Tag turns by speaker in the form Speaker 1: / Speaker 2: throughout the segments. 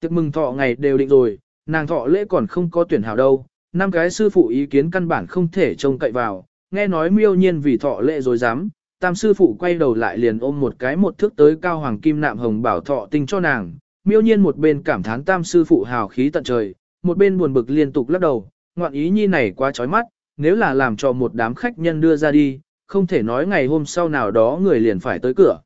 Speaker 1: Tiệc mừng thọ ngày đều định rồi, nàng thọ lễ còn không có tuyển hảo đâu, năm cái sư phụ ý kiến căn bản không thể trông cậy vào, nghe nói miêu nhiên vì thọ lễ rồi dám, tam sư phụ quay đầu lại liền ôm một cái một thước tới cao hoàng kim nạm hồng bảo thọ tinh cho nàng, miêu nhiên một bên cảm thán tam sư phụ hào khí tận trời, một bên buồn bực liên tục lắc đầu, ngoạn ý nhi này quá chói mắt, nếu là làm cho một đám khách nhân đưa ra đi, không thể nói ngày hôm sau nào đó người liền phải tới cửa.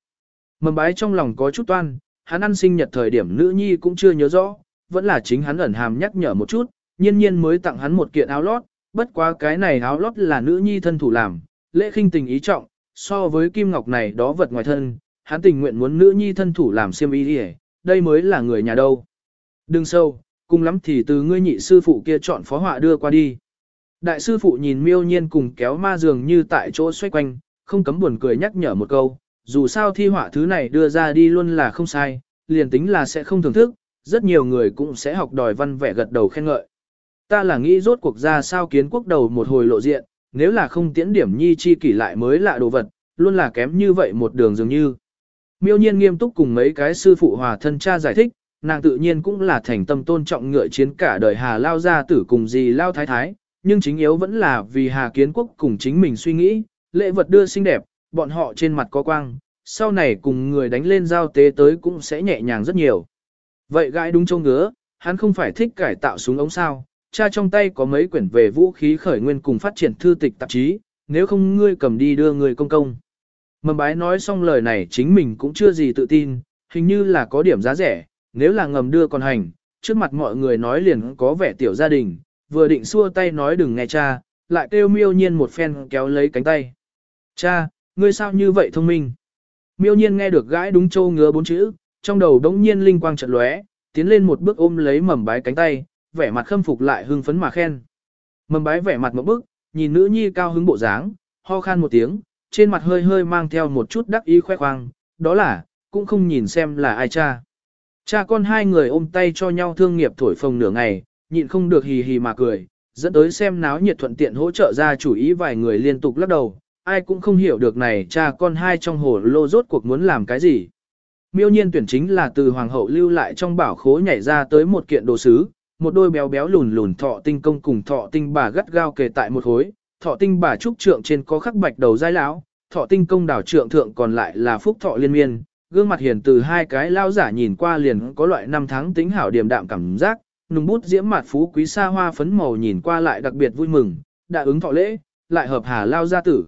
Speaker 1: Mầm bái trong lòng có chút toan, hắn ăn sinh nhật thời điểm nữ nhi cũng chưa nhớ rõ, vẫn là chính hắn ẩn hàm nhắc nhở một chút, nhiên nhiên mới tặng hắn một kiện áo lót, bất quá cái này áo lót là nữ nhi thân thủ làm, lễ khinh tình ý trọng, so với kim ngọc này đó vật ngoài thân, hắn tình nguyện muốn nữ nhi thân thủ làm xiêm y đi đây mới là người nhà đâu. Đừng sâu, cùng lắm thì từ ngươi nhị sư phụ kia chọn phó họa đưa qua đi. Đại sư phụ nhìn miêu nhiên cùng kéo ma dường như tại chỗ xoay quanh, không cấm buồn cười nhắc nhở một câu, dù sao thi họa thứ này đưa ra đi luôn là không sai, liền tính là sẽ không thưởng thức, rất nhiều người cũng sẽ học đòi văn vẻ gật đầu khen ngợi. Ta là nghĩ rốt cuộc ra sao kiến quốc đầu một hồi lộ diện, nếu là không tiễn điểm nhi chi kỷ lại mới lạ đồ vật, luôn là kém như vậy một đường dường như. Miêu nhiên nghiêm túc cùng mấy cái sư phụ hòa thân cha giải thích, nàng tự nhiên cũng là thành tâm tôn trọng ngựa chiến cả đời Hà Lao gia tử cùng gì Lao Thái Thái, nhưng chính yếu vẫn là vì Hà Kiến Quốc cùng chính mình suy nghĩ, lễ vật đưa xinh đẹp, bọn họ trên mặt có quang, sau này cùng người đánh lên giao tế tới cũng sẽ nhẹ nhàng rất nhiều. Vậy gãi đúng trông ngứa, hắn không phải thích cải tạo súng ống sao, cha trong tay có mấy quyển về vũ khí khởi nguyên cùng phát triển thư tịch tạp chí, nếu không ngươi cầm đi đưa người công công. Mầm bái nói xong lời này chính mình cũng chưa gì tự tin, hình như là có điểm giá rẻ, nếu là ngầm đưa còn hành, trước mặt mọi người nói liền có vẻ tiểu gia đình, vừa định xua tay nói đừng nghe cha, lại kêu miêu nhiên một phen kéo lấy cánh tay. Cha, ngươi sao như vậy thông minh? Miêu nhiên nghe được gãi đúng châu ngứa bốn chữ, trong đầu đống nhiên linh quang trận lóe, tiến lên một bước ôm lấy mầm bái cánh tay, vẻ mặt khâm phục lại hưng phấn mà khen. Mầm bái vẻ mặt một bức, nhìn nữ nhi cao hứng bộ dáng, ho khan một tiếng, trên mặt hơi hơi mang theo một chút đắc ý khoe khoang, đó là, cũng không nhìn xem là ai cha. Cha con hai người ôm tay cho nhau thương nghiệp thổi phồng nửa ngày, nhịn không được hì hì mà cười, dẫn tới xem náo nhiệt thuận tiện hỗ trợ ra chủ ý vài người liên tục lắc đầu, ai cũng không hiểu được này cha con hai trong hồ lô rốt cuộc muốn làm cái gì. Miêu nhiên tuyển chính là từ hoàng hậu lưu lại trong bảo khố nhảy ra tới một kiện đồ sứ, một đôi béo béo lùn lùn thọ tinh công cùng thọ tinh bà gắt gao kề tại một hối, thọ tinh bà trúc trượng trên có khắc bạch đầu dai lão, thọ tinh công đảo trượng thượng còn lại là phúc thọ liên miên, gương mặt hiền từ hai cái lao giả nhìn qua liền có loại năm tháng tính hảo điềm đạm cảm giác, nùng bút diễm mặt phú quý xa hoa phấn màu nhìn qua lại đặc biệt vui mừng, đã ứng thọ lễ, lại hợp hà lao gia tử.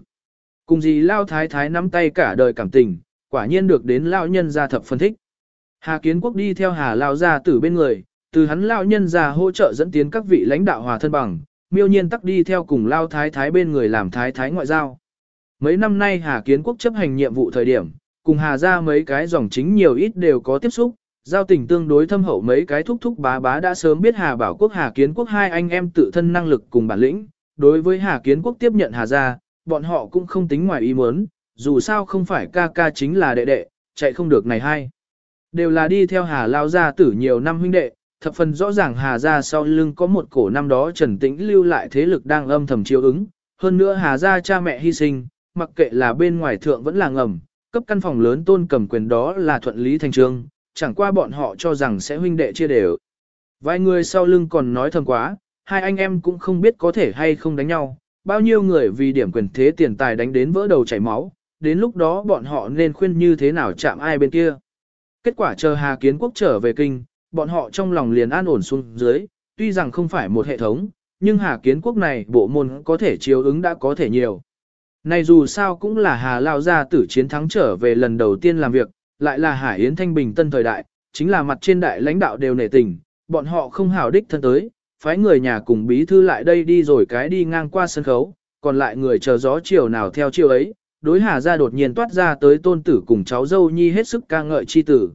Speaker 1: Cùng gì lao thái thái nắm tay cả đời cảm tình, quả nhiên được đến lao nhân gia thập phân thích. Hà Kiến Quốc đi theo Hà lao gia tử bên người, từ hắn lao nhân gia hỗ trợ dẫn tiến các vị lãnh đạo hòa thân bằng, miêu nhiên tắc đi theo cùng lao thái thái bên người làm thái thái ngoại giao. Mấy năm nay Hà Kiến Quốc chấp hành nhiệm vụ thời điểm, cùng Hà ra mấy cái dòng chính nhiều ít đều có tiếp xúc, giao tình tương đối thâm hậu mấy cái thúc thúc bá bá đã sớm biết Hà Bảo Quốc Hà Kiến Quốc hai anh em tự thân năng lực cùng bản lĩnh, đối với Hà Kiến Quốc tiếp nhận Hà ra, bọn họ cũng không tính ngoài ý muốn, dù sao không phải ca ca chính là đệ đệ, chạy không được này hay. Đều là đi theo Hà Lao gia tử nhiều năm huynh đệ, thập phần rõ ràng Hà gia sau lưng có một cổ năm đó Trần Tĩnh lưu lại thế lực đang âm thầm chiếu ứng, hơn nữa Hà gia cha mẹ hy sinh, mặc kệ là bên ngoài thượng vẫn là ngầm, cấp căn phòng lớn tôn cầm quyền đó là thuận lý thành trương, chẳng qua bọn họ cho rằng sẽ huynh đệ chia đều. Vài người sau lưng còn nói thầm quá, hai anh em cũng không biết có thể hay không đánh nhau, bao nhiêu người vì điểm quyền thế tiền tài đánh đến vỡ đầu chảy máu, đến lúc đó bọn họ nên khuyên như thế nào chạm ai bên kia. Kết quả chờ Hà Kiến Quốc trở về kinh, bọn họ trong lòng liền an ổn xuống dưới, tuy rằng không phải một hệ thống, nhưng Hà Kiến Quốc này bộ môn có thể chiếu ứng đã có thể nhiều. Này dù sao cũng là Hà Lao gia tử chiến thắng trở về lần đầu tiên làm việc, lại là Hải Yến Thanh Bình tân thời đại, chính là mặt trên đại lãnh đạo đều nể tình, bọn họ không hảo đích thân tới, phái người nhà cùng bí thư lại đây đi rồi cái đi ngang qua sân khấu, còn lại người chờ gió chiều nào theo chiều ấy, đối Hà ra đột nhiên toát ra tới tôn tử cùng cháu dâu nhi hết sức ca ngợi chi tử.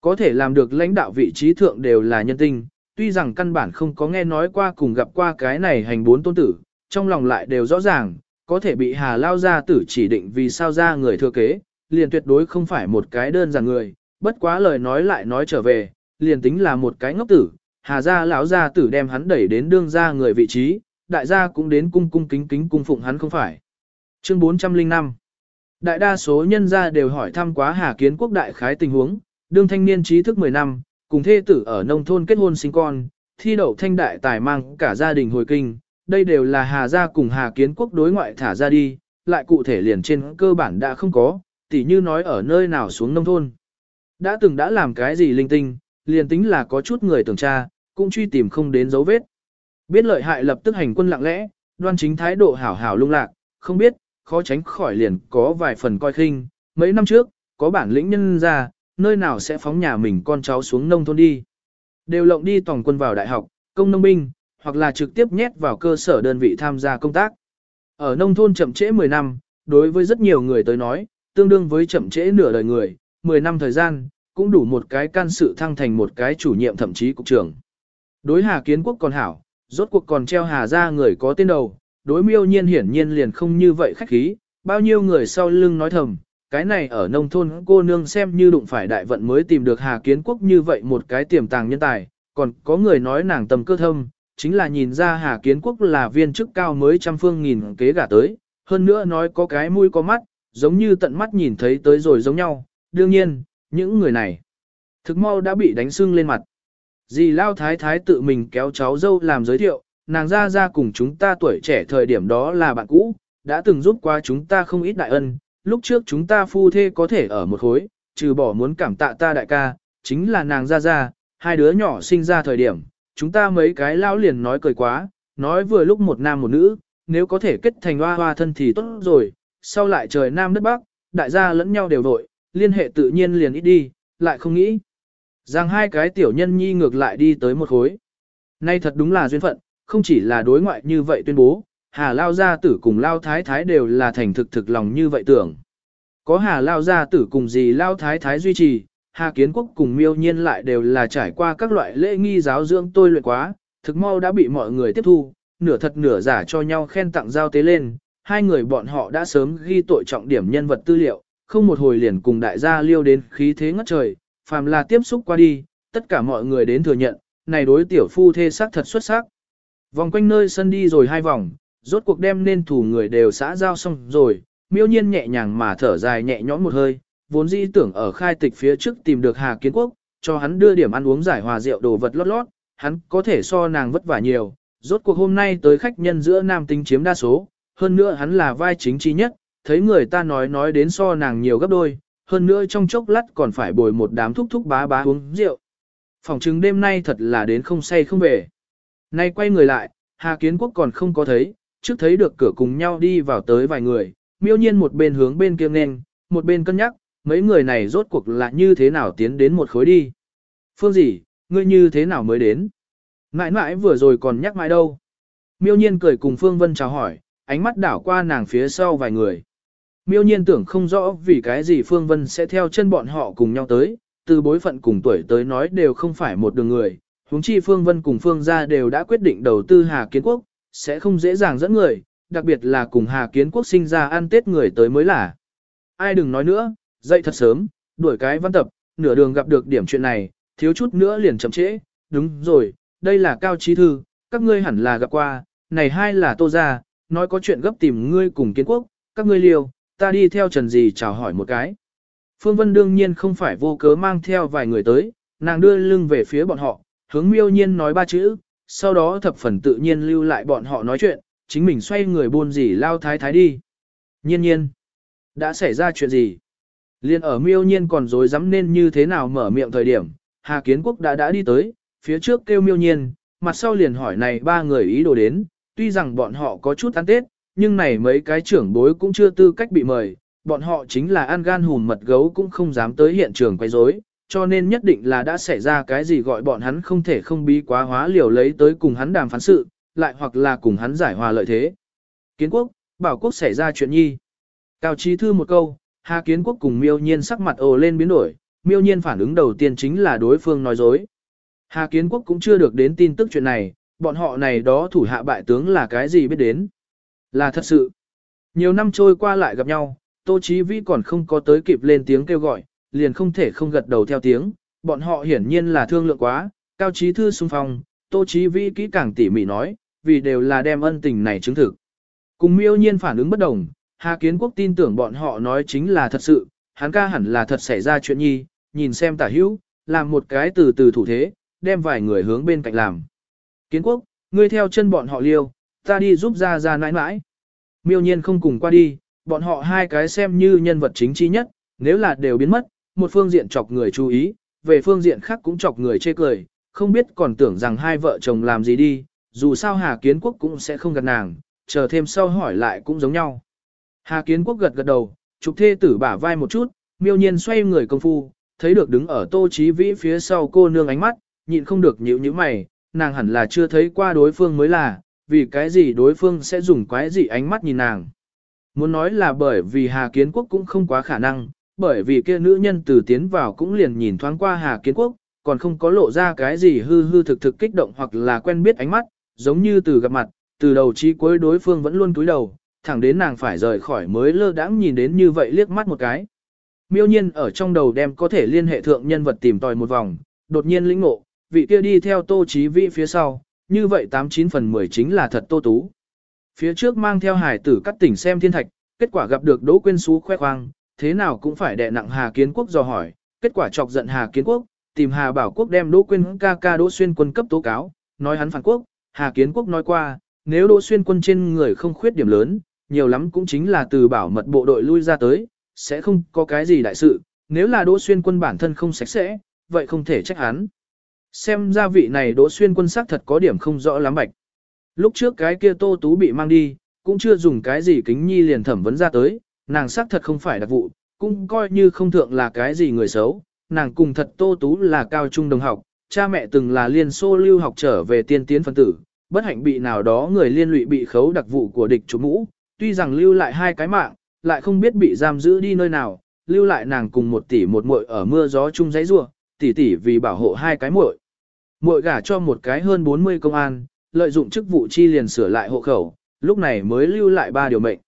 Speaker 1: Có thể làm được lãnh đạo vị trí thượng đều là nhân tinh, tuy rằng căn bản không có nghe nói qua cùng gặp qua cái này hành bốn tôn tử, trong lòng lại đều rõ ràng, có thể bị Hà Lao gia tử chỉ định vì sao ra người thừa kế, liền tuyệt đối không phải một cái đơn giản người, bất quá lời nói lại nói trở về, liền tính là một cái ngốc tử, Hà gia lão gia tử đem hắn đẩy đến đương gia người vị trí, đại gia cũng đến cung cung kính kính cung phụng hắn không phải. Chương 405 Đại đa số nhân gia đều hỏi thăm quá Hà Kiến Quốc đại khái tình huống, đương thanh niên trí thức 10 năm, Cùng thê tử ở nông thôn kết hôn sinh con, thi đậu thanh đại tài mang cả gia đình hồi kinh, đây đều là Hà gia cùng Hà Kiến Quốc đối ngoại thả ra đi, lại cụ thể liền trên cơ bản đã không có, tỉ như nói ở nơi nào xuống nông thôn. Đã từng đã làm cái gì linh tinh, liền tính là có chút người tưởng tra, cũng truy tìm không đến dấu vết. Biết lợi hại lập tức hành quân lặng lẽ, đoan chính thái độ hảo hảo lung lạc, không biết, khó tránh khỏi liền có vài phần coi khinh. Mấy năm trước, có bản lĩnh nhân ra, nơi nào sẽ phóng nhà mình con cháu xuống nông thôn đi. Đều lộng đi tổng quân vào đại học, công nông binh, hoặc là trực tiếp nhét vào cơ sở đơn vị tham gia công tác. Ở nông thôn chậm trễ 10 năm, đối với rất nhiều người tới nói, tương đương với chậm trễ nửa đời người, 10 năm thời gian, cũng đủ một cái can sự thăng thành một cái chủ nhiệm thậm chí cục trưởng. Đối Hà Kiến Quốc còn hảo, rốt cuộc còn treo Hà ra người có tên đầu, đối miêu nhiên hiển nhiên liền không như vậy khách khí, bao nhiêu người sau lưng nói thầm, cái này ở nông thôn cô nương xem như đụng phải đại vận mới tìm được Hà Kiến Quốc như vậy một cái tiềm tàng nhân tài, còn có người nói nàng tầm cơ thâm, chính là nhìn ra Hà Kiến Quốc là viên chức cao mới trăm phương nghìn kế gả tới, hơn nữa nói có cái mũi có mắt, giống như tận mắt nhìn thấy tới rồi giống nhau, đương nhiên, những người này thực mau đã bị đánh sưng lên mặt. Dì Lao Thái Thái tự mình kéo cháu dâu làm giới thiệu, nàng ra ra cùng chúng ta tuổi trẻ thời điểm đó là bạn cũ, đã từng giúp qua chúng ta không ít đại ân, lúc trước chúng ta phu thê có thể ở một khối, trừ bỏ muốn cảm tạ ta đại ca, chính là nàng ra ra, hai đứa nhỏ sinh ra thời điểm, chúng ta mấy cái lão liền nói cười quá, nói vừa lúc một nam một nữ, nếu có thể kết thành hoa hoa thân thì tốt rồi, sau lại trời nam đất bắc, đại gia lẫn nhau đều vội, liên hệ tự nhiên liền ít đi, lại không nghĩ. Rằng hai cái tiểu nhân nhi ngược lại đi tới một khối. Nay thật đúng là duyên phận, không chỉ là đối ngoại như vậy tuyên bố, Hà Lao Gia Tử cùng Lao Thái Thái đều là thành thực thực lòng như vậy tưởng. Có Hà Lao Gia Tử cùng gì Lao Thái Thái duy trì, Hà Kiến Quốc cùng miêu nhiên lại đều là trải qua các loại lễ nghi giáo dưỡng tôi luyện quá, thực mau đã bị mọi người tiếp thu, nửa thật nửa giả cho nhau khen tặng giao tế lên, hai người bọn họ đã sớm ghi tội trọng điểm nhân vật tư liệu, không một hồi liền cùng đại gia liêu đến khí thế ngất trời, phàm là tiếp xúc qua đi, tất cả mọi người đến thừa nhận, này đối tiểu phu thê sắc thật xuất sắc. Vòng quanh nơi sân đi rồi hai vòng, rốt cuộc đem nên thủ người đều xã giao xong rồi, miêu nhiên nhẹ nhàng mà thở dài nhẹ nhõm một hơi, vốn dĩ tưởng ở khai tịch phía trước tìm được Hà Kiến Quốc, cho hắn đưa điểm ăn uống giải hòa rượu đồ vật lót lót, hắn có thể so nàng vất vả nhiều, rốt cuộc hôm nay tới khách nhân giữa nam tính chiếm đa số, hơn nữa hắn là vai chính chi nhất, thấy người ta nói nói đến so nàng nhiều gấp đôi, hơn nữa trong chốc lát còn phải bồi một đám thúc thúc bá bá uống rượu. Phòng chứng đêm nay thật là đến không say không về. Nay quay người lại, Hà Kiến Quốc còn không có thấy, trước thấy được cửa cùng nhau đi vào tới vài người, miêu nhiên một bên hướng bên kia nên, một bên cân nhắc, mấy người này rốt cuộc là như thế nào tiến đến một khối đi. Phương gì, ngươi như thế nào mới đến? Mãi mãi vừa rồi còn nhắc mãi đâu. Miêu nhiên cười cùng Phương Vân chào hỏi, ánh mắt đảo qua nàng phía sau vài người. Miêu nhiên tưởng không rõ vì cái gì Phương Vân sẽ theo chân bọn họ cùng nhau tới, từ bối phận cùng tuổi tới nói đều không phải một đường người. Huống chi Phương Vân cùng Phương gia đều đã quyết định đầu tư Hà Kiến Quốc, sẽ không dễ dàng dẫn người, đặc biệt là cùng Hà Kiến Quốc sinh ra ăn tết người tới mới là. Ai đừng nói nữa, dậy thật sớm, đuổi cái văn tập, nửa đường gặp được điểm chuyện này, thiếu chút nữa liền chậm trễ, đúng rồi, đây là Cao Trí Thư, các ngươi hẳn là gặp qua, này hai là Tô Gia, nói có chuyện gấp tìm ngươi cùng kiến quốc, các ngươi liều, ta đi theo Trần Dì chào hỏi một cái. Phương Vân đương nhiên không phải vô cớ mang theo vài người tới, nàng đưa lưng về phía bọn họ, hướng miêu nhiên nói ba chữ, sau đó thập phần tự nhiên lưu lại bọn họ nói chuyện, chính mình xoay người buôn gì lao thái thái đi. Nhiên nhiên, đã xảy ra chuyện gì? Liên ở miêu nhiên còn dối dám nên như thế nào mở miệng thời điểm, Hà Kiến Quốc đã đã đi tới, phía trước kêu miêu nhiên, mặt sau liền hỏi này ba người ý đồ đến, tuy rằng bọn họ có chút ăn tết, nhưng này mấy cái trưởng bối cũng chưa tư cách bị mời, bọn họ chính là ăn gan hùn mật gấu cũng không dám tới hiện trường quay rối, cho nên nhất định là đã xảy ra cái gì gọi bọn hắn không thể không bí quá hóa liều lấy tới cùng hắn đàm phán sự, lại hoặc là cùng hắn giải hòa lợi thế. Kiến quốc, bảo quốc xảy ra chuyện nhi. Cao Trí Thư một câu, Hà Kiến Quốc cùng miêu nhiên sắc mặt ồ lên biến đổi, miêu nhiên phản ứng đầu tiên chính là đối phương nói dối. Hà Kiến Quốc cũng chưa được đến tin tức chuyện này, bọn họ này đó thủ hạ bại tướng là cái gì biết đến. Là thật sự. Nhiều năm trôi qua lại gặp nhau, Tô Chí Vĩ còn không có tới kịp lên tiếng kêu gọi, liền không thể không gật đầu theo tiếng, bọn họ hiển nhiên là thương lượng quá, cao trí thư xung phong, Tô Chí Vĩ kỹ càng tỉ mỉ nói, vì đều là đem ân tình này chứng thực. Cùng miêu nhiên phản ứng bất đồng, Hà Kiến Quốc tin tưởng bọn họ nói chính là thật sự, hắn ca hẳn là thật xảy ra chuyện nhi, nhìn xem tả hữu, làm một cái từ từ thủ thế, đem vài người hướng bên cạnh làm. Kiến quốc, ngươi theo chân bọn họ liêu, ta đi giúp ra ra nãi nãi. Miêu nhiên không cùng qua đi, bọn họ hai cái xem như nhân vật chính chi nhất, nếu là đều biến mất, một phương diện chọc người chú ý, về phương diện khác cũng chọc người chê cười, không biết còn tưởng rằng hai vợ chồng làm gì đi, dù sao Hà Kiến Quốc cũng sẽ không gặp nàng, chờ thêm sau hỏi lại cũng giống nhau. Hà Kiến Quốc gật gật đầu, trục thê tử bả vai một chút, miêu nhiên xoay người công phu, thấy được đứng ở tô trí vĩ phía sau cô nương ánh mắt, nhịn không được nhíu nhíu mày, nàng hẳn là chưa thấy qua đối phương mới là, vì cái gì đối phương sẽ dùng quái gì ánh mắt nhìn nàng. Muốn nói là bởi vì Hà Kiến Quốc cũng không quá khả năng, bởi vì kia nữ nhân từ tiến vào cũng liền nhìn thoáng qua Hà Kiến Quốc, còn không có lộ ra cái gì hư hư thực thực kích động hoặc là quen biết ánh mắt, giống như từ gặp mặt, từ đầu chí cuối đối phương vẫn luôn cúi đầu, thẳng đến nàng phải rời khỏi mới lơ đãng nhìn đến như vậy liếc mắt một cái. Miêu nhiên ở trong đầu đem có thể liên hệ thượng nhân vật tìm tòi một vòng, đột nhiên lĩnh ngộ, vị kia đi theo tô chí vị phía sau, như vậy 89 phần 10 chính là thật tô tú. Phía trước mang theo hải tử cắt tỉnh xem thiên thạch, kết quả gặp được Đỗ Quyên Xú khoe khoang, thế nào cũng phải đè nặng Hà Kiến Quốc dò hỏi, kết quả chọc giận Hà Kiến Quốc, tìm Hà Bảo Quốc đem Đỗ Quyên ca ca Đỗ Xuyên quân cấp tố cáo, nói hắn phản quốc, Hà Kiến Quốc nói qua, nếu Đỗ Xuyên quân trên người không khuyết điểm lớn, nhiều lắm cũng chính là từ bảo mật bộ đội lui ra tới, sẽ không có cái gì đại sự, nếu là Đỗ Xuyên quân bản thân không sạch sẽ, vậy không thể trách hắn. Xem ra vị này Đỗ Xuyên quân sắc thật có điểm không rõ lắm bạch. Lúc trước cái kia Tô Tú bị mang đi, cũng chưa dùng cái gì kính nhi liền thẩm vấn ra tới, nàng sắc thật không phải đặc vụ, cũng coi như không thượng là cái gì người xấu, nàng cùng thật Tô Tú là cao trung đồng học, cha mẹ từng là liên xô lưu học trở về tiên tiến phân tử, bất hạnh bị nào đó người liên lụy bị khấu đặc vụ của địch chủ mũ, tuy rằng lưu lại hai cái mạng, lại không biết bị giam giữ đi nơi nào, lưu lại nàng cùng một tỷ một muội ở mưa gió chung giấy rua, tỷ tỷ vì bảo hộ hai cái muội. Muội gả cho một cái hơn 40 công an, lợi dụng chức vụ chi liền sửa lại hộ khẩu, lúc này mới lưu lại ba điều mệnh.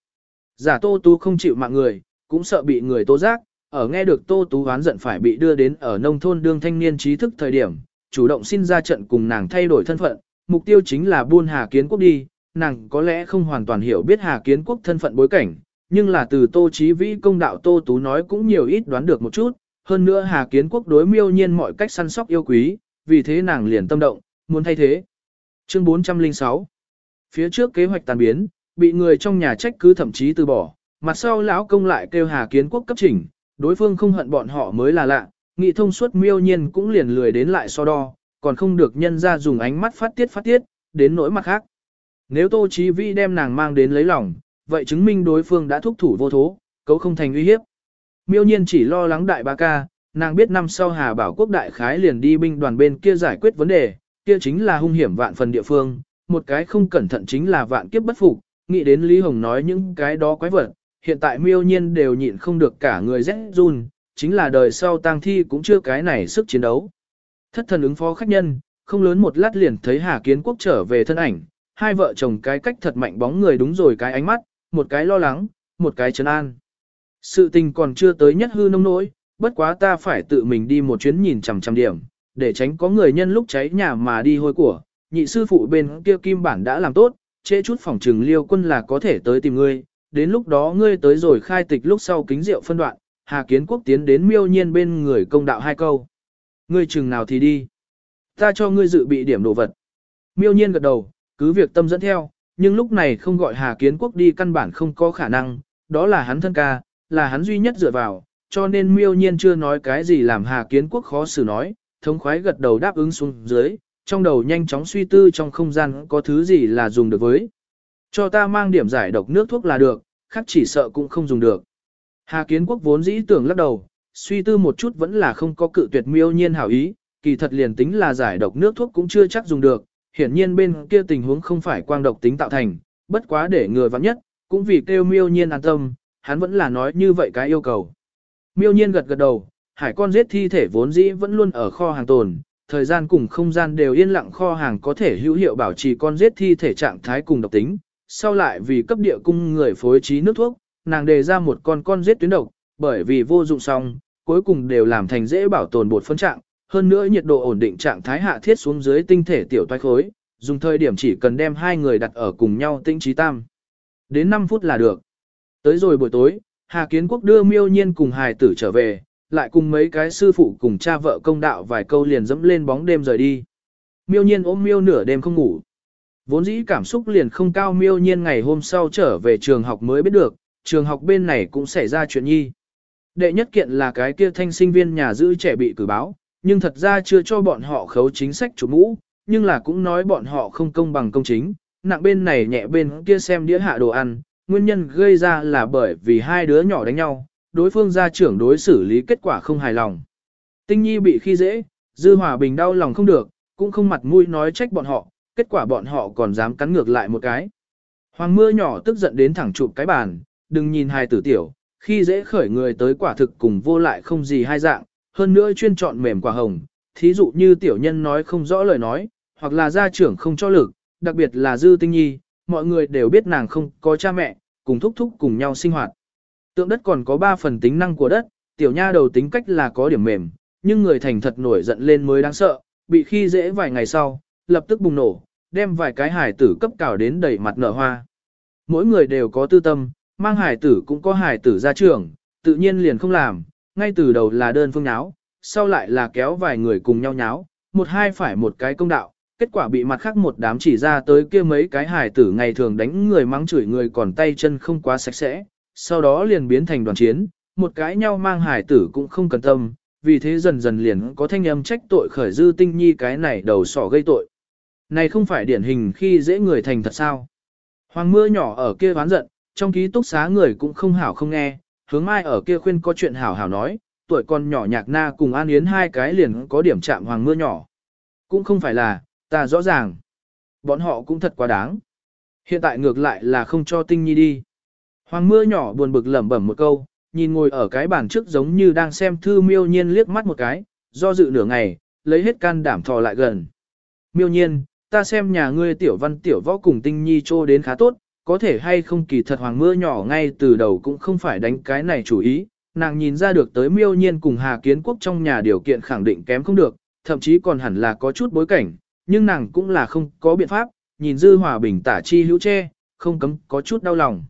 Speaker 1: Giả Tô Tú không chịu mạng người, cũng sợ bị người tố giác, ở nghe được Tô Tú oán giận phải bị đưa đến ở nông thôn đương thanh niên trí thức thời điểm, chủ động xin ra trận cùng nàng thay đổi thân phận, mục tiêu chính là buôn Hà Kiến Quốc đi, nàng có lẽ không hoàn toàn hiểu biết Hà Kiến Quốc thân phận bối cảnh, nhưng là từ Tô Chí Vĩ công đạo Tô Tú nói cũng nhiều ít đoán được một chút, hơn nữa Hà Kiến Quốc đối miêu nhiên mọi cách săn sóc yêu quý, vì thế nàng liền tâm động, muốn thay thế. Chương 406 Phía trước kế hoạch tàn biến, bị người trong nhà trách cứ thậm chí từ bỏ, mặt sau lão công lại kêu Hà Kiến Quốc cấp chỉnh, đối phương không hận bọn họ mới là lạ, nghị thông suốt miêu nhiên cũng liền lười đến lại so đo, còn không được nhân ra dùng ánh mắt phát tiết phát tiết, đến nỗi mặt khác. Nếu Tô Chí Vi đem nàng mang đến lấy lòng, vậy chứng minh đối phương đã thúc thủ vô thố, cấu không thành uy hiếp. Miêu nhiên chỉ lo lắng đại ba ca, nàng biết năm sau Hà Bảo Quốc đại khái liền đi binh đoàn bên kia giải quyết vấn đề, kia chính là hung hiểm vạn phần địa phương, một cái không cẩn thận chính là vạn kiếp bất phục, nghĩ đến Lý Hồng nói những cái đó quái vật, hiện tại miêu nhiên đều nhịn không được cả người rét run, chính là đời sau tang thi cũng chưa cái này sức chiến đấu. Thất thần ứng phó khách nhân, không lớn một lát liền thấy Hà Kiến Quốc trở về thân ảnh, hai vợ chồng cái cách thật mạnh bóng người đúng rồi cái ánh mắt, một cái lo lắng, một cái trấn an. Sự tình còn chưa tới nhất hư nông nỗi, bất quá ta phải tự mình đi một chuyến nhìn chằm chằm điểm, để tránh có người nhân lúc cháy nhà mà đi hôi của. Nhị sư phụ bên kia kim bản đã làm tốt, trễ chút phòng trừng liêu quân là có thể tới tìm ngươi, đến lúc đó ngươi tới rồi khai tịch lúc sau kính rượu phân đoạn, Hà Kiến Quốc tiến đến miêu nhiên bên người công đạo hai câu. Ngươi chừng nào thì đi. Ta cho ngươi dự bị điểm đồ vật. Miêu nhiên gật đầu, cứ việc tâm dẫn theo, nhưng lúc này không gọi Hà Kiến Quốc đi căn bản không có khả năng, đó là hắn thân ca, là hắn duy nhất dựa vào, cho nên miêu nhiên chưa nói cái gì làm Hà Kiến Quốc khó xử nói, thống khoái gật đầu đáp ứng xuống dưới, trong đầu nhanh chóng suy tư trong không gian có thứ gì là dùng được với. Cho ta mang điểm giải độc nước thuốc là được, khác chỉ sợ cũng không dùng được. Hà Kiến Quốc vốn dĩ tưởng lắc đầu, suy tư một chút vẫn là không có cự tuyệt miêu nhiên hảo ý, kỳ thật liền tính là giải độc nước thuốc cũng chưa chắc dùng được, hiển nhiên bên kia tình huống không phải quang độc tính tạo thành, bất quá để người vắng nhất, cũng vì kêu miêu nhiên an tâm, hắn vẫn là nói như vậy cái yêu cầu. Miêu nhiên gật gật đầu, hải con giết thi thể vốn dĩ vẫn luôn ở kho hàng tồn, thời gian cùng không gian đều yên lặng kho hàng có thể hữu hiệu bảo trì con giết thi thể trạng thái cùng độc tính. Sau lại vì cấp địa cung người phối trí nước thuốc, nàng đề ra một con con giết tuyến độc, bởi vì vô dụng xong, cuối cùng đều làm thành dễ bảo tồn bột phân trạng, hơn nữa nhiệt độ ổn định trạng thái hạ thiết xuống dưới tinh thể tiểu toái khối, dùng thời điểm chỉ cần đem hai người đặt ở cùng nhau tinh trí tam. Đến 5 phút là được. Tới rồi buổi tối, Hà Kiến Quốc đưa miêu nhiên cùng hài tử trở về, lại cùng mấy cái sư phụ cùng cha vợ công đạo vài câu liền dẫm lên bóng đêm rời đi. Miêu nhiên ôm miêu nửa đêm không ngủ. Vốn dĩ cảm xúc liền không cao miêu nhiên ngày hôm sau trở về trường học mới biết được, trường học bên này cũng xảy ra chuyện nhi. Đệ nhất kiện là cái kia thanh sinh viên nhà giữ trẻ bị cử báo, nhưng thật ra chưa cho bọn họ khấu chính sách chủ mũ, nhưng là cũng nói bọn họ không công bằng công chính, nặng bên này nhẹ bên kia xem đĩa hạ đồ ăn, nguyên nhân gây ra là bởi vì hai đứa nhỏ đánh nhau, đối phương gia trưởng đối xử lý kết quả không hài lòng. Tinh Nhi bị khi dễ, Dư Hòa Bình đau lòng không được, cũng không mặt mũi nói trách bọn họ, kết quả bọn họ còn dám cắn ngược lại một cái. Hoàng mưa nhỏ tức giận đến thẳng chụp cái bàn, đừng nhìn hai tử tiểu, khi dễ khởi người tới quả thực cùng vô lại không gì hai dạng, hơn nữa chuyên chọn mềm quả hồng, thí dụ như tiểu nhân nói không rõ lời nói, hoặc là gia trưởng không cho lực, đặc biệt là Dư Tinh Nhi, mọi người đều biết nàng không có cha mẹ, cùng thúc thúc cùng nhau sinh hoạt. Tượng đất còn có 3 phần tính năng của đất, tiểu nha đầu tính cách là có điểm mềm, nhưng người thành thật nổi giận lên mới đáng sợ, bị khi dễ vài ngày sau, lập tức bùng nổ, đem vài cái hải tử cấp cào đến đầy mặt nở hoa. Mỗi người đều có tư tâm, mang hải tử cũng có hải tử ra trường, tự nhiên liền không làm, ngay từ đầu là đơn phương nháo, sau lại là kéo vài người cùng nhau nháo, một hai phải một cái công đạo, kết quả bị mặt khác một đám chỉ ra tới kia mấy cái hải tử ngày thường đánh người mắng chửi người còn tay chân không quá sạch sẽ, sau đó liền biến thành đoàn chiến, một cái nhau mang hải tử cũng không cần tâm, vì thế dần dần liền có thanh âm trách tội khởi dư tinh nhi cái này đầu sỏ gây tội. Này không phải điển hình khi dễ người thành thật sao. Hoàng mưa nhỏ ở kia ván giận, trong ký túc xá người cũng không hảo không nghe, hướng mai ở kia khuyên có chuyện hảo hảo nói, tuổi con nhỏ nhạc na cùng An Yến hai cái liền có điểm chạm hoàng mưa nhỏ. Cũng không phải là, ta rõ ràng. Bọn họ cũng thật quá đáng. Hiện tại ngược lại là không cho tinh nhi đi. Hoàng mưa nhỏ buồn bực lẩm bẩm một câu, nhìn ngồi ở cái bàn trước giống như đang xem thư miêu nhiên liếc mắt một cái, do dự nửa ngày, lấy hết can đảm thò lại gần. Miêu nhiên, ta xem nhà ngươi tiểu văn tiểu võ cùng tinh nhi trô đến khá tốt, có thể hay không kỳ thật hoàng mưa nhỏ ngay từ đầu cũng không phải đánh cái này chủ ý, nàng nhìn ra được tới miêu nhiên cùng Hà Kiến Quốc trong nhà điều kiện khẳng định kém không được, thậm chí còn hẳn là có chút bối cảnh, nhưng nàng cũng là không có biện pháp, nhìn dư hòa bình tả chi hữu che, không cấm có chút đau lòng.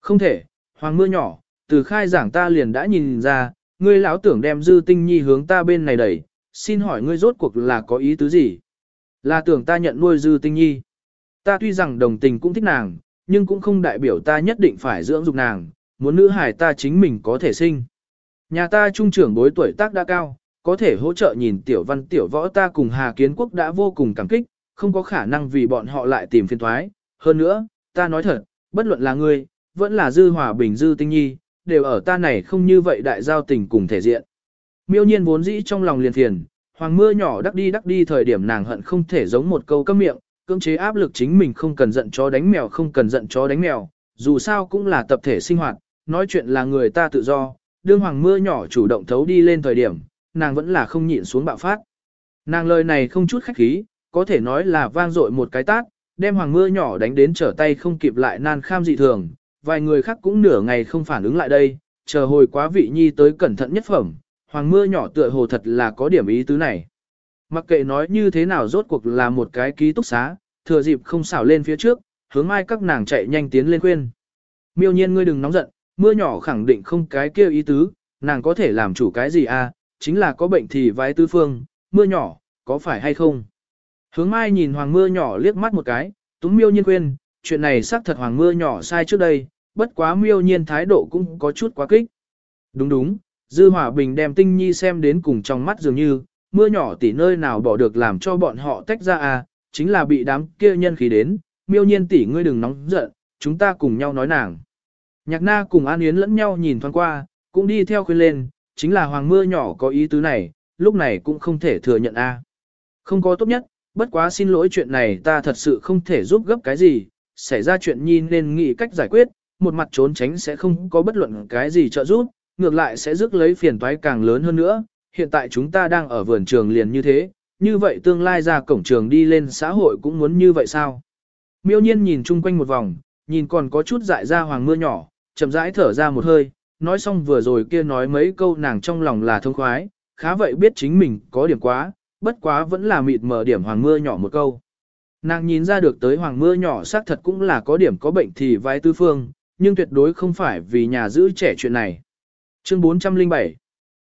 Speaker 1: Không thể, hoàng mưa nhỏ, từ khai giảng ta liền đã nhìn ra, ngươi lão tưởng đem dư tinh nhi hướng ta bên này đẩy, xin hỏi ngươi rốt cuộc là có ý tứ gì? Là tưởng ta nhận nuôi dư tinh nhi. Ta tuy rằng đồng tình cũng thích nàng, nhưng cũng không đại biểu ta nhất định phải dưỡng dục nàng, muốn nữ hải ta chính mình có thể sinh. Nhà ta trung trưởng bối tuổi tác đã cao, có thể hỗ trợ nhìn tiểu văn tiểu võ ta cùng Hà Kiến Quốc đã vô cùng cảm kích, không có khả năng vì bọn họ lại tìm phiền thoái. Hơn nữa, ta nói thật, bất luận là ngươi, vẫn là dư hòa bình dư tinh nhi, đều ở ta này không như vậy đại giao tình cùng thể diện. Miêu nhiên vốn dĩ trong lòng liền thiền, hoàng mưa nhỏ đắc đi đắc đi thời điểm nàng hận không thể giống một câu cấm miệng, cưỡng chế áp lực chính mình không cần giận chó đánh mèo không cần giận chó đánh mèo, dù sao cũng là tập thể sinh hoạt, nói chuyện là người ta tự do, đương hoàng mưa nhỏ chủ động thấu đi lên thời điểm, nàng vẫn là không nhịn xuống bạo phát. Nàng lời này không chút khách khí, có thể nói là vang dội một cái tát, đem hoàng mưa nhỏ đánh đến trở tay không kịp lại nan kham dị thường, vài người khác cũng nửa ngày không phản ứng lại đây, chờ hồi quá vị nhi tới cẩn thận nhất phẩm, hoàng mưa nhỏ tựa hồ thật là có điểm ý tứ này. Mặc kệ nói như thế nào rốt cuộc là một cái ký túc xá, thừa dịp không xảo lên phía trước, hướng mai các nàng chạy nhanh tiến lên khuyên. Miêu nhiên ngươi đừng nóng giận, mưa nhỏ khẳng định không cái kia ý tứ, nàng có thể làm chủ cái gì à, chính là có bệnh thì vái tư phương, mưa nhỏ, có phải hay không? Hướng mai nhìn hoàng mưa nhỏ liếc mắt một cái, túng miêu nhiên khuyên, chuyện này xác thật hoàng mưa nhỏ sai trước đây, bất quá miêu nhiên thái độ cũng có chút quá kích. Đúng đúng, Dư Hòa Bình đem tinh nhi xem đến cùng trong mắt dường như, mưa nhỏ tỷ nơi nào bỏ được làm cho bọn họ tách ra à, chính là bị đám kia nhân khí đến, miêu nhiên tỷ ngươi đừng nóng giận, chúng ta cùng nhau nói nàng. Nhạc na cùng An Yến lẫn nhau nhìn thoáng qua, cũng đi theo khuyên lên, chính là hoàng mưa nhỏ có ý tứ này, lúc này cũng không thể thừa nhận a. Không có tốt nhất, bất quá xin lỗi chuyện này ta thật sự không thể giúp gấp cái gì, xảy ra chuyện nhi nên nghĩ cách giải quyết, một mặt trốn tránh sẽ không có bất luận cái gì trợ giúp, ngược lại sẽ rước lấy phiền toái càng lớn hơn nữa. Hiện tại chúng ta đang ở vườn trường liền như thế, như vậy tương lai ra cổng trường đi lên xã hội cũng muốn như vậy sao? Miêu nhiên nhìn chung quanh một vòng, nhìn còn có chút dại ra hoàng mưa nhỏ, chậm rãi thở ra một hơi, nói xong vừa rồi kia nói mấy câu nàng trong lòng là thông khoái, khá vậy biết chính mình có điểm quá, bất quá vẫn là mịt mờ điểm hoàng mưa nhỏ một câu. Nàng nhìn ra được tới hoàng mưa nhỏ xác thật cũng là có điểm có bệnh thì vai tư phương, nhưng tuyệt đối không phải vì nhà giữ trẻ chuyện này. Chương 407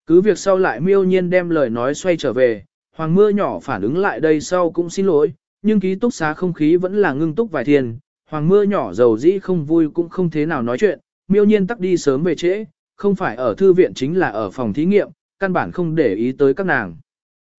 Speaker 1: Cứ việc sau lại miêu nhiên đem lời nói xoay trở về, hoàng mưa nhỏ phản ứng lại đây sau cũng xin lỗi, nhưng ký túc xá không khí vẫn là ngưng túc vài thiên, hoàng mưa nhỏ giàu dĩ không vui cũng không thế nào nói chuyện, miêu nhiên tắc đi sớm về trễ, không phải ở thư viện chính là ở phòng thí nghiệm, căn bản không để ý tới các nàng.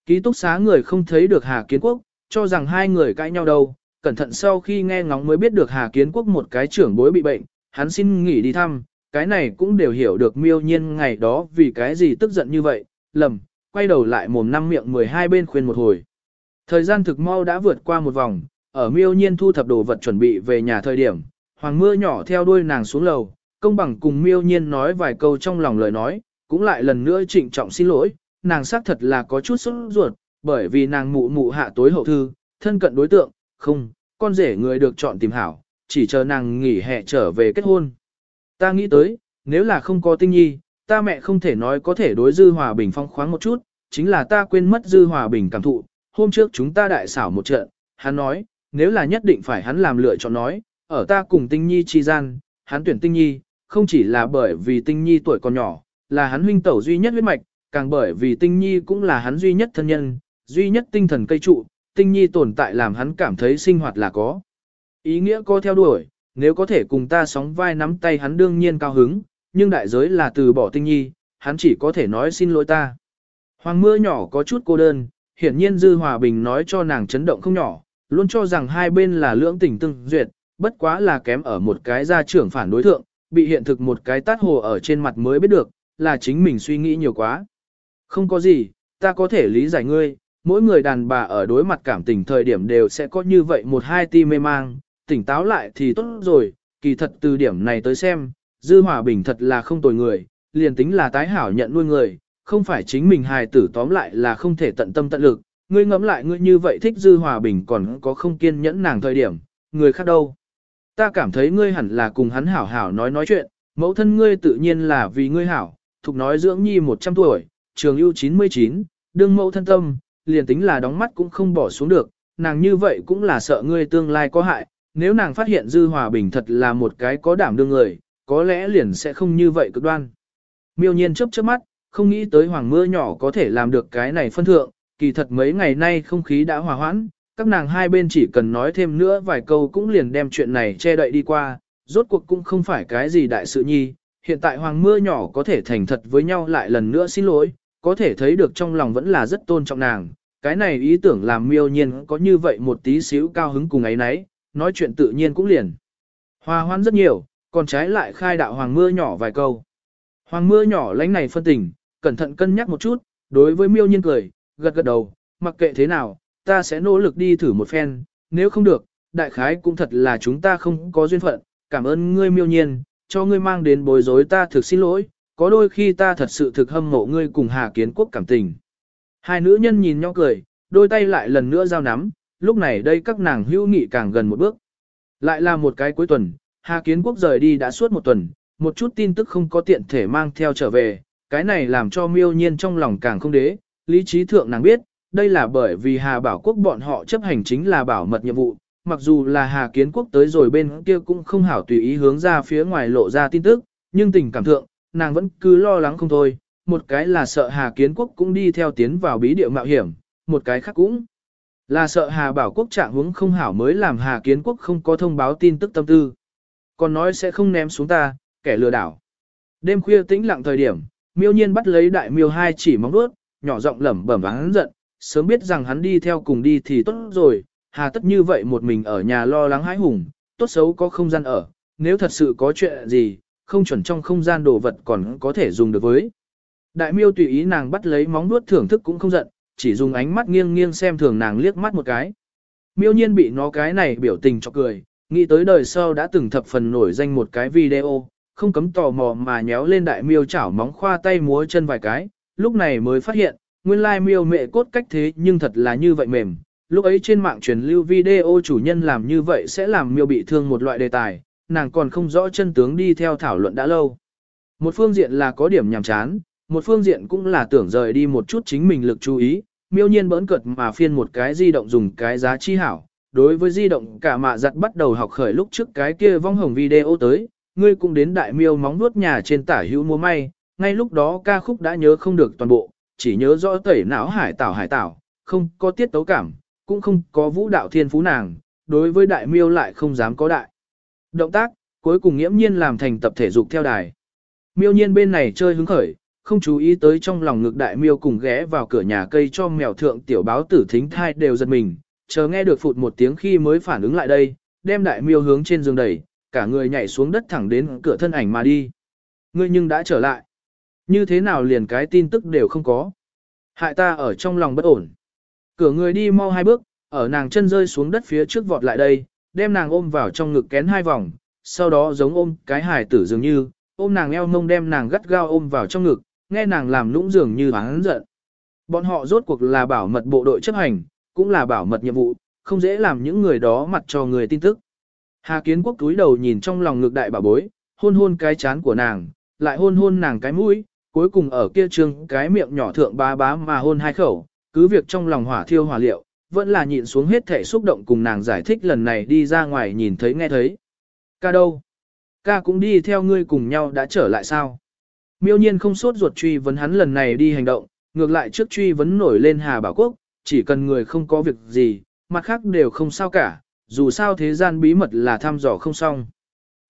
Speaker 1: Ký túc xá người không thấy được Hà Kiến Quốc, cho rằng hai người cãi nhau đâu, cẩn thận sau khi nghe ngóng mới biết được Hà Kiến Quốc một cái trưởng bối bị bệnh, hắn xin nghỉ đi thăm, cái này cũng đều hiểu được miêu nhiên ngày đó vì cái gì tức giận như vậy, lầm, quay đầu lại mồm năm miệng 12 bên khuyên một hồi. Thời gian thực mau đã vượt qua một vòng, ở miêu nhiên thu thập đồ vật chuẩn bị về nhà thời điểm, hoàng mưa nhỏ theo đuôi nàng xuống lầu, công bằng cùng miêu nhiên nói vài câu trong lòng lời nói, cũng lại lần nữa trịnh trọng xin lỗi, nàng xác thật là có chút sốt ruột, bởi vì nàng mụ mụ hạ tối hậu thư, thân cận đối tượng, không, con rể người được chọn tìm hảo, chỉ chờ nàng nghỉ hè trở về kết hôn. Ta nghĩ tới, nếu là không có tinh nhi, ta mẹ không thể nói có thể đối dư hòa bình phong khoáng một chút, chính là ta quên mất dư hòa bình cảm thụ, hôm trước chúng ta đại xảo một trận, hắn nói, nếu là nhất định phải hắn làm lựa chọn nói, ở ta cùng tinh nhi chi gian, hắn tuyển tinh nhi, không chỉ là bởi vì tinh nhi tuổi còn nhỏ, là hắn huynh tẩu duy nhất huyết mạch, càng bởi vì tinh nhi cũng là hắn duy nhất thân nhân, duy nhất tinh thần cây trụ, tinh nhi tồn tại làm hắn cảm thấy sinh hoạt là có. Ý nghĩa có theo đuổi, nếu có thể cùng ta sóng vai nắm tay hắn đương nhiên cao hứng, nhưng đại giới là từ bỏ tinh nhi, hắn chỉ có thể nói xin lỗi ta. Hoàng mưa nhỏ có chút cô đơn, hiển nhiên Dư Hòa Bình nói cho nàng chấn động không nhỏ, luôn cho rằng hai bên là lưỡng tình tương duyệt, bất quá là kém ở một cái gia trưởng phản đối thượng, bị hiện thực một cái tát hồ ở trên mặt mới biết được, là chính mình suy nghĩ nhiều quá. Không có gì, ta có thể lý giải ngươi, mỗi người đàn bà ở đối mặt cảm tình thời điểm đều sẽ có như vậy một hai ti mê mang, tỉnh táo lại thì tốt rồi, kỳ thật từ điểm này tới xem, Dư Hòa Bình thật là không tồi người, liền tính là tái hảo nhận nuôi người, không phải chính mình hài tử tóm lại là không thể tận tâm tận lực, ngươi ngẫm lại ngươi như vậy thích Dư Hòa Bình còn có không kiên nhẫn nàng thời điểm, người khác đâu. Ta cảm thấy ngươi hẳn là cùng hắn hảo hảo nói nói chuyện, mẫu thân ngươi tự nhiên là vì ngươi hảo, thục nói dưỡng nhi 100 tuổi, trường ưu 99, đương mẫu thân tâm, liền tính là đóng mắt cũng không bỏ xuống được, nàng như vậy cũng là sợ ngươi tương lai có hại, nếu nàng phát hiện Dư Hòa Bình thật là một cái có đảm đương người, có lẽ liền sẽ không như vậy cực đoan. Miêu nhiên chớp chớp mắt, không nghĩ tới hoàng mưa nhỏ có thể làm được cái này phân thượng, kỳ thật mấy ngày nay không khí đã hòa hoãn, các nàng hai bên chỉ cần nói thêm nữa vài câu cũng liền đem chuyện này che đậy đi qua, rốt cuộc cũng không phải cái gì đại sự nhi, hiện tại hoàng mưa nhỏ có thể thành thật với nhau lại lần nữa xin lỗi, có thể thấy được trong lòng vẫn là rất tôn trọng nàng, cái này ý tưởng làm miêu nhiên có như vậy một tí xíu cao hứng cùng ấy nấy, nói chuyện tự nhiên cũng liền. Hòa hoan rất nhiều, còn trái lại khai đạo hoàng mưa nhỏ vài câu. Hoàng mưa nhỏ lánh này phân tình, cẩn thận cân nhắc một chút, đối với miêu nhiên cười, gật gật đầu, mặc kệ thế nào, ta sẽ nỗ lực đi thử một phen, nếu không được, đại khái cũng thật là chúng ta không có duyên phận, cảm ơn ngươi miêu nhiên, cho ngươi mang đến bối rối ta thực xin lỗi, có đôi khi ta thật sự thực hâm mộ ngươi cùng Hà Kiến Quốc cảm tình. Hai nữ nhân nhìn nhau cười, đôi tay lại lần nữa giao nắm, lúc này đây các nàng hữu nghị càng gần một bước. Lại là một cái cuối tuần, Hà Kiến Quốc rời đi đã suốt một tuần, một chút tin tức không có tiện thể mang theo trở về, cái này làm cho miêu nhiên trong lòng càng không đế, lý trí thượng nàng biết, đây là bởi vì Hà Bảo Quốc bọn họ chấp hành chính là bảo mật nhiệm vụ, mặc dù là Hà Kiến Quốc tới rồi bên kia cũng không hảo tùy ý hướng ra phía ngoài lộ ra tin tức, nhưng tình cảm thượng, nàng vẫn cứ lo lắng không thôi, một cái là sợ Hà Kiến Quốc cũng đi theo tiến vào bí địa mạo hiểm, một cái khác cũng là sợ Hà Bảo Quốc trạng hướng không hảo mới làm Hà Kiến Quốc không có thông báo tin tức tâm tư. Còn nói sẽ không ném xuống ta, kẻ lừa đảo. Đêm khuya tĩnh lặng thời điểm, miêu nhiên bắt lấy đại miêu hai chỉ móng đuốt, nhỏ giọng lẩm bẩm và hắn giận, sớm biết rằng hắn đi theo cùng đi thì tốt rồi, hà tất như vậy một mình ở nhà lo lắng hãi hùng, tốt xấu có không gian ở, nếu thật sự có chuyện gì, không chuẩn trong không gian đồ vật còn có thể dùng được với. Đại miêu tùy ý nàng bắt lấy móng nuốt thưởng thức cũng không giận, chỉ dùng ánh mắt nghiêng nghiêng xem thường nàng liếc mắt một cái. Miêu nhiên bị nó cái này biểu tình cho cười, nghĩ tới đời sau đã từng thập phần nổi danh một cái video, không cấm tò mò mà nhéo lên đại miêu chảo móng khoa tay múa chân vài cái, lúc này mới phát hiện, nguyên lai miêu mẹ cốt cách thế nhưng thật là như vậy mềm. Lúc ấy trên mạng truyền lưu video chủ nhân làm như vậy sẽ làm miêu bị thương một loại đề tài, nàng còn không rõ chân tướng đi theo thảo luận đã lâu. Một phương diện là có điểm nhàm chán, một phương diện cũng là tưởng rời đi một chút chính mình lực chú ý, miêu nhiên bỡn cợt mà phiên một cái di động dùng cái giá chi hảo. Đối với di động cả mạ giặt bắt đầu học khởi lúc trước cái kia vong hồng video tới, ngươi cũng đến đại miêu móng nuốt nhà trên tả hữu mua may, ngay lúc đó ca khúc đã nhớ không được toàn bộ, chỉ nhớ rõ tẩy não hải tảo hải tảo, không có tiết tấu cảm, cũng không có vũ đạo thiên phú nàng, đối với đại miêu lại không dám có đại. Động tác, cuối cùng nghiễm nhiên làm thành tập thể dục theo đài. Miêu nhiên bên này chơi hứng khởi, không chú ý tới trong lòng ngực đại miêu cùng ghé vào cửa nhà cây cho mèo thượng tiểu báo tử thính thai đều giật mình, chờ nghe được phụt một tiếng khi mới phản ứng lại đây, đem đại miêu hướng trên giường đẩy, cả người nhảy xuống đất thẳng đến cửa thân ảnh mà đi. Ngươi nhưng đã trở lại. Như thế nào liền cái tin tức đều không có. Hại ta ở trong lòng bất ổn. Cửa người đi mau hai bước, ở nàng chân rơi xuống đất phía trước vọt lại đây, đem nàng ôm vào trong ngực kén hai vòng, sau đó giống ôm cái hải tử dường như, ôm nàng eo mông đem nàng gắt gao ôm vào trong ngực, nghe nàng làm nũng dường như hắn giận. Bọn họ rốt cuộc là bảo mật bộ đội chấp hành, cũng là bảo mật nhiệm vụ, không dễ làm những người đó mặt cho người tin tức. Hà Kiến Quốc túi đầu nhìn trong lòng ngực đại bà bối, hôn hôn cái chán của nàng, lại hôn hôn nàng cái mũi, cuối cùng ở kia trương cái miệng nhỏ thượng bá bá mà hôn hai khẩu, cứ việc trong lòng hỏa thiêu hỏa liệu, vẫn là nhịn xuống hết thể xúc động cùng nàng giải thích lần này đi ra ngoài nhìn thấy nghe thấy. Ca đâu? Ca cũng đi theo ngươi cùng nhau đã trở lại sao? Miêu nhiên không sốt ruột truy vấn hắn lần này đi hành động, ngược lại trước truy vấn nổi lên Hà Bảo Quốc, chỉ cần người không có việc gì, mặt khác đều không sao cả, dù sao thế gian bí mật là thăm dò không xong.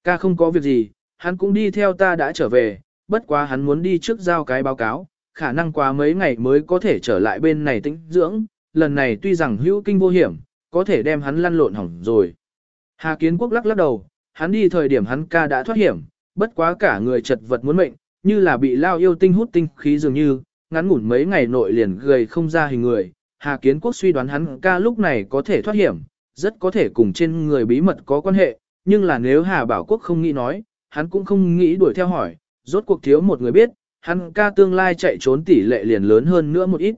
Speaker 1: Ca không có việc gì, hắn cũng đi theo ta đã trở về, bất quá hắn muốn đi trước giao cái báo cáo, khả năng quá mấy ngày mới có thể trở lại bên này tĩnh dưỡng, lần này tuy rằng hữu kinh vô hiểm, có thể đem hắn lăn lộn hỏng rồi. Hà Kiến Quốc lắc lắc đầu, hắn đi thời điểm hắn ca đã thoát hiểm, bất quá cả người chật vật muốn mệnh, như là bị lao yêu tinh hút tinh khí dường như, ngắn ngủn mấy ngày nội liền gầy không ra hình người. Hà Kiến Quốc suy đoán hắn ca lúc này có thể thoát hiểm, rất có thể cùng trên người bí mật có quan hệ, nhưng là nếu Hà Bảo Quốc không nghĩ nói, hắn cũng không nghĩ đuổi theo hỏi, rốt cuộc thiếu một người biết, hắn ca tương lai chạy trốn tỷ lệ liền lớn hơn nữa một ít.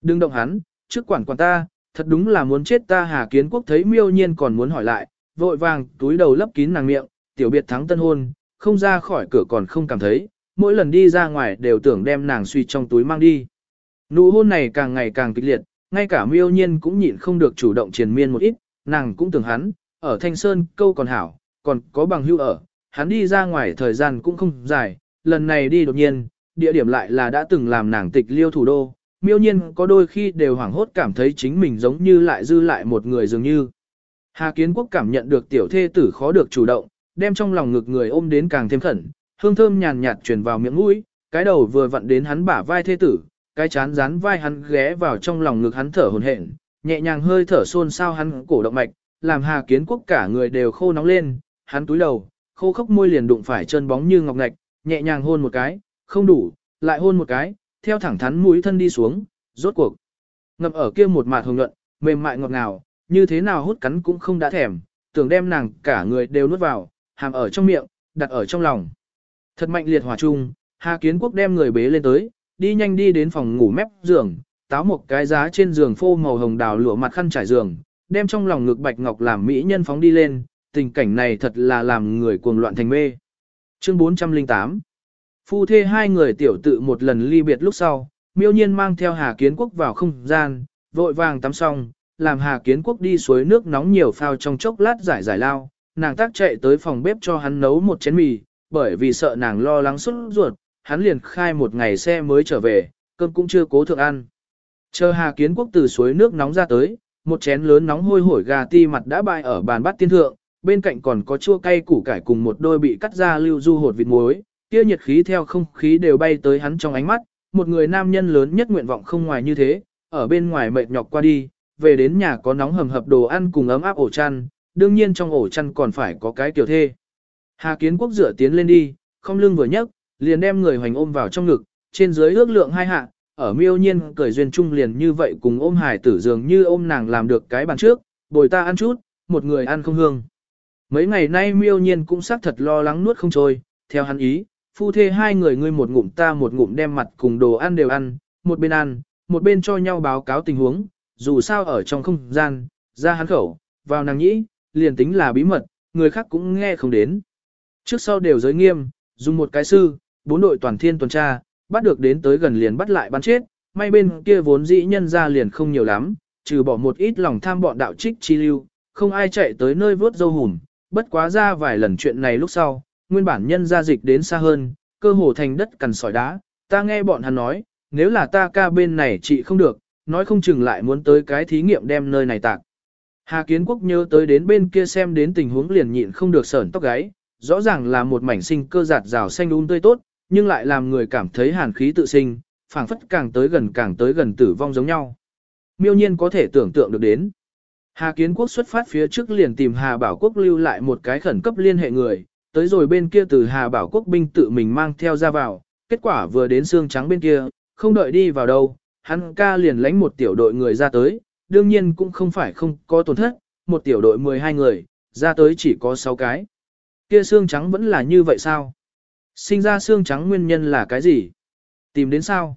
Speaker 1: Đừng động hắn, trước quản quản ta, thật đúng là muốn chết ta Hà Kiến Quốc thấy miêu nhiên còn muốn hỏi lại, vội vàng túi đầu lấp kín nàng miệng, tiểu biệt thắng tân hôn, không ra khỏi cửa còn không cảm thấy, mỗi lần đi ra ngoài đều tưởng đem nàng suy trong túi mang đi. Nụ hôn này càng ngày càng kịch liệt, ngay cả miêu nhiên cũng nhịn không được chủ động triền miên một ít, nàng cũng tưởng hắn, ở Thanh Sơn câu còn hảo, còn có bằng hữu ở, hắn đi ra ngoài thời gian cũng không dài, lần này đi đột nhiên, địa điểm lại là đã từng làm nàng tịch liêu thủ đô, miêu nhiên có đôi khi đều hoảng hốt cảm thấy chính mình giống như lại dư lại một người dường như. Hà Kiến Quốc cảm nhận được tiểu thê tử khó được chủ động, đem trong lòng ngực người ôm đến càng thêm khẩn, hương thơm nhàn nhạt truyền vào miệng mũi, cái đầu vừa vặn đến hắn bả vai thê tử, cái chán dán vai hắn ghé vào trong lòng ngực hắn thở hổn hển, nhẹ nhàng hơi thở xôn xao hắn cổ động mạch, làm Hà Kiến Quốc cả người đều khô nóng lên, hắn túi đầu, khô khốc môi liền đụng phải chân bóng như ngọc ngạch, nhẹ nhàng hôn một cái, không đủ, lại hôn một cái, theo thẳng thắn mũi thân đi xuống, rốt cuộc. Ngập ở kia một mạt hồng nhuận, mềm mại ngọt ngào, như thế nào hút cắn cũng không đã thèm, tưởng đem nàng cả người đều nuốt vào, hàm ở trong miệng, đặt ở trong lòng. Thật mạnh liệt hỏa chung, Hà Kiến Quốc đem người bế lên tới, đi nhanh đi đến phòng ngủ mép giường, táo một cái giá trên giường phô màu hồng đào lụa mặt khăn trải giường, đem trong lòng ngực bạch ngọc làm mỹ nhân phóng đi lên, tình cảnh này thật là làm người cuồng loạn thành mê. Chương 408 Phu thê hai người tiểu tự một lần ly biệt lúc sau, miêu nhiên mang theo Hà Kiến Quốc vào không gian, vội vàng tắm xong, làm Hà Kiến Quốc đi suối nước nóng nhiều phao trong chốc lát giải giải lao, nàng tác chạy tới phòng bếp cho hắn nấu một chén mì, bởi vì sợ nàng lo lắng xuất ruột, hắn liền khai một ngày xe mới trở về, cơm cũng chưa cố thượng ăn. Chờ Hà Kiến Quốc từ suối nước nóng ra tới, một chén lớn nóng hôi hổi gà ti mặt đã bại ở bàn bát tiên thượng, bên cạnh còn có chua cay củ cải cùng một đôi bị cắt ra lưu du hột vịt muối, kia nhiệt khí theo không khí đều bay tới hắn trong ánh mắt, một người nam nhân lớn nhất nguyện vọng không ngoài như thế, ở bên ngoài mệt nhọc qua đi, về đến nhà có nóng hầm hập đồ ăn cùng ấm áp ổ chăn, đương nhiên trong ổ chăn còn phải có cái tiểu thê. Hà Kiến Quốc dựa tiến lên đi, không lưng vừa nhấc, liền đem người hoành ôm vào trong ngực, trên dưới ước lượng hai hạ, ở miêu nhiên cười duyên trung liền như vậy cùng ôm hải tử dường như ôm nàng làm được cái bàn trước, bồi ta ăn chút, một người ăn không hương. Mấy ngày nay miêu nhiên cũng xác thật lo lắng nuốt không trôi, theo hắn ý, phu thê hai người ngươi một ngụm ta một ngụm đem mặt cùng đồ ăn đều ăn, một bên ăn, một bên cho nhau báo cáo tình huống, dù sao ở trong không gian, ra hắn khẩu, vào nàng nhĩ, liền tính là bí mật, người khác cũng nghe không đến. Trước sau đều giới nghiêm, dùng một cái sư, bốn đội toàn thiên tuần tra, bắt được đến tới gần liền bắt lại bắn chết, may bên kia vốn dĩ nhân ra liền không nhiều lắm, trừ bỏ một ít lòng tham bọn đạo trích chi lưu, không ai chạy tới nơi vớt dâu hùm, bất quá ra vài lần chuyện này lúc sau, nguyên bản nhân ra dịch đến xa hơn, cơ hồ thành đất cằn sỏi đá, ta nghe bọn hắn nói, nếu là ta ca bên này chị không được, nói không chừng lại muốn tới cái thí nghiệm đem nơi này tạc. Hà Kiến Quốc nhớ tới đến bên kia xem đến tình huống liền nhịn không được sởn tóc gáy, rõ ràng là một mảnh sinh cơ giạt rào xanh um tươi tốt, nhưng lại làm người cảm thấy hàn khí tự sinh, phảng phất càng tới gần càng tới gần tử vong giống nhau. Miêu nhiên có thể tưởng tượng được đến. Hà Kiến Quốc xuất phát phía trước liền tìm Hà Bảo Quốc lưu lại một cái khẩn cấp liên hệ người, tới rồi bên kia từ Hà Bảo Quốc binh tự mình mang theo ra vào, kết quả vừa đến xương trắng bên kia, không đợi đi vào đâu, hắn ca liền lãnh một tiểu đội người ra tới, đương nhiên cũng không phải không có tổn thất, một tiểu đội 12 người, ra tới chỉ có 6 cái. Kia xương trắng vẫn là như vậy sao? Sinh ra xương trắng nguyên nhân là cái gì? Tìm đến sao?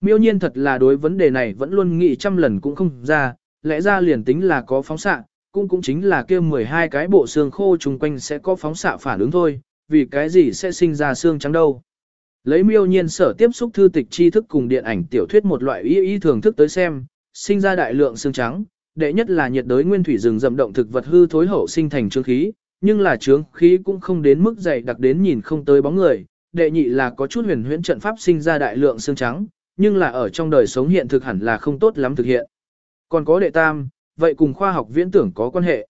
Speaker 1: Miêu nhiên thật là đối vấn đề này vẫn luôn nghĩ trăm lần cũng không ra, lẽ ra liền tính là có phóng xạ, cũng cũng chính là kia 12 cái bộ xương khô chung quanh sẽ có phóng xạ phản ứng thôi, vì cái gì sẽ sinh ra xương trắng đâu. Lấy miêu nhiên sở tiếp xúc thư tịch tri thức cùng điện ảnh tiểu thuyết một loại ý ý thưởng thức tới xem, sinh ra đại lượng xương trắng, đệ nhất là nhiệt đới nguyên thủy rừng rậm động thực vật hư thối hậu sinh thành trướng khí, nhưng là trướng khí cũng không đến mức dày đặc đến nhìn không tới bóng người, đệ nhị là có chút huyền huyễn trận pháp sinh ra đại lượng xương trắng, nhưng là ở trong đời sống hiện thực hẳn là không tốt lắm thực hiện. Còn có đệ tam, vậy cùng khoa học viễn tưởng có quan hệ.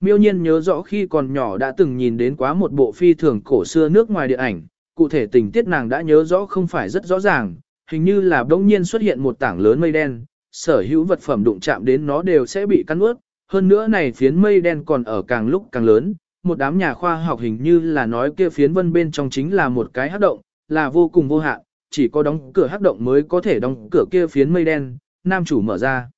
Speaker 1: Miêu nhiên nhớ rõ khi còn nhỏ đã từng nhìn đến quá một bộ phi thường cổ xưa nước ngoài điện ảnh, cụ thể tình tiết nàng đã nhớ rõ không phải rất rõ ràng, hình như là bỗng nhiên xuất hiện một tảng lớn mây đen, sở hữu vật phẩm đụng chạm đến nó đều sẽ bị cắn ướt, hơn nữa này phiến mây đen còn ở càng lúc càng lớn, một đám nhà khoa học hình như là nói kia phiến vân bên trong chính là một cái hắc động, là vô cùng vô hạn, chỉ có đóng cửa hắc động mới có thể đóng cửa kia phiến mây đen, nam chủ mở ra.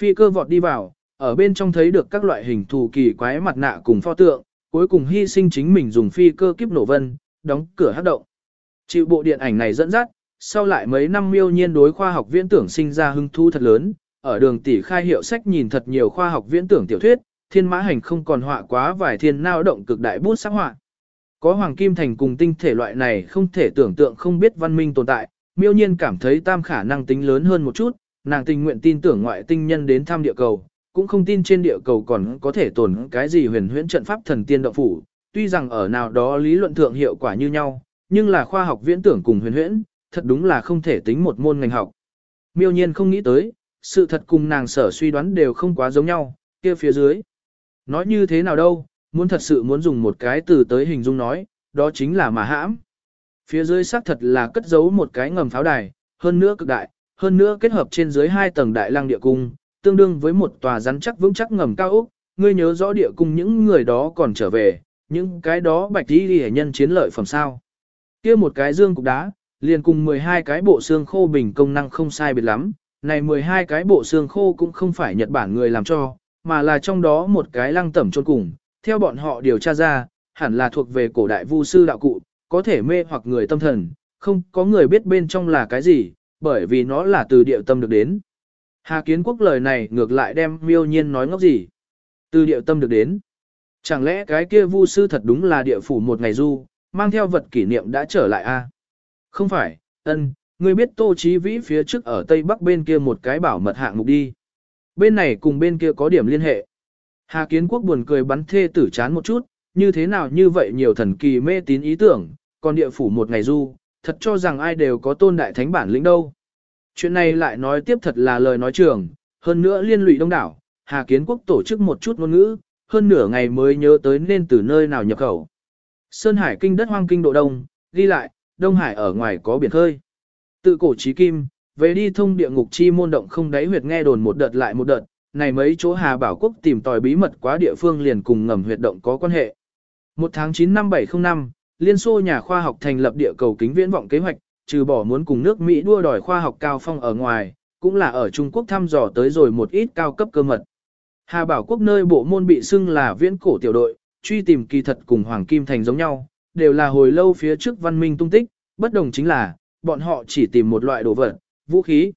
Speaker 1: Phi cơ vọt đi vào, ở bên trong thấy được các loại hình thù kỳ quái mặt nạ cùng pho tượng, cuối cùng hy sinh chính mình dùng phi cơ kiếp nổ vân, đóng cửa hát động. Chịu bộ điện ảnh này dẫn dắt, sau lại mấy năm miêu nhiên đối khoa học viễn tưởng sinh ra hứng thú thật lớn, ở đường tỷ khai hiệu sách nhìn thật nhiều khoa học viễn tưởng tiểu thuyết, thiên mã hành không còn họa quá vài thiên nao động cực đại bút sắc họa. Có hoàng kim thành cùng tinh thể loại này không thể tưởng tượng không biết văn minh tồn tại, miêu nhiên cảm thấy tam khả năng tính lớn hơn một chút, nàng tình nguyện tin tưởng ngoại tinh nhân đến thăm địa cầu, cũng không tin trên địa cầu còn có thể tồn cái gì huyền huyễn trận pháp thần tiên động phủ, tuy rằng ở nào đó lý luận thượng hiệu quả như nhau, nhưng là khoa học viễn tưởng cùng huyền huyễn, thật đúng là không thể tính một môn ngành học. Miêu nhiên không nghĩ tới, sự thật cùng nàng sở suy đoán đều không quá giống nhau, kia phía dưới. Nói như thế nào đâu, muốn thật sự muốn dùng một cái từ tới hình dung nói, đó chính là mà hãm. Phía dưới xác thật là cất giấu một cái ngầm pháo đài, hơn nữa cực đại, hơn nữa kết hợp trên dưới hai tầng đại lăng địa cung, tương đương với một tòa rắn chắc vững chắc ngầm cao ốc. Ngươi nhớ rõ địa cung những người đó còn trở về, những cái đó bạch đi hệ nhân chiến lợi phẩm sao. kia một cái dương cục đá, liền cùng 12 cái bộ xương khô bình công năng không sai biệt lắm. Này 12 cái bộ xương khô cũng không phải Nhật Bản người làm cho, mà là trong đó một cái lăng tẩm chôn cùng. Theo bọn họ điều tra ra, hẳn là thuộc về cổ đại vu sư đạo cụ, có thể mê hoặc người tâm thần, không có người biết bên trong là cái gì, bởi vì nó là từ địa tâm được đến. Hà Kiến Quốc lời này ngược lại đem miêu nhiên nói ngốc gì. Từ địa tâm được đến. Chẳng lẽ cái kia vu sư thật đúng là địa phủ một ngày du, mang theo vật kỷ niệm đã trở lại a? Không phải, ân, ngươi biết Tô Chí Vĩ phía trước ở Tây Bắc bên kia một cái bảo mật hạng mục đi. Bên này cùng bên kia có điểm liên hệ. Hà Kiến Quốc buồn cười bắn thê tử chán một chút, như thế nào như vậy nhiều thần kỳ mê tín ý tưởng, còn địa phủ một ngày du, thật cho rằng ai đều có tôn đại thánh bản lĩnh đâu. Chuyện này lại nói tiếp thật là lời nói trường, hơn nữa liên lụy đông đảo, Hà Kiến Quốc tổ chức một chút ngôn ngữ, hơn nửa ngày mới nhớ tới nên từ nơi nào nhập khẩu. Sơn Hải kinh đất hoang kinh độ đông, ghi lại, Đông Hải ở ngoài có biển khơi. Tự cổ trí kim, về đi thông địa ngục chi môn động không đáy huyệt nghe đồn một đợt lại một đợt, này mấy chỗ Hà Bảo Quốc tìm tòi bí mật quá địa phương liền cùng ngầm huyệt động có quan hệ. Một tháng 9 năm 705, Liên Xô nhà khoa học thành lập địa cầu kính viễn vọng kế hoạch, trừ bỏ muốn cùng nước Mỹ đua đòi khoa học cao phong ở ngoài, cũng là ở Trung Quốc thăm dò tới rồi một ít cao cấp cơ mật. Hà Bảo Quốc nơi bộ môn bị xưng là viễn cổ tiểu đội, truy tìm kỳ thật cùng Hoàng Kim Thành giống nhau, đều là hồi lâu phía trước văn minh tung tích, bất đồng chính là, bọn họ chỉ tìm một loại đồ vật, vũ khí.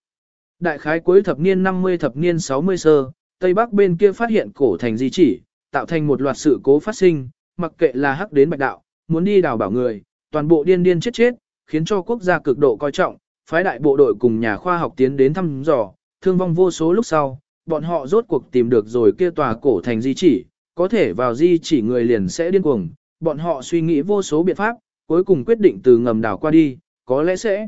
Speaker 1: Đại khái cuối thập niên 50 thập niên 60 sơ, Tây Bắc bên kia phát hiện cổ thành di chỉ, tạo thành một loạt sự cố phát sinh, mặc kệ là hắc đến bạch đạo, muốn đi đào bảo người, toàn bộ điên điên chết chết, khiến cho quốc gia cực độ coi trọng, phái đại bộ đội cùng nhà khoa học tiến đến thăm dò, thương vong vô số lúc sau, bọn họ rốt cuộc tìm được rồi kia tòa cổ thành di chỉ, có thể vào di chỉ người liền sẽ điên cuồng, bọn họ suy nghĩ vô số biện pháp, cuối cùng quyết định từ ngầm đảo qua đi, có lẽ sẽ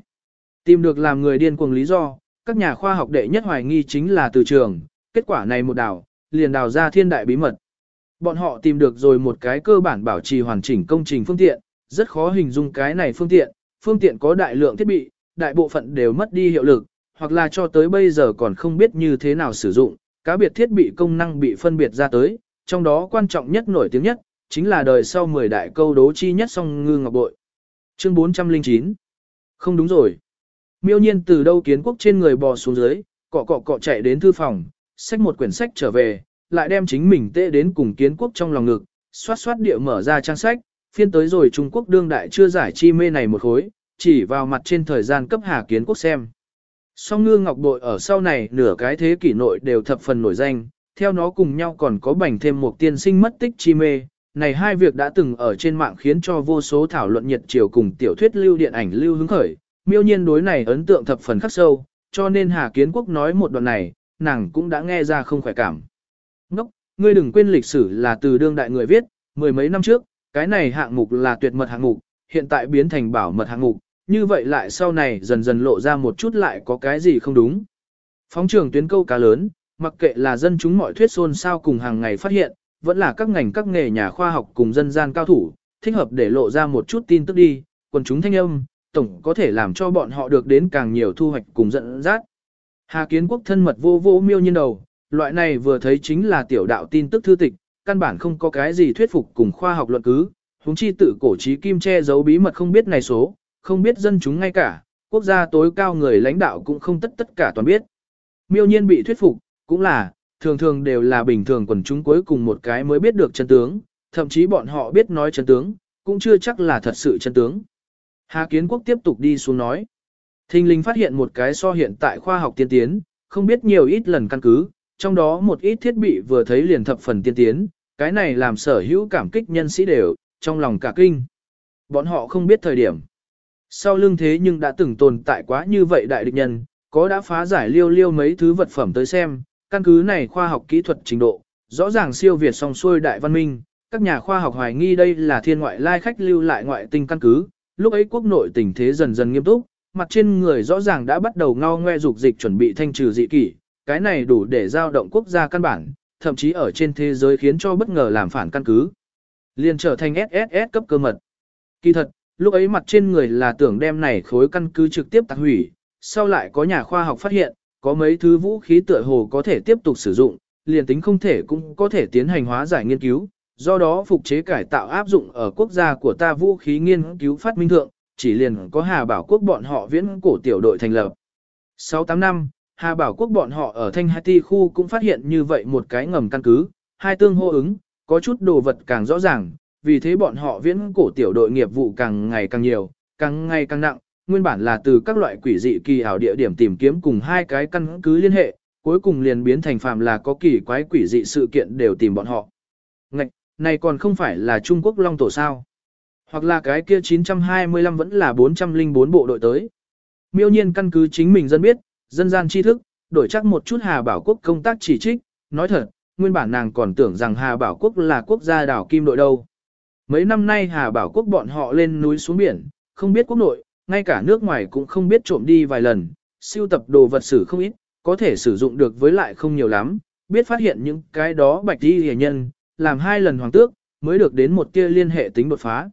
Speaker 1: tìm được làm người điên cuồng lý do, các nhà khoa học đệ nhất hoài nghi chính là từ trường, kết quả này một đảo, liền đào ra thiên đại bí mật. Bọn họ tìm được rồi một cái cơ bản bảo trì hoàn chỉnh công trình phương tiện, rất khó hình dung cái này phương tiện, phương tiện có đại lượng thiết bị, đại bộ phận đều mất đi hiệu lực, hoặc là cho tới bây giờ còn không biết như thế nào sử dụng, cá biệt thiết bị công năng bị phân biệt ra tới, trong đó quan trọng nhất nổi tiếng nhất, chính là đời sau 10 đại câu đố chi nhất song ngư ngọc bội. Chương 409 Không đúng rồi. Miêu nhiên từ đâu kiến quốc trên người bò xuống dưới, cọ cọ cọ chạy đến thư phòng, xách một quyển sách trở về, lại đem chính mình tệ đến cùng kiến quốc trong lòng ngực, xoát xoát địa mở ra trang sách, phiên tới rồi Trung Quốc đương đại chưa giải chi mê này một khối, chỉ vào mặt trên thời gian cấp hà kiến quốc xem. Song ngư ngọc bội ở sau này nửa cái thế kỷ nội đều thập phần nổi danh, theo nó cùng nhau còn có bành thêm một tiên sinh mất tích chi mê. Này hai việc đã từng ở trên mạng khiến cho vô số thảo luận nhiệt chiều cùng tiểu thuyết lưu điện ảnh lưu hứng khởi, miêu nhiên đối này ấn tượng thập phần khắc sâu, cho nên Hà Kiến Quốc nói một đoạn này, nàng cũng đã nghe ra không khỏe cảm. Ngốc, ngươi đừng quên lịch sử là từ đương đại người viết, mười mấy năm trước, cái này hạng mục là tuyệt mật hạng mục, hiện tại biến thành bảo mật hạng mục, như vậy lại sau này dần dần lộ ra một chút lại có cái gì không đúng. Phóng trường tuyến câu cá lớn, mặc kệ là dân chúng mọi thuyết xôn sao cùng hàng ngày phát hiện, vẫn là các ngành các nghề nhà khoa học cùng dân gian cao thủ, thích hợp để lộ ra một chút tin tức đi, quần chúng thanh âm, tổng có thể làm cho bọn họ được đến càng nhiều thu hoạch cùng dẫn dắt. Hà Kiến Quốc thân mật vô vô miêu nhiên đầu, loại này vừa thấy chính là tiểu đạo tin tức thư tịch, căn bản không có cái gì thuyết phục cùng khoa học luận cứ, huống chi tự cổ trí kim che giấu bí mật không biết này số, không biết dân chúng ngay cả, quốc gia tối cao người lãnh đạo cũng không tất tất cả toàn biết. Miêu nhiên bị thuyết phục, cũng là, thường thường đều là bình thường quần chúng cuối cùng một cái mới biết được chân tướng, thậm chí bọn họ biết nói chân tướng, cũng chưa chắc là thật sự chân tướng. Hà Kiến Quốc tiếp tục đi xuống nói. Thình linh phát hiện một cái so hiện tại khoa học tiên tiến, không biết nhiều ít lần căn cứ, trong đó một ít thiết bị vừa thấy liền thập phần tiên tiến, cái này làm sở hữu cảm kích nhân sĩ đều, trong lòng cả kinh. Bọn họ không biết thời điểm. Sau lưng thế nhưng đã từng tồn tại quá như vậy đại địch nhân, có đã phá giải liêu liêu mấy thứ vật phẩm tới xem, căn cứ này khoa học kỹ thuật trình độ, rõ ràng siêu việt song xuôi đại văn minh, các nhà khoa học hoài nghi đây là thiên ngoại lai khách lưu lại ngoại tinh căn cứ, lúc ấy quốc nội tình thế dần dần nghiêm túc, mặt trên người rõ ràng đã bắt đầu ngao ngoe dục dịch chuẩn bị thanh trừ dị kỷ, cái này đủ để giao động quốc gia căn bản, thậm chí ở trên thế giới khiến cho bất ngờ làm phản căn cứ. Liền trở thành SSS cấp cơ mật. Kỳ thật, lúc ấy mặt trên người là tưởng đem này khối căn cứ trực tiếp tạc hủy, sau lại có nhà khoa học phát hiện, có mấy thứ vũ khí tựa hồ có thể tiếp tục sử dụng, liền tính không thể cũng có thể tiến hành hóa giải nghiên cứu, do đó phục chế cải tạo áp dụng ở quốc gia của ta vũ khí nghiên cứu phát minh thượng, chỉ liền có Hà Bảo Quốc bọn họ viễn cổ tiểu đội thành lập. 685 Hà Bảo Quốc bọn họ ở Thanh Haiti khu cũng phát hiện như vậy một cái ngầm căn cứ, hai tương hô ứng, có chút đồ vật càng rõ ràng, vì thế bọn họ viễn cổ tiểu đội nghiệp vụ càng ngày càng nhiều, càng ngày càng nặng, nguyên bản là từ các loại quỷ dị kỳ ảo địa điểm tìm kiếm cùng hai cái căn cứ liên hệ, cuối cùng liền biến thành phạm là có kỳ quái quỷ dị sự kiện đều tìm bọn họ. Ngạch, này còn không phải là Trung Quốc Long Tổ sao? Hoặc là cái kia 925 vẫn là 404 bộ đội tới. Miêu nhiên căn cứ chính mình dân biết, dân gian tri thức, đổi chắc một chút Hà Bảo Quốc công tác chỉ trích, nói thật, nguyên bản nàng còn tưởng rằng Hà Bảo Quốc là quốc gia đảo kim đội đâu. Mấy năm nay Hà Bảo Quốc bọn họ lên núi xuống biển, không biết quốc nội, ngay cả nước ngoài cũng không biết trộm đi vài lần, siêu tập đồ vật sử không ít, có thể sử dụng được với lại không nhiều lắm, biết phát hiện những cái đó bạch đi hề nhân, làm hai lần hoàng tước, mới được đến một kia liên hệ tính đột phá.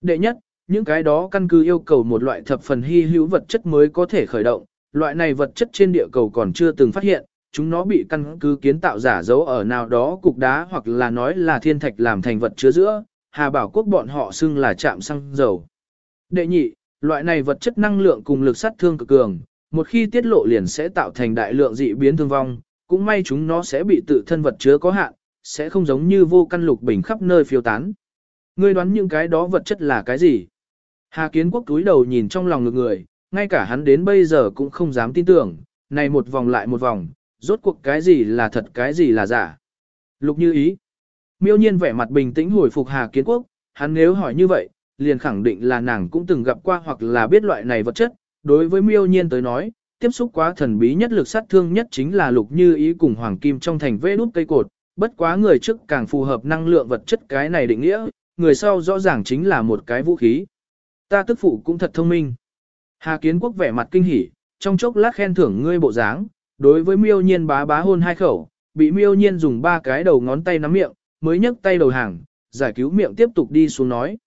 Speaker 1: Đệ nhất, những cái đó căn cứ yêu cầu một loại thập phần hy hữu vật chất mới có thể khởi động, loại này vật chất trên địa cầu còn chưa từng phát hiện, chúng nó bị căn cứ kiến tạo giả dấu ở nào đó cục đá hoặc là nói là thiên thạch làm thành vật chứa giữa, Hà Bảo Quốc bọn họ xưng là chạm xăng dầu. Đệ nhị, loại này vật chất năng lượng cùng lực sát thương cực cường, một khi tiết lộ liền sẽ tạo thành đại lượng dị biến thương vong, cũng may chúng nó sẽ bị tự thân vật chứa có hạn, sẽ không giống như vô căn lục bình khắp nơi phiêu tán. Ngươi đoán những cái đó vật chất là cái gì? Hà Kiến Quốc túi đầu nhìn trong lòng ngực người, ngay cả hắn đến bây giờ cũng không dám tin tưởng, này một vòng lại một vòng, rốt cuộc cái gì là thật cái gì là giả. Lục như ý. Miêu nhiên vẻ mặt bình tĩnh hồi phục Hà Kiến Quốc, hắn nếu hỏi như vậy, liền khẳng định là nàng cũng từng gặp qua hoặc là biết loại này vật chất. Đối với miêu nhiên tới nói, tiếp xúc quá thần bí nhất lực sát thương nhất chính là lục như ý cùng hoàng kim trong thành vê nút cây cột, bất quá người trước càng phù hợp năng lượng vật chất cái này định nghĩa, người sau rõ ràng chính là một cái vũ khí. Ta tức phụ cũng thật thông minh. Hà Kiến Quốc vẻ mặt kinh hỉ, trong chốc lát khen thưởng ngươi bộ dáng, đối với miêu nhiên bá bá hôn hai khẩu, bị miêu nhiên dùng ba cái đầu ngón tay nắm miệng, mới nhấc tay đầu hàng, giải cứu miệng tiếp tục đi xuống nói.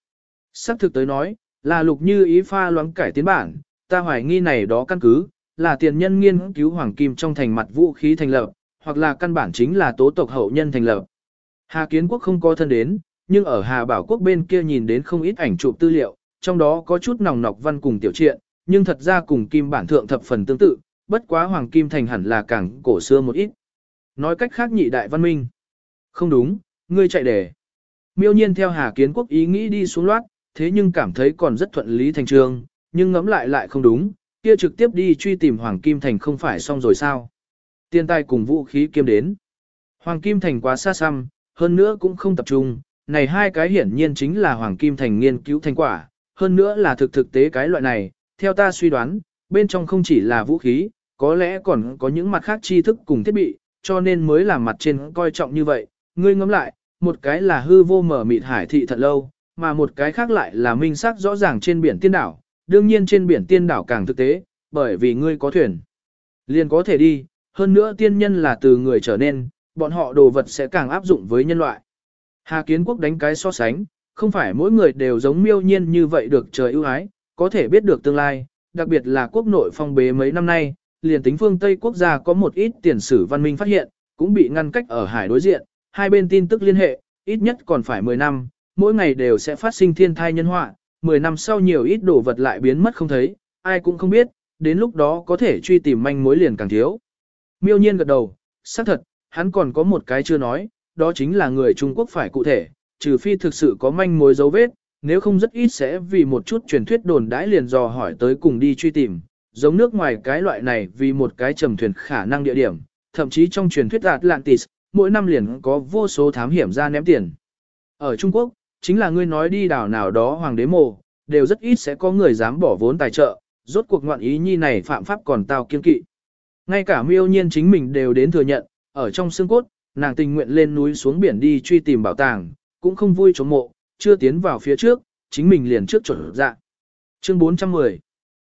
Speaker 1: Sắc thực tới nói, là lục như ý pha loãng cải tiến bản, ta hoài nghi này đó căn cứ, là tiền nhân nghiên cứu hoàng kim trong thành mặt vũ khí thành lập, hoặc là căn bản chính là tố tộc hậu nhân thành lập. Hà Kiến Quốc không có thân đến, nhưng ở Hà Bảo Quốc bên kia nhìn đến không ít ảnh chụp tư liệu, trong đó có chút nòng nọc văn cùng tiểu truyện, nhưng thật ra cùng kim bản thượng thập phần tương tự, bất quá hoàng kim thành hẳn là càng cổ xưa một ít. Nói cách khác nhị đại văn minh. Không đúng, ngươi chạy để. Miêu nhiên theo Hà Kiến Quốc ý nghĩ đi xuống loát, thế nhưng cảm thấy còn rất thuận lý thành trường, nhưng ngẫm lại lại không đúng, kia trực tiếp đi truy tìm Hoàng Kim Thành không phải xong rồi sao. Tiên tài cùng vũ khí kiêm đến. Hoàng Kim Thành quá xa xăm, hơn nữa cũng không tập trung, này hai cái hiển nhiên chính là Hoàng Kim Thành nghiên cứu thành quả, hơn nữa là thực thực tế cái loại này, theo ta suy đoán, bên trong không chỉ là vũ khí, có lẽ còn có những mặt khác tri thức cùng thiết bị, cho nên mới làm mặt trên coi trọng như vậy. Ngươi ngẫm lại, một cái là hư vô mở mịt hải thị thật lâu, mà một cái khác lại là minh xác rõ ràng trên biển tiên đảo, đương nhiên trên biển tiên đảo càng thực tế, bởi vì ngươi có thuyền. Liền có thể đi, hơn nữa tiên nhân là từ người trở nên, bọn họ đồ vật sẽ càng áp dụng với nhân loại. Hà Kiến Quốc đánh cái so sánh, không phải mỗi người đều giống miêu nhiên như vậy được trời ưu ái, có thể biết được tương lai, đặc biệt là quốc nội phong bế mấy năm nay, liền tính phương Tây quốc gia có một ít tiền sử văn minh phát hiện, cũng bị ngăn cách ở hải đối diện, hai bên tin tức liên hệ, ít nhất còn phải 10 năm, mỗi ngày đều sẽ phát sinh thiên thai nhân họa, 10 năm sau nhiều ít đồ vật lại biến mất không thấy, ai cũng không biết, đến lúc đó có thể truy tìm manh mối liền càng thiếu. Miêu nhiên gật đầu, xác thật, hắn còn có một cái chưa nói, đó chính là người Trung Quốc phải cụ thể, trừ phi thực sự có manh mối dấu vết, nếu không rất ít sẽ vì một chút truyền thuyết đồn đãi liền dò hỏi tới cùng đi truy tìm, giống nước ngoài cái loại này vì một cái trầm thuyền khả năng địa điểm, thậm chí trong truyền thuyết Atlantis, mỗi năm liền có vô số thám hiểm ra ném tiền. Ở Trung Quốc, chính là ngươi nói đi đảo nào đó hoàng đế mộ, đều rất ít sẽ có người dám bỏ vốn tài trợ, rốt cuộc ngoạn ý nhi này phạm pháp còn tao kiên kỵ. Ngay cả miêu nhiên chính mình đều đến thừa nhận, ở trong xương cốt, nàng tình nguyện lên núi xuống biển đi truy tìm bảo tàng, cũng không vui chống mộ, chưa tiến vào phía trước, chính mình liền trước chuẩn dạ. Chương 410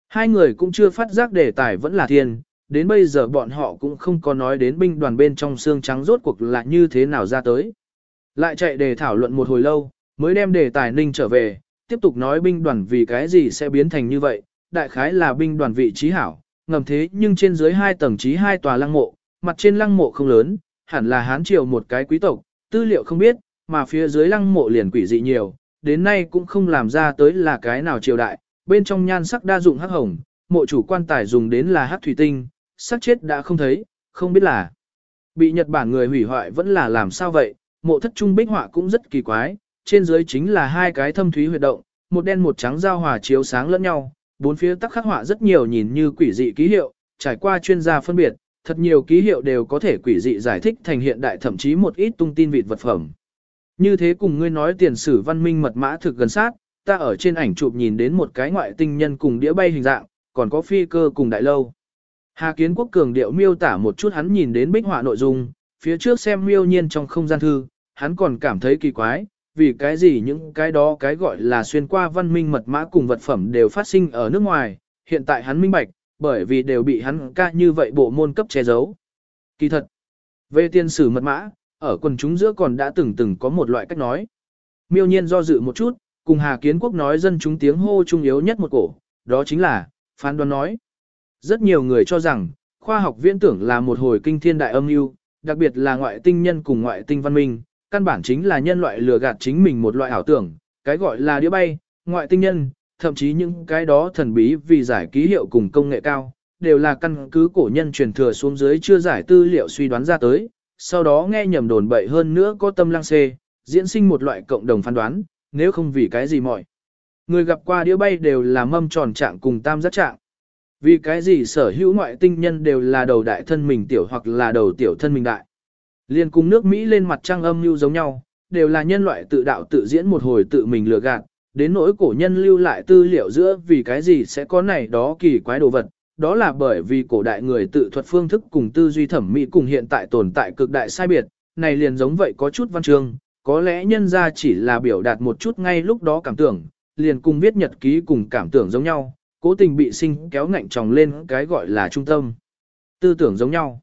Speaker 1: Hai người cũng chưa phát giác đề tài vẫn là thiên, đến bây giờ bọn họ cũng không có nói đến binh đoàn bên trong xương trắng rốt cuộc là như thế nào ra tới. Lại chạy để thảo luận một hồi lâu, mới đem đề tài ninh trở về, tiếp tục nói binh đoàn vì cái gì sẽ biến thành như vậy, đại khái là binh đoàn vị trí hảo, ngầm thế nhưng trên dưới hai tầng trí hai tòa lăng mộ, mặt trên lăng mộ không lớn, hẳn là hán triều một cái quý tộc, tư liệu không biết, mà phía dưới lăng mộ liền quỷ dị nhiều, đến nay cũng không làm ra tới là cái nào triều đại, bên trong nhan sắc đa dụng hắc hồng, mộ chủ quan tài dùng đến là hắc thủy tinh, sắc chết đã không thấy, không biết là bị Nhật Bản người hủy hoại vẫn là làm sao vậy, mộ thất trung bích họa cũng rất kỳ quái, trên dưới chính là hai cái thâm thúy huyệt động, một đen một trắng giao hòa chiếu sáng lẫn nhau, bốn phía tắc khắc họa rất nhiều nhìn như quỷ dị ký hiệu, trải qua chuyên gia phân biệt, thật nhiều ký hiệu đều có thể quỷ dị giải thích thành hiện đại thậm chí một ít tung tin vịt vật phẩm. Như thế cùng ngươi nói tiền sử văn minh mật mã thực gần sát, ta ở trên ảnh chụp nhìn đến một cái ngoại tinh nhân cùng đĩa bay hình dạng, còn có phi cơ cùng đại lâu. Hà Kiến Quốc cường điệu miêu tả một chút hắn nhìn đến bích họa nội dung, phía trước xem miêu nhiên trong không gian thư, hắn còn cảm thấy kỳ quái, vì cái gì những cái đó cái gọi là xuyên qua văn minh mật mã cùng vật phẩm đều phát sinh ở nước ngoài, hiện tại hắn minh bạch, bởi vì đều bị hắn ca như vậy bộ môn cấp che giấu. Kỳ thật, về tiên sử mật mã, ở quần chúng giữa còn đã từng từng có một loại cách nói. Miêu nhiên do dự một chút, cùng Hà Kiến Quốc nói dân chúng tiếng hô trung yếu nhất một cổ, đó chính là, phán đoán nói. Rất nhiều người cho rằng, khoa học viễn tưởng là một hồi kinh thiên đại âm mưu, đặc biệt là ngoại tinh nhân cùng ngoại tinh văn minh, căn bản chính là nhân loại lừa gạt chính mình một loại ảo tưởng, cái gọi là đĩa bay, ngoại tinh nhân, thậm chí những cái đó thần bí vì giải ký hiệu cùng công nghệ cao, đều là căn cứ cổ nhân truyền thừa xuống dưới chưa giải tư liệu suy đoán ra tới, sau đó nghe nhầm đồn bậy hơn nữa có tâm lang xê, diễn sinh một loại cộng đồng phán đoán, nếu không vì cái gì mọi. Người gặp qua đĩa bay đều là mâm tròn trạng cùng tam giác trạng. Vì cái gì sở hữu ngoại tinh nhân đều là đầu đại thân mình tiểu hoặc là đầu tiểu thân mình đại. Liên cùng nước Mỹ lên mặt trăng âm lưu giống nhau, đều là nhân loại tự đạo tự diễn một hồi tự mình lừa gạt, đến nỗi cổ nhân lưu lại tư liệu giữa vì cái gì sẽ có này đó kỳ quái đồ vật, đó là bởi vì cổ đại người tự thuật phương thức cùng tư duy thẩm mỹ cùng hiện tại tồn tại cực đại sai biệt, này liền giống vậy có chút văn chương, có lẽ nhân ra chỉ là biểu đạt một chút ngay lúc đó cảm tưởng, liền cùng viết nhật ký cùng cảm tưởng giống nhau, cố tình bị sinh kéo ngạnh tròng lên cái gọi là trung tâm. Tư tưởng giống nhau.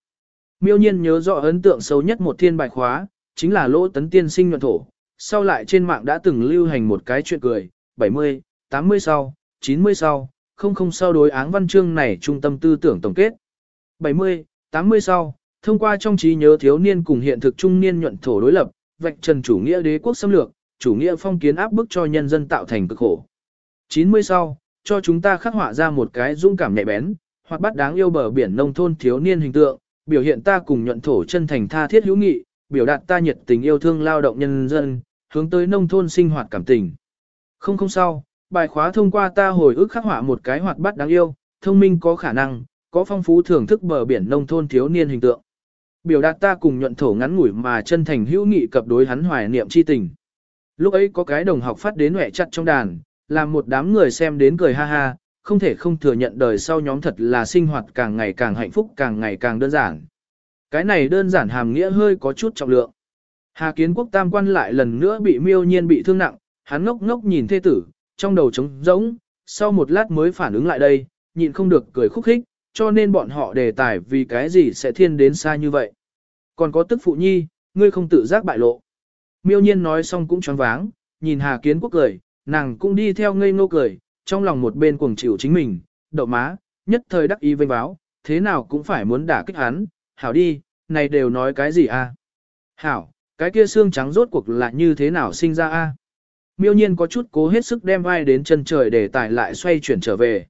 Speaker 1: Miêu nhiên nhớ rõ ấn tượng sâu nhất một thiên bài khóa, chính là lỗ tấn tiên sinh nhuận thổ. Sau lại trên mạng đã từng lưu hành một cái chuyện cười, 70, 80 sau, 90 sau, không không sau đối áng văn chương này trung tâm tư tưởng tổng kết. 70, 80 sau, thông qua trong trí nhớ thiếu niên cùng hiện thực trung niên nhuận thổ đối lập, vạch trần chủ nghĩa đế quốc xâm lược, chủ nghĩa phong kiến áp bức cho nhân dân tạo thành cực khổ. 90 sau, cho chúng ta khắc họa ra một cái dũng cảm nhạy bén, hoặc bắt đáng yêu bờ biển nông thôn thiếu niên hình tượng, biểu hiện ta cùng nhuận thổ chân thành tha thiết hữu nghị, biểu đạt ta nhiệt tình yêu thương lao động nhân dân, hướng tới nông thôn sinh hoạt cảm tình. Không không sao, bài khóa thông qua ta hồi ức khắc họa một cái hoạt bát đáng yêu, thông minh có khả năng, có phong phú thưởng thức bờ biển nông thôn thiếu niên hình tượng. Biểu đạt ta cùng nhuận thổ ngắn ngủi mà chân thành hữu nghị cập đối hắn hoài niệm chi tình. Lúc ấy có cái đồng học phát đến hẻ chặt trong đàn, làm một đám người xem đến cười ha ha, không thể không thừa nhận đời sau nhóm thật là sinh hoạt càng ngày càng hạnh phúc càng ngày càng đơn giản. Cái này đơn giản hàm nghĩa hơi có chút trọng lượng. Hà kiến quốc tam quan lại lần nữa bị miêu nhiên bị thương nặng, hắn ngốc ngốc nhìn thê tử, trong đầu trống rỗng, sau một lát mới phản ứng lại đây, nhịn không được cười khúc khích, cho nên bọn họ đề tài vì cái gì sẽ thiên đến xa như vậy. Còn có tức phụ nhi, ngươi không tự giác bại lộ. Miêu nhiên nói xong cũng choáng váng, nhìn Hà Kiến Quốc cười, nàng cũng đi theo ngây ngô cười, trong lòng một bên cuồng chịu chính mình, đậu má, nhất thời đắc ý vênh báo, thế nào cũng phải muốn đả kích hắn, hảo đi, này đều nói cái gì a? Hảo, cái kia xương trắng rốt cuộc là như thế nào sinh ra a? Miêu nhiên có chút cố hết sức đem vai đến chân trời để tải lại xoay chuyển trở về.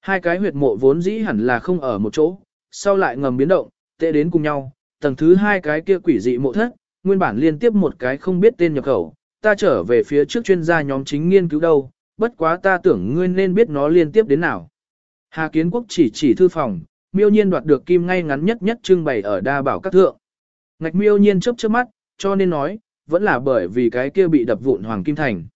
Speaker 1: Hai cái huyệt mộ vốn dĩ hẳn là không ở một chỗ, sau lại ngầm biến động, tệ đến cùng nhau, tầng thứ hai cái kia quỷ dị mộ thất, nguyên bản liên tiếp một cái không biết tên nhập khẩu, ta trở về phía trước chuyên gia nhóm chính nghiên cứu đâu, bất quá ta tưởng ngươi nên biết nó liên tiếp đến nào. Hà Kiến Quốc chỉ chỉ thư phòng, miêu nhiên đoạt được kim ngay ngắn nhất nhất trưng bày ở đa bảo các thượng. Ngạch miêu nhiên chớp chớp mắt, cho nên nói, vẫn là bởi vì cái kia bị đập vụn hoàng kim thành.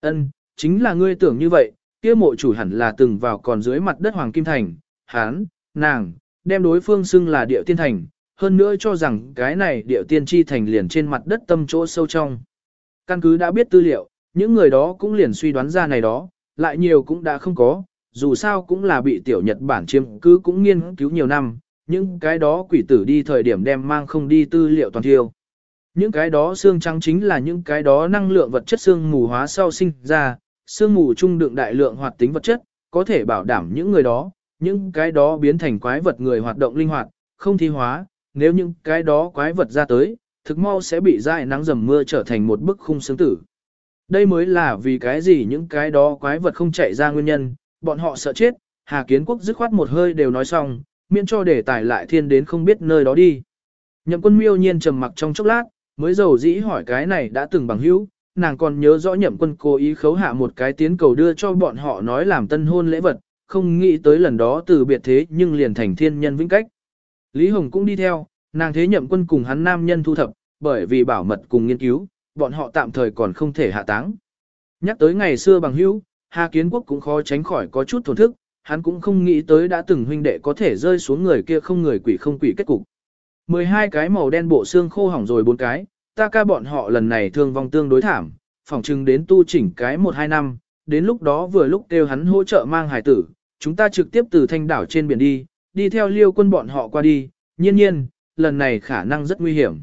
Speaker 1: Ân, chính là ngươi tưởng như vậy, kia mộ chủ hẳn là từng vào còn dưới mặt đất hoàng kim thành, hán, nàng, đem đối phương xưng là địa tiên thành, hơn nữa cho rằng cái này địa tiên chi thành liền trên mặt đất tâm chỗ sâu trong. Căn cứ đã biết tư liệu, những người đó cũng liền suy đoán ra này đó, lại nhiều cũng đã không có, dù sao cũng là bị tiểu Nhật Bản chiếm cứ cũng nghiên cứu nhiều năm, những cái đó quỷ tử đi thời điểm đem mang không đi tư liệu toàn thiêu. Những cái đó xương trắng chính là những cái đó năng lượng vật chất xương mù hóa sau sinh ra, xương mù trung đựng đại lượng hoạt tính vật chất, có thể bảo đảm những người đó, những cái đó biến thành quái vật người hoạt động linh hoạt, không thi hóa, nếu những cái đó quái vật ra tới, thực mau sẽ bị dại nắng dầm mưa trở thành một bức khung sướng tử. Đây mới là vì cái gì những cái đó quái vật không chạy ra nguyên nhân, bọn họ sợ chết, Hà Kiến Quốc dứt khoát một hơi đều nói xong, miễn cho để tải lại thiên đến không biết nơi đó đi. Nhậm quân miêu nhiên trầm mặc trong chốc lát, mới dầu dĩ hỏi cái này đã từng bằng hữu, nàng còn nhớ rõ nhậm quân cố ý khấu hạ một cái tiến cầu đưa cho bọn họ nói làm tân hôn lễ vật, không nghĩ tới lần đó từ biệt thế nhưng liền thành thiên nhân vĩnh cách. Lý Hồng cũng đi theo, nàng thế nhậm quân cùng hắn nam nhân thu thập, bởi vì bảo mật cùng nghiên cứu, bọn họ tạm thời còn không thể hạ táng. Nhắc tới ngày xưa bằng hữu, Hà Kiến Quốc cũng khó tránh khỏi có chút thổn thức, hắn cũng không nghĩ tới đã từng huynh đệ có thể rơi xuống người kia không người quỷ không quỷ kết cục. 12 cái màu đen bộ xương khô hỏng rồi bốn cái, ta ca bọn họ lần này thương vong tương đối thảm, phỏng chừng đến tu chỉnh cái 1-2 năm, đến lúc đó vừa lúc kêu hắn hỗ trợ mang hải tử, chúng ta trực tiếp từ thanh đảo trên biển đi, đi theo liêu quân bọn họ qua đi, nhiên nhiên, lần này khả năng rất nguy hiểm.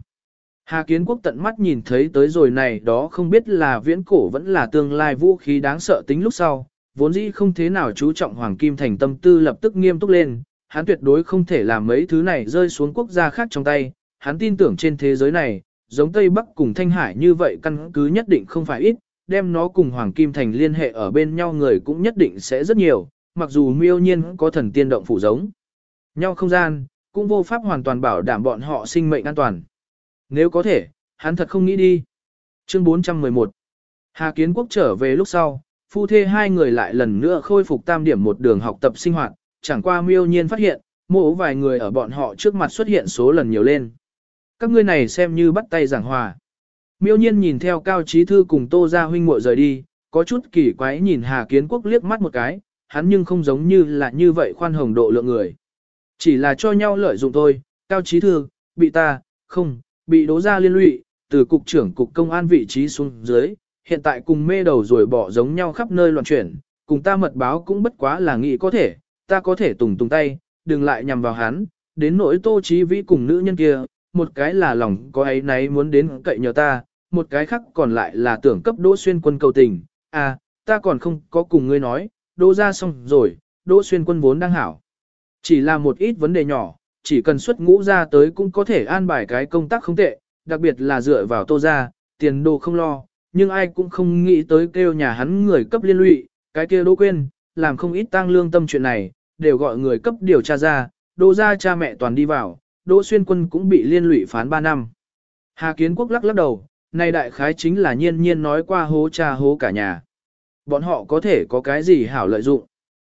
Speaker 1: Hà Kiến Quốc tận mắt nhìn thấy tới rồi này đó không biết là viễn cổ vẫn là tương lai vũ khí đáng sợ tính lúc sau, vốn dĩ không thế nào chú trọng Hoàng Kim Thành tâm tư lập tức nghiêm túc lên, hắn tuyệt đối không thể làm mấy thứ này rơi xuống quốc gia khác trong tay, hắn tin tưởng trên thế giới này, giống Tây Bắc cùng Thanh Hải như vậy căn cứ nhất định không phải ít, đem nó cùng Hoàng Kim Thành liên hệ ở bên nhau người cũng nhất định sẽ rất nhiều, mặc dù miêu nhiên có thần tiên động phủ giống nhau không gian, cũng vô pháp hoàn toàn bảo đảm bọn họ sinh mệnh an toàn. Nếu có thể, hắn thật không nghĩ đi. Chương 411 Hà Kiến Quốc trở về lúc sau, phu thê hai người lại lần nữa khôi phục tam điểm một đường học tập sinh hoạt, chẳng qua miêu nhiên phát hiện, mộ vài người ở bọn họ trước mặt xuất hiện số lần nhiều lên. Các ngươi này xem như bắt tay giảng hòa. Miêu nhiên nhìn theo Cao Trí Thư cùng Tô Gia huynh muội rời đi, có chút kỳ quái nhìn Hà Kiến Quốc liếc mắt một cái, hắn nhưng không giống như là như vậy khoan hồng độ lượng người. Chỉ là cho nhau lợi dụng thôi, Cao Trí Thư, bị ta, không, bị đố ra liên lụy, từ cục trưởng cục công an vị trí xuống dưới, hiện tại cùng mê đầu rồi bỏ giống nhau khắp nơi loạn chuyển, cùng ta mật báo cũng bất quá là nghĩ có thể, ta có thể tùng tùng tay, đừng lại nhằm vào hắn, đến nỗi tô trí vĩ cùng nữ nhân kia, một cái là lòng có ấy nấy muốn đến cậy nhờ ta, một cái khác còn lại là tưởng cấp đỗ xuyên quân cầu tình, à, ta còn không có cùng ngươi nói, đỗ ra xong rồi, đỗ xuyên quân vốn đang hảo. Chỉ là một ít vấn đề nhỏ, chỉ cần xuất ngũ ra tới cũng có thể an bài cái công tác không tệ, đặc biệt là dựa vào tô ra, tiền đồ không lo, nhưng ai cũng không nghĩ tới kêu nhà hắn người cấp liên lụy, cái kia đỗ quên, làm không ít tăng lương tâm chuyện này, đều gọi người cấp điều tra ra, đỗ ra cha mẹ toàn đi vào, đỗ xuyên quân cũng bị liên lụy phán 3 năm. Hà Kiến Quốc lắc lắc đầu, này đại khái chính là nhiên nhiên nói qua hố cha hố cả nhà. Bọn họ có thể có cái gì hảo lợi dụng.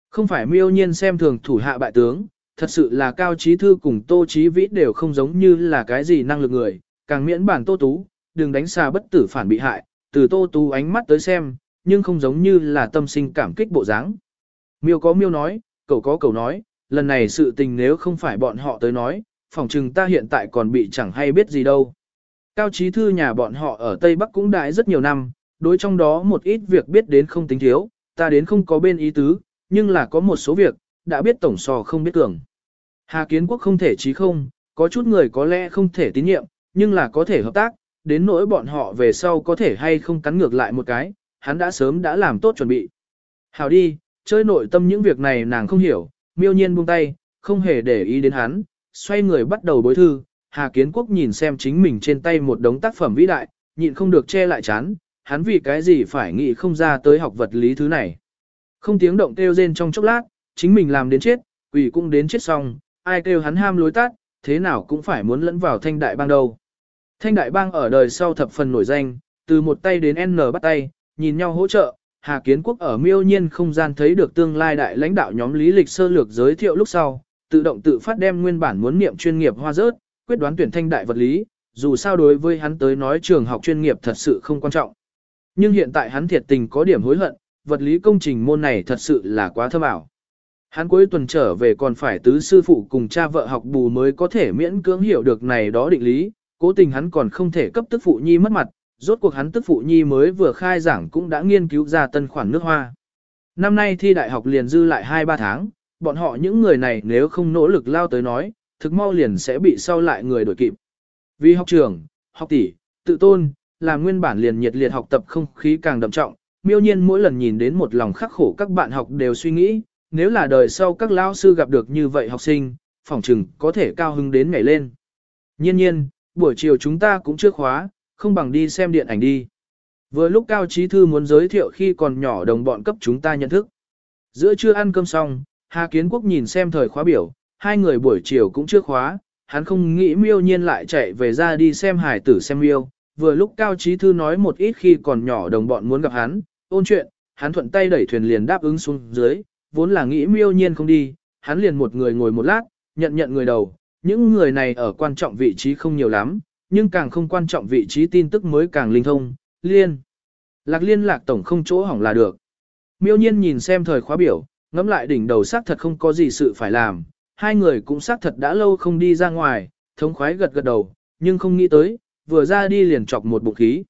Speaker 1: Không phải miêu nhiên xem thường thủ hạ bại tướng, thật sự là cao trí thư cùng tô trí vĩ đều không giống như là cái gì năng lực người, càng miễn bản tô tú, đừng đánh xa bất tử phản bị hại, từ tô tú ánh mắt tới xem, nhưng không giống như là tâm sinh cảm kích bộ dáng. Miêu có miêu nói, cậu có cậu nói, lần này sự tình nếu không phải bọn họ tới nói, phòng chừng ta hiện tại còn bị chẳng hay biết gì đâu. Cao trí thư nhà bọn họ ở Tây Bắc cũng đãi rất nhiều năm, đối trong đó một ít việc biết đến không tính thiếu, ta đến không có bên ý tứ, nhưng là có một số việc, đã biết tổng sò không biết tưởng. Hà Kiến Quốc không thể trí không, có chút người có lẽ không thể tín nhiệm, nhưng là có thể hợp tác, đến nỗi bọn họ về sau có thể hay không cắn ngược lại một cái, hắn đã sớm đã làm tốt chuẩn bị. Hào đi, chơi nội tâm những việc này nàng không hiểu, miêu nhiên buông tay, không hề để ý đến hắn, xoay người bắt đầu bối thư. Hà Kiến Quốc nhìn xem chính mình trên tay một đống tác phẩm vĩ đại, nhịn không được che lại chán, hắn vì cái gì phải nghĩ không ra tới học vật lý thứ này. Không tiếng động kêu rên trong chốc lát, chính mình làm đến chết, quỷ cũng đến chết xong, ai kêu hắn ham lối tát, thế nào cũng phải muốn lẫn vào thanh đại bang đâu. Thanh đại bang ở đời sau thập phần nổi danh, từ một tay đến N bắt tay, nhìn nhau hỗ trợ, Hà Kiến Quốc ở miêu nhiên không gian thấy được tương lai đại lãnh đạo nhóm lý lịch sơ lược giới thiệu lúc sau, tự động tự phát đem nguyên bản muốn niệm chuyên nghiệp hoa rớt, quyết đoán tuyển thanh đại vật lý, dù sao đối với hắn tới nói trường học chuyên nghiệp thật sự không quan trọng. Nhưng hiện tại hắn thiệt tình có điểm hối hận, vật lý công trình môn này thật sự là quá thâm ảo. Hắn cuối tuần trở về còn phải tứ sư phụ cùng cha vợ học bù mới có thể miễn cưỡng hiểu được này đó định lý, cố tình hắn còn không thể cấp tức phụ nhi mất mặt, rốt cuộc hắn tức phụ nhi mới vừa khai giảng cũng đã nghiên cứu ra tân khoản nước hoa. Năm nay thi đại học liền dư lại 2-3 tháng, bọn họ những người này nếu không nỗ lực lao tới nói, thực mau liền sẽ bị sau lại người đổi kịp. Vì học trường, học tỷ, tự tôn, làm nguyên bản liền nhiệt liệt học tập không khí càng đậm trọng, miêu nhiên mỗi lần nhìn đến một lòng khắc khổ các bạn học đều suy nghĩ, nếu là đời sau các lao sư gặp được như vậy học sinh, phỏng chừng có thể cao hứng đến ngày lên. Nhiên nhiên, buổi chiều chúng ta cũng chưa khóa, không bằng đi xem điện ảnh đi. Vừa lúc Cao Trí Thư muốn giới thiệu khi còn nhỏ đồng bọn cấp chúng ta nhận thức. Giữa trưa ăn cơm xong, Hà Kiến Quốc nhìn xem thời khóa biểu, hai người buổi chiều cũng chưa khóa, hắn không nghĩ miêu nhiên lại chạy về ra đi xem hải tử xem miêu. Vừa lúc Cao Trí Thư nói một ít khi còn nhỏ đồng bọn muốn gặp hắn, ôn chuyện, hắn thuận tay đẩy thuyền liền đáp ứng xuống dưới, vốn là nghĩ miêu nhiên không đi, hắn liền một người ngồi một lát, nhận nhận người đầu, những người này ở quan trọng vị trí không nhiều lắm, nhưng càng không quan trọng vị trí tin tức mới càng linh thông, liên. Lạc liên lạc tổng không chỗ hỏng là được. Miêu nhiên nhìn xem thời khóa biểu, ngắm lại đỉnh đầu xác thật không có gì sự phải làm, hai người cũng xác thật đã lâu không đi ra ngoài, thống khoái gật gật đầu, nhưng không nghĩ tới, vừa ra đi liền chọc một bụng khí.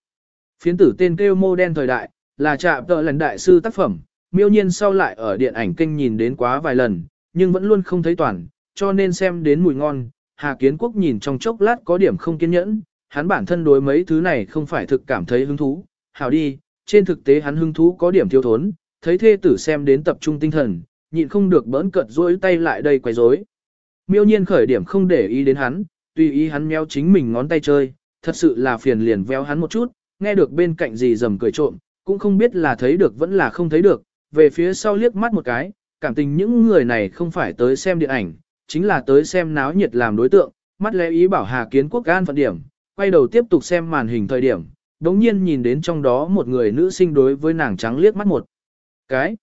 Speaker 1: Phiến tử tên kêu mô đen thời đại, là trạm tợ lần đại sư tác phẩm, miêu nhiên sau lại ở điện ảnh kênh nhìn đến quá vài lần, nhưng vẫn luôn không thấy toàn, cho nên xem đến mùi ngon, Hà Kiến Quốc nhìn trong chốc lát có điểm không kiên nhẫn, hắn bản thân đối mấy thứ này không phải thực cảm thấy hứng thú, hảo đi, trên thực tế hắn hứng thú có điểm thiếu thốn, thấy thê tử xem đến tập trung tinh thần, nhịn không được bỡn cợt rối tay lại đây quay rối. Miêu nhiên khởi điểm không để ý đến hắn, tùy ý hắn meo chính mình ngón tay chơi, thật sự là phiền liền véo hắn một chút, nghe được bên cạnh gì rầm cười trộm, cũng không biết là thấy được vẫn là không thấy được, về phía sau liếc mắt một cái, cảm tình những người này không phải tới xem điện ảnh, chính là tới xem náo nhiệt làm đối tượng, mắt lẽ ý bảo Hà Kiến Quốc gan phận điểm, quay đầu tiếp tục xem màn hình thời điểm, đống nhiên nhìn đến trong đó một người nữ sinh đối với nàng trắng liếc mắt một cái.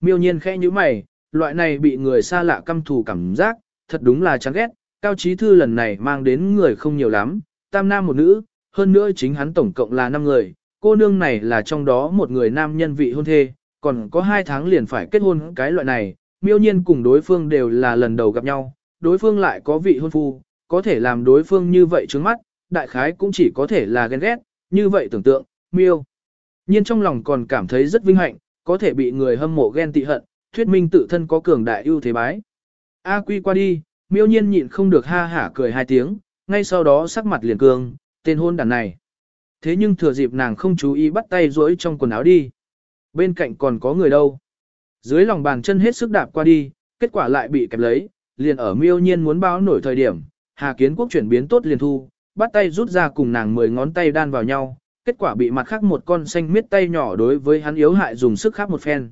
Speaker 1: Miêu nhiên khẽ như mày, loại này bị người xa lạ căm thù cảm giác, thật đúng là chán ghét, cao trí thư lần này mang đến người không nhiều lắm, tam nam một nữ, hơn nữa chính hắn tổng cộng là 5 người, cô nương này là trong đó một người nam nhân vị hôn thê, còn có 2 tháng liền phải kết hôn cái loại này, miêu nhiên cùng đối phương đều là lần đầu gặp nhau, đối phương lại có vị hôn phu, có thể làm đối phương như vậy trước mắt, đại khái cũng chỉ có thể là ghen ghét, như vậy tưởng tượng, miêu. nhiên trong lòng còn cảm thấy rất vinh hạnh, có thể bị người hâm mộ ghen tị hận, thuyết minh tự thân có cường đại ưu thế bái. A quy qua đi, miêu nhiên nhịn không được ha hả cười hai tiếng, ngay sau đó sắc mặt liền cường, tên hôn đàn này. Thế nhưng thừa dịp nàng không chú ý bắt tay rỗi trong quần áo đi. Bên cạnh còn có người đâu. Dưới lòng bàn chân hết sức đạp qua đi, kết quả lại bị kẹp lấy, liền ở miêu nhiên muốn báo nổi thời điểm, Hà Kiến Quốc chuyển biến tốt liền thu, bắt tay rút ra cùng nàng mười ngón tay đan vào nhau, kết quả bị mặt khác một con xanh miết tay nhỏ đối với hắn yếu hại dùng sức khác một phen.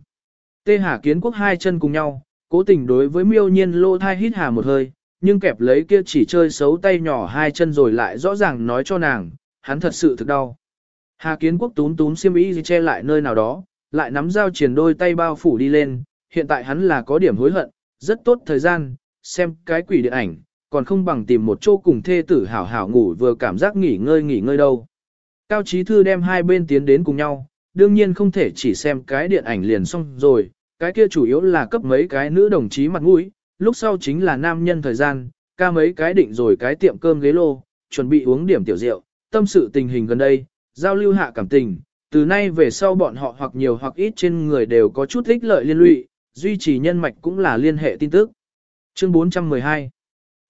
Speaker 1: Tê Hà Kiến Quốc hai chân cùng nhau, cố tình đối với miêu nhiên lô thai hít hà một hơi, nhưng kẹp lấy kia chỉ chơi xấu tay nhỏ hai chân rồi lại rõ ràng nói cho nàng, hắn thật sự thực đau. Hà Kiến Quốc túm túm xiêm y che lại nơi nào đó, lại nắm dao triển đôi tay bao phủ đi lên, hiện tại hắn là có điểm hối hận, rất tốt thời gian, xem cái quỷ điện ảnh, còn không bằng tìm một chỗ cùng thê tử hảo hảo ngủ vừa cảm giác nghỉ ngơi nghỉ ngơi đâu. Cao Chí Thư đem hai bên tiến đến cùng nhau, đương nhiên không thể chỉ xem cái điện ảnh liền xong rồi, cái kia chủ yếu là cấp mấy cái nữ đồng chí mặt mũi, lúc sau chính là nam nhân thời gian, ca mấy cái định rồi cái tiệm cơm ghế lô, chuẩn bị uống điểm tiểu rượu, tâm sự tình hình gần đây, giao lưu hạ cảm tình, từ nay về sau bọn họ hoặc nhiều hoặc ít trên người đều có chút ích lợi liên lụy, duy trì nhân mạch cũng là liên hệ tin tức. Chương 412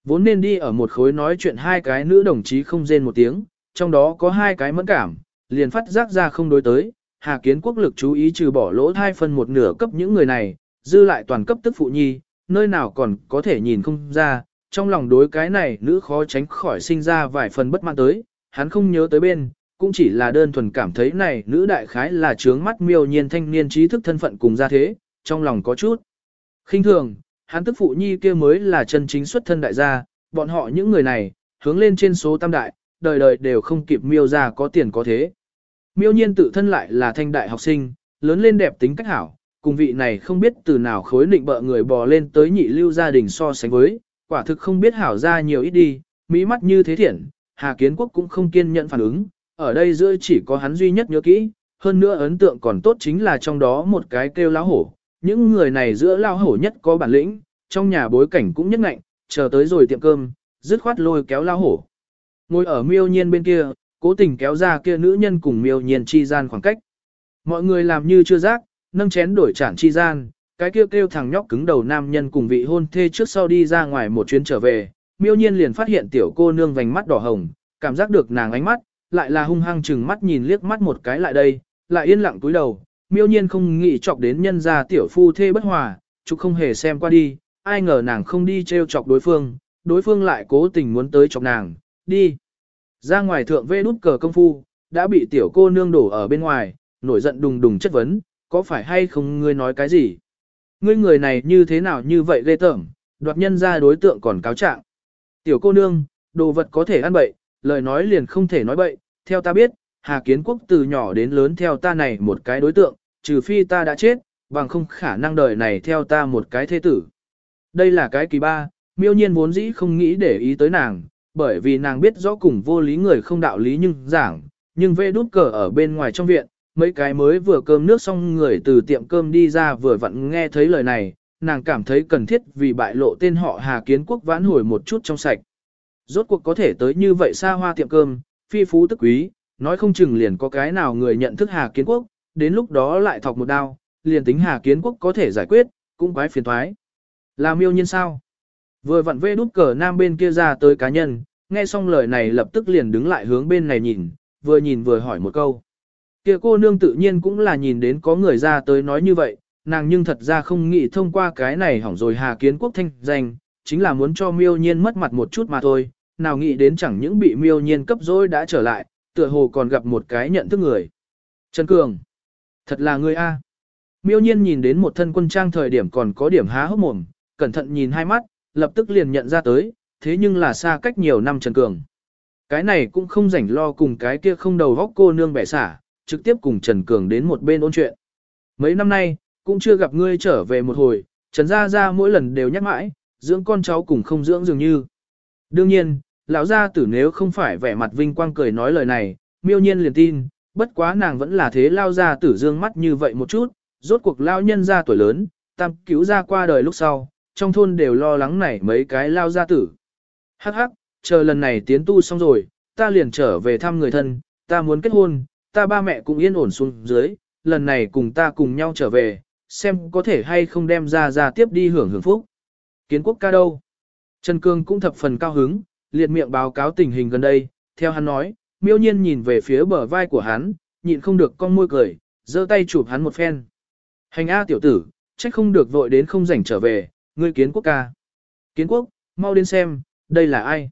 Speaker 1: Vốn nên đi ở một khối nói chuyện hai cái nữ đồng chí không rên một tiếng, trong đó có hai cái mẫn cảm, liền phát giác ra không đối tới, Hà Kiến Quốc lực chú ý trừ bỏ lỗ hai phân một nửa cấp những người này, dư lại toàn cấp tức phụ nhi, nơi nào còn có thể nhìn không ra, trong lòng đối cái này nữ khó tránh khỏi sinh ra vài phần bất mãn tới, hắn không nhớ tới bên, cũng chỉ là đơn thuần cảm thấy này nữ đại khái là trướng mắt miêu nhiên thanh niên trí thức thân phận cùng ra thế, trong lòng có chút. khinh thường, hắn tức phụ nhi kia mới là chân chính xuất thân đại gia, bọn họ những người này, hướng lên trên số tam đại, đời đời đều không kịp miêu ra có tiền có thế. Miêu nhiên tự thân lại là thanh đại học sinh, lớn lên đẹp tính cách hảo, cùng vị này không biết từ nào khối định bợ người bò lên tới nhị lưu gia đình so sánh với, quả thực không biết hảo ra nhiều ít đi, mỹ mắt như thế thiện, Hà Kiến Quốc cũng không kiên nhẫn phản ứng, ở đây giữa chỉ có hắn duy nhất nhớ kỹ, hơn nữa ấn tượng còn tốt chính là trong đó một cái kêu lão hổ, những người này giữa lao hổ nhất có bản lĩnh, trong nhà bối cảnh cũng nhất ngạnh, chờ tới rồi tiệm cơm, dứt khoát lôi kéo lao hổ. Ngồi ở miêu nhiên bên kia, cố tình kéo ra kia nữ nhân cùng miêu nhiên chi gian khoảng cách. Mọi người làm như chưa giác, nâng chén đổi chản chi gian, cái kêu kêu thằng nhóc cứng đầu nam nhân cùng vị hôn thê trước sau đi ra ngoài một chuyến trở về, miêu nhiên liền phát hiện tiểu cô nương vành mắt đỏ hồng, cảm giác được nàng ánh mắt, lại là hung hăng chừng mắt nhìn liếc mắt một cái lại đây, lại yên lặng túi đầu, miêu nhiên không nghĩ chọc đến nhân gia tiểu phu thê bất hòa, chúc không hề xem qua đi, ai ngờ nàng không đi treo chọc đối phương, đối phương lại cố tình muốn tới chọc nàng, đi. Ra ngoài thượng vê đút cờ công phu, đã bị tiểu cô nương đổ ở bên ngoài, nổi giận đùng đùng chất vấn, có phải hay không ngươi nói cái gì? Ngươi người này như thế nào như vậy ghê tởm, đoạt nhân ra đối tượng còn cáo trạng. Tiểu cô nương, đồ vật có thể ăn bậy, lời nói liền không thể nói bậy, theo ta biết, Hà Kiến Quốc từ nhỏ đến lớn theo ta này một cái đối tượng, trừ phi ta đã chết, bằng không khả năng đời này theo ta một cái thế tử. Đây là cái kỳ ba, miêu nhiên vốn dĩ không nghĩ để ý tới nàng, bởi vì nàng biết rõ cùng vô lý người không đạo lý nhưng giảng, nhưng vê đút cờ ở bên ngoài trong viện, mấy cái mới vừa cơm nước xong người từ tiệm cơm đi ra vừa vặn nghe thấy lời này, nàng cảm thấy cần thiết vì bại lộ tên họ Hà Kiến Quốc vãn hồi một chút trong sạch. Rốt cuộc có thể tới như vậy xa hoa tiệm cơm, phi phú tức quý, nói không chừng liền có cái nào người nhận thức Hà Kiến Quốc, đến lúc đó lại thọc một đao, liền tính Hà Kiến Quốc có thể giải quyết, cũng quái phiền thoái. Là miêu nhiên sao? Vừa vặn vê đút cờ nam bên kia ra tới cá nhân, nghe xong lời này lập tức liền đứng lại hướng bên này nhìn, vừa nhìn vừa hỏi một câu. Kia cô nương tự nhiên cũng là nhìn đến có người ra tới nói như vậy, nàng nhưng thật ra không nghĩ thông qua cái này hỏng rồi Hà Kiến Quốc thanh danh, chính là muốn cho miêu nhiên mất mặt một chút mà thôi, nào nghĩ đến chẳng những bị miêu nhiên cấp dối đã trở lại, tựa hồ còn gặp một cái nhận thức người. Trần Cường, thật là người A. Miêu nhiên nhìn đến một thân quân trang thời điểm còn có điểm há hốc mồm, cẩn thận nhìn hai mắt, lập tức liền nhận ra tới, thế nhưng là xa cách nhiều năm Trần Cường. Cái này cũng không rảnh lo cùng cái kia không đầu góc cô nương bẻ xả, trực tiếp cùng Trần Cường đến một bên ôn chuyện. Mấy năm nay, cũng chưa gặp ngươi trở về một hồi, Trần Gia Gia mỗi lần đều nhắc mãi, dưỡng con cháu cùng không dưỡng dường như. Đương nhiên, lão gia tử nếu không phải vẻ mặt vinh quang cười nói lời này, miêu nhiên liền tin, bất quá nàng vẫn là thế lao gia tử dương mắt như vậy một chút, rốt cuộc lao nhân gia tuổi lớn, tam cứu ra qua đời lúc sau, trong thôn đều lo lắng này mấy cái lao gia tử. Hắc hắc, chờ lần này tiến tu xong rồi, ta liền trở về thăm người thân, ta muốn kết hôn, ta ba mẹ cũng yên ổn xuống dưới, lần này cùng ta cùng nhau trở về, xem có thể hay không đem ra ra tiếp đi hưởng hưởng phúc. Kiến quốc ca đâu? Trần Cương cũng thập phần cao hứng, liệt miệng báo cáo tình hình gần đây, theo hắn nói, miêu nhiên nhìn về phía bờ vai của hắn, nhịn không được con môi cười, giơ tay chụp hắn một phen. Hành A tiểu tử, trách không được vội đến không rảnh trở về, ngươi kiến quốc ca. Kiến quốc, mau đến xem, đây là ai?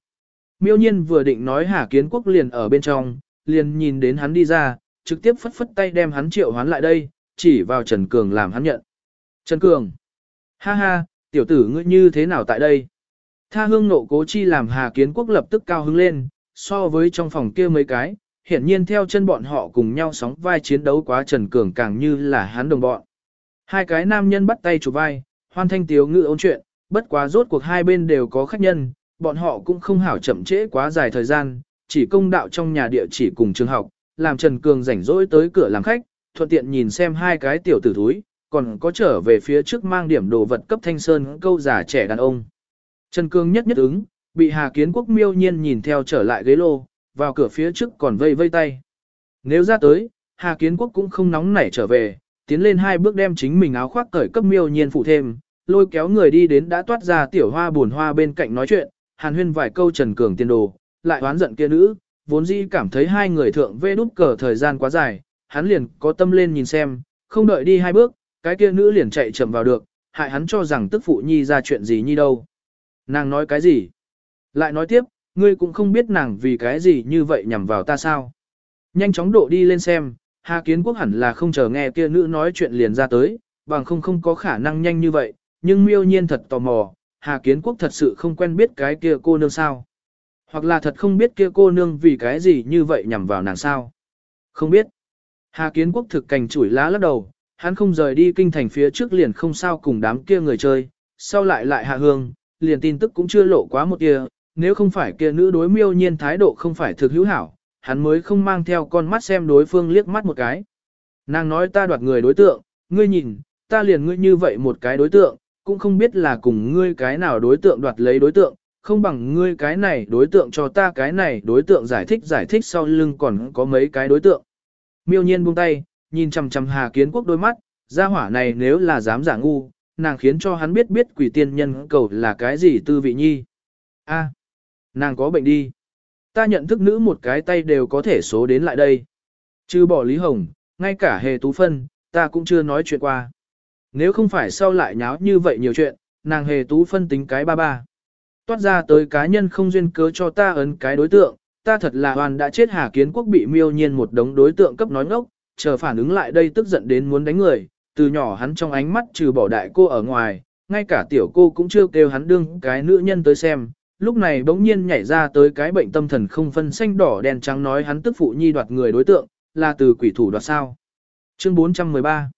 Speaker 1: Miêu nhiên vừa định nói hả kiến quốc liền ở bên trong, liền nhìn đến hắn đi ra, trực tiếp phất phất tay đem hắn triệu hoán lại đây, chỉ vào Trần Cường làm hắn nhận. Trần Cường! Ha ha, tiểu tử ngươi như thế nào tại đây? Tha hương nộ cố chi làm Hà Kiến Quốc lập tức cao hứng lên, so với trong phòng kia mấy cái, hiển nhiên theo chân bọn họ cùng nhau sóng vai chiến đấu quá Trần Cường càng như là hắn đồng bọn. Hai cái nam nhân bắt tay chụp vai, hoan thanh tiếu ngự ôn chuyện, bất quá rốt cuộc hai bên đều có khách nhân, bọn họ cũng không hảo chậm trễ quá dài thời gian, chỉ công đạo trong nhà địa chỉ cùng trường học, làm Trần Cường rảnh rỗi tới cửa làm khách, thuận tiện nhìn xem hai cái tiểu tử thúi, còn có trở về phía trước mang điểm đồ vật cấp thanh sơn câu giả trẻ đàn ông. Trần Cương nhất nhất ứng, bị Hà Kiến Quốc miêu nhiên nhìn theo trở lại ghế lô, vào cửa phía trước còn vây vây tay. Nếu ra tới, Hà Kiến Quốc cũng không nóng nảy trở về, tiến lên hai bước đem chính mình áo khoác cởi cấp miêu nhiên phụ thêm, lôi kéo người đi đến đã toát ra tiểu hoa buồn hoa bên cạnh nói chuyện, hàn huyên vài câu Trần Cường tiên đồ, lại oán giận kia nữ, vốn dĩ cảm thấy hai người thượng vê đút cờ thời gian quá dài, hắn liền có tâm lên nhìn xem, không đợi đi hai bước, cái kia nữ liền chạy chậm vào được, hại hắn cho rằng tức phụ nhi ra chuyện gì nhi đâu. Nàng nói cái gì? Lại nói tiếp, ngươi cũng không biết nàng vì cái gì như vậy nhằm vào ta sao. Nhanh chóng độ đi lên xem, Hà Kiến Quốc hẳn là không chờ nghe kia nữ nói chuyện liền ra tới, bằng không không có khả năng nhanh như vậy, nhưng miêu nhiên thật tò mò, Hà Kiến Quốc thật sự không quen biết cái kia cô nương sao. Hoặc là thật không biết kia cô nương vì cái gì như vậy nhằm vào nàng sao. Không biết. Hà Kiến Quốc thực cành chủi lá lắc đầu, hắn không rời đi kinh thành phía trước liền không sao cùng đám kia người chơi, sau lại lại hạ hương, liền tin tức cũng chưa lộ quá một kia, nếu không phải kia nữ đối miêu nhiên thái độ không phải thực hữu hảo, hắn mới không mang theo con mắt xem đối phương liếc mắt một cái. Nàng nói ta đoạt người đối tượng, ngươi nhìn, ta liền ngươi như vậy một cái đối tượng, cũng không biết là cùng ngươi cái nào đối tượng đoạt lấy đối tượng, không bằng ngươi cái này đối tượng cho ta cái này đối tượng giải thích giải thích sau lưng còn có mấy cái đối tượng. Miêu nhiên buông tay, nhìn chằm chằm Hà Kiến Quốc đôi mắt, gia hỏa này nếu là dám giả ngu, nàng khiến cho hắn biết biết quỷ tiên nhân cầu là cái gì tư vị nhi. A, nàng có bệnh đi. Ta nhận thức nữ một cái tay đều có thể số đến lại đây. Chứ bỏ Lý Hồng, ngay cả hề tú phân, ta cũng chưa nói chuyện qua. Nếu không phải sau lại nháo như vậy nhiều chuyện, nàng hề tú phân tính cái ba ba. Toát ra tới cá nhân không duyên cớ cho ta ấn cái đối tượng, ta thật là hoàn đã chết Hà Kiến Quốc bị miêu nhiên một đống đối tượng cấp nói ngốc, chờ phản ứng lại đây tức giận đến muốn đánh người, từ nhỏ hắn trong ánh mắt trừ bỏ đại cô ở ngoài, ngay cả tiểu cô cũng chưa kêu hắn đương cái nữ nhân tới xem, lúc này bỗng nhiên nhảy ra tới cái bệnh tâm thần không phân xanh đỏ đen trắng nói hắn tức phụ nhi đoạt người đối tượng, là từ quỷ thủ đoạt sao. Chương 413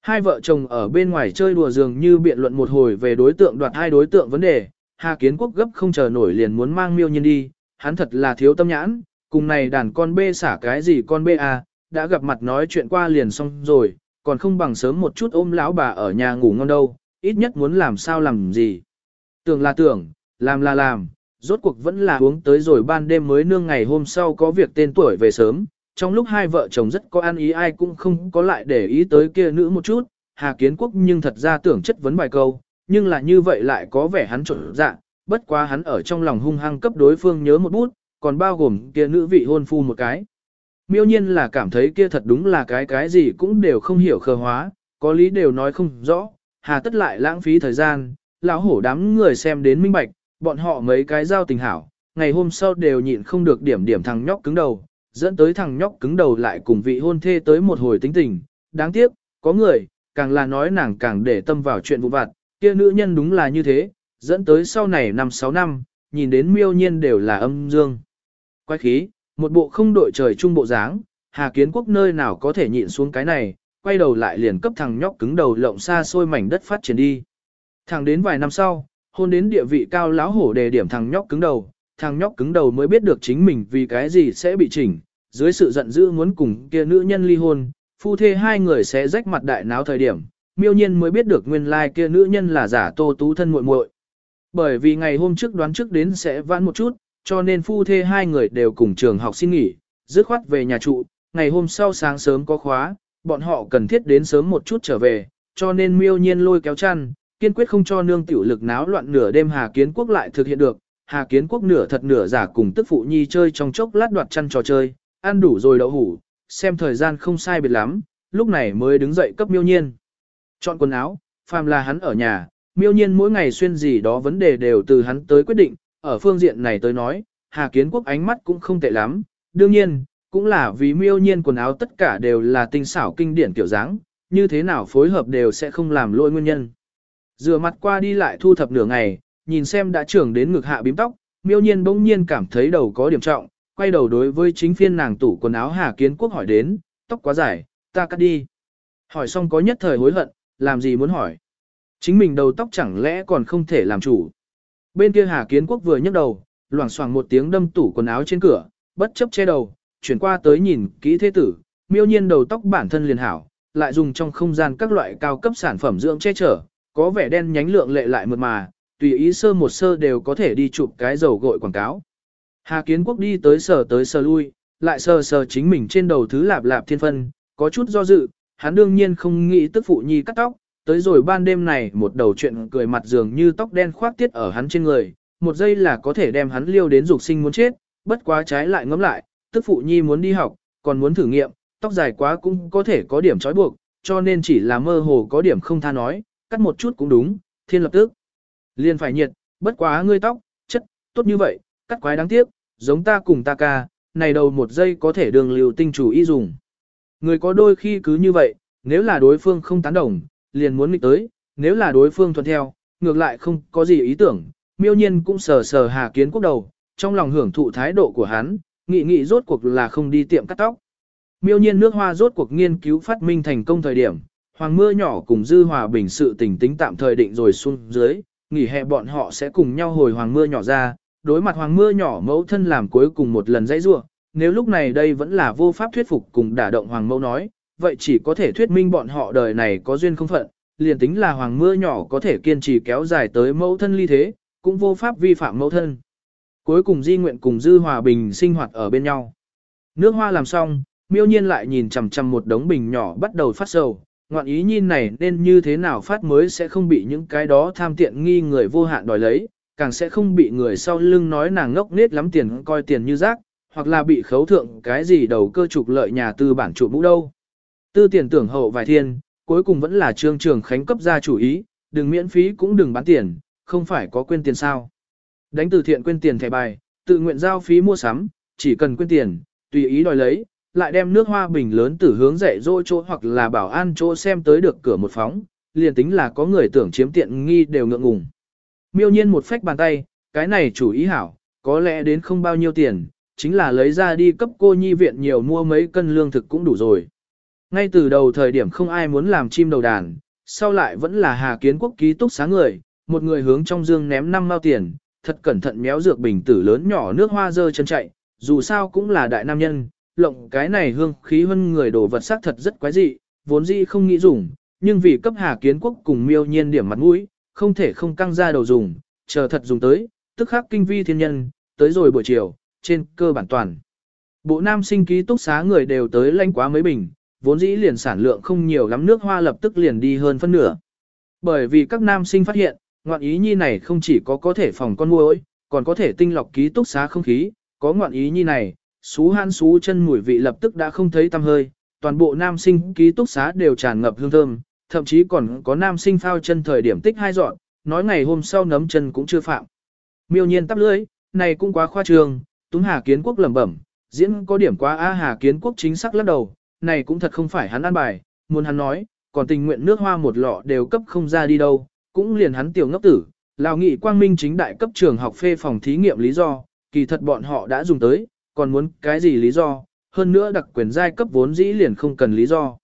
Speaker 1: Hai vợ chồng ở bên ngoài chơi đùa dường như biện luận một hồi về đối tượng đoạt hai đối tượng vấn đề, Hà Kiến Quốc gấp không chờ nổi liền muốn mang miêu nhiên đi, hắn thật là thiếu tâm nhãn, cùng này đàn con bê xả cái gì con bê à, đã gặp mặt nói chuyện qua liền xong rồi, còn không bằng sớm một chút ôm lão bà ở nhà ngủ ngon đâu, ít nhất muốn làm sao làm gì. Tưởng là tưởng, làm là làm, rốt cuộc vẫn là uống tới rồi ban đêm mới nương ngày hôm sau có việc tên tuổi về sớm, trong lúc hai vợ chồng rất có ăn ý ai cũng không có lại để ý tới kia nữ một chút, Hà Kiến Quốc nhưng thật ra tưởng chất vấn bài câu, nhưng là như vậy lại có vẻ hắn trộn dạ, bất quá hắn ở trong lòng hung hăng cấp đối phương nhớ một bút, còn bao gồm kia nữ vị hôn phu một cái. Miêu nhiên là cảm thấy kia thật đúng là cái cái gì cũng đều không hiểu khờ hóa, có lý đều nói không rõ, hà tất lại lãng phí thời gian, lão hổ đám người xem đến minh bạch, bọn họ mấy cái giao tình hảo, ngày hôm sau đều nhịn không được điểm điểm thằng nhóc cứng đầu, dẫn tới thằng nhóc cứng đầu lại cùng vị hôn thê tới một hồi tính tình, đáng tiếc, có người, càng là nói nàng càng để tâm vào chuyện vụ vặt, kia nữ nhân đúng là như thế, dẫn tới sau này năm sáu năm, nhìn đến miêu nhiên đều là âm dương. Quái khí, một bộ không đội trời chung bộ dáng, Hà Kiến Quốc nơi nào có thể nhịn xuống cái này, quay đầu lại liền cấp thằng nhóc cứng đầu lộng xa xôi mảnh đất phát triển đi. Thằng đến vài năm sau, hôn đến địa vị cao láo hổ đề điểm thằng nhóc cứng đầu, thằng nhóc cứng đầu mới biết được chính mình vì cái gì sẽ bị chỉnh, dưới sự giận dữ muốn cùng kia nữ nhân ly hôn, phu thê hai người sẽ rách mặt đại náo thời điểm, miêu nhiên mới biết được nguyên lai like kia nữ nhân là giả tô tú thân muội muội. Bởi vì ngày hôm trước đoán trước đến sẽ vãn một chút, cho nên phu thê hai người đều cùng trường học xin nghỉ, dứt khoát về nhà trụ, ngày hôm sau sáng sớm có khóa, bọn họ cần thiết đến sớm một chút trở về, cho nên miêu nhiên lôi kéo chăn, kiên quyết không cho nương tiểu lực náo loạn nửa đêm Hà Kiến Quốc lại thực hiện được. Hà Kiến Quốc nửa thật nửa giả cùng tức phụ nhi chơi trong chốc lát đoạt chăn trò chơi, ăn đủ rồi đậu hủ, xem thời gian không sai biệt lắm, lúc này mới đứng dậy cấp miêu nhiên. Chọn quần áo, phàm là hắn ở nhà, miêu nhiên mỗi ngày xuyên gì đó vấn đề đều từ hắn tới quyết định, ở phương diện này tới nói, Hà Kiến Quốc ánh mắt cũng không tệ lắm, đương nhiên, cũng là vì miêu nhiên quần áo tất cả đều là tinh xảo kinh điển kiểu dáng, như thế nào phối hợp đều sẽ không làm lỗi nguyên nhân. Rửa mặt qua đi lại thu thập nửa ngày, nhìn xem đã trưởng đến ngực hạ bím tóc, miêu nhiên bỗng nhiên cảm thấy đầu có điểm trọng, quay đầu đối với chính phiên nàng tủ quần áo Hà Kiến Quốc hỏi đến, tóc quá dài, ta cắt đi. Hỏi xong có nhất thời hối hận, làm gì muốn hỏi. Chính mình đầu tóc chẳng lẽ còn không thể làm chủ. Bên kia Hà Kiến Quốc vừa nhấc đầu, loảng xoảng một tiếng đâm tủ quần áo trên cửa, bất chấp che đầu, chuyển qua tới nhìn kỹ thế tử, miêu nhiên đầu tóc bản thân liền hảo, lại dùng trong không gian các loại cao cấp sản phẩm dưỡng che chở, có vẻ đen nhánh lượng lệ lại mượt mà, tùy ý sơ một sơ đều có thể đi chụp cái dầu gội quảng cáo. Hà Kiến Quốc đi tới sờ tới sờ lui, lại sờ sờ chính mình trên đầu thứ lạp lạp thiên phân, có chút do dự, hắn đương nhiên không nghĩ tức phụ nhi cắt tóc, tới rồi ban đêm này một đầu chuyện cười mặt dường như tóc đen khoác tiết ở hắn trên người, một giây là có thể đem hắn liêu đến dục sinh muốn chết, bất quá trái lại ngẫm lại, tức phụ nhi muốn đi học, còn muốn thử nghiệm, tóc dài quá cũng có thể có điểm trói buộc, cho nên chỉ là mơ hồ có điểm không tha nói, cắt một chút cũng đúng, thiên lập tức. Liền phải nhiệt, bất quá ngươi tóc, chất, tốt như vậy, cắt quái đáng tiếc, giống ta cùng ta ca, này đầu một giây có thể đường liều tinh chủ y dùng. Người có đôi khi cứ như vậy, nếu là đối phương không tán đồng, liền muốn nghịch tới, nếu là đối phương thuận theo, ngược lại không có gì ý tưởng, miêu nhiên cũng sờ sờ hà kiến quốc đầu, trong lòng hưởng thụ thái độ của hắn, nghị nghị rốt cuộc là không đi tiệm cắt tóc. Miêu nhiên nước hoa rốt cuộc nghiên cứu phát minh thành công thời điểm, hoàng mưa nhỏ cùng dư hòa bình sự tình tính tạm thời định rồi xuống dưới, nghỉ hè bọn họ sẽ cùng nhau hồi hoàng mưa nhỏ ra, đối mặt hoàng mưa nhỏ mẫu thân làm cuối cùng một lần dãy rua, nếu lúc này đây vẫn là vô pháp thuyết phục cùng đả động hoàng mẫu nói, vậy chỉ có thể thuyết minh bọn họ đời này có duyên không phận, liền tính là hoàng mưa nhỏ có thể kiên trì kéo dài tới mẫu thân ly thế, cũng vô pháp vi phạm mẫu thân. Cuối cùng di nguyện cùng dư hòa bình sinh hoạt ở bên nhau. Nước hoa làm xong, miêu nhiên lại nhìn chằm chằm một đống bình nhỏ bắt đầu phát sầu, ngoạn ý nhìn này nên như thế nào phát mới sẽ không bị những cái đó tham tiện nghi người vô hạn đòi lấy, càng sẽ không bị người sau lưng nói nàng ngốc nết lắm tiền coi tiền như rác, hoặc là bị khấu thượng cái gì đầu cơ trục lợi nhà tư bản trụ mũ đâu. Tư tiền tưởng hậu vài thiên, cuối cùng vẫn là trương trường khánh cấp ra chủ ý, đừng miễn phí cũng đừng bán tiền, không phải có quên tiền sao. Đánh từ thiện quên tiền thẻ bài, tự nguyện giao phí mua sắm, chỉ cần quên tiền, tùy ý đòi lấy, lại đem nước hoa bình lớn từ hướng dạy dỗ chỗ hoặc là bảo an chỗ xem tới được cửa một phóng, liền tính là có người tưởng chiếm tiện nghi đều ngượng ngùng. Miêu nhiên một phách bàn tay, cái này chủ ý hảo, có lẽ đến không bao nhiêu tiền, chính là lấy ra đi cấp cô nhi viện nhiều mua mấy cân lương thực cũng đủ rồi. Ngay từ đầu thời điểm không ai muốn làm chim đầu đàn, sau lại vẫn là Hà Kiến Quốc ký túc sáng người, một người hướng trong dương ném năm mao tiền, thật cẩn thận méo dược bình tử lớn nhỏ nước hoa dơ chân chạy, dù sao cũng là đại nam nhân, lộng cái này hương khí hơn người đồ vật sắc thật rất quái dị, vốn dĩ không nghĩ dùng, nhưng vì cấp Hà Kiến Quốc cùng miêu nhiên điểm mặt mũi, không thể không căng ra đầu dùng, chờ thật dùng tới, tức khắc kinh vi thiên nhân, tới rồi buổi chiều, trên cơ bản toàn. Bộ nam sinh ký túc xá người đều tới lanh quá mấy bình, vốn dĩ liền sản lượng không nhiều lắm nước hoa lập tức liền đi hơn phân nửa. Bởi vì các nam sinh phát hiện, ngoạn ý nhi này không chỉ có có thể phòng con muỗi, còn có thể tinh lọc ký túc xá không khí, có ngoạn ý nhi này, xú han xú chân mùi vị lập tức đã không thấy tăm hơi, toàn bộ nam sinh ký túc xá đều tràn ngập hương thơm, thậm chí còn có nam sinh phao chân thời điểm tích hai dọn, nói ngày hôm sau nấm chân cũng chưa phạm. Miêu nhiên tắp lưỡi, này cũng quá khoa trương, Túng Hà Kiến Quốc lẩm bẩm, diễn có điểm quá a Hà Kiến Quốc chính xác lắc đầu, này cũng thật không phải hắn ăn bài, muốn hắn nói, còn tình nguyện nước hoa một lọ đều cấp không ra đi đâu, cũng liền hắn tiểu ngốc tử, Lào nghị quang minh chính đại cấp trường học phê phòng thí nghiệm lý do, kỳ thật bọn họ đã dùng tới, còn muốn cái gì lý do, hơn nữa đặc quyền giai cấp vốn dĩ liền không cần lý do.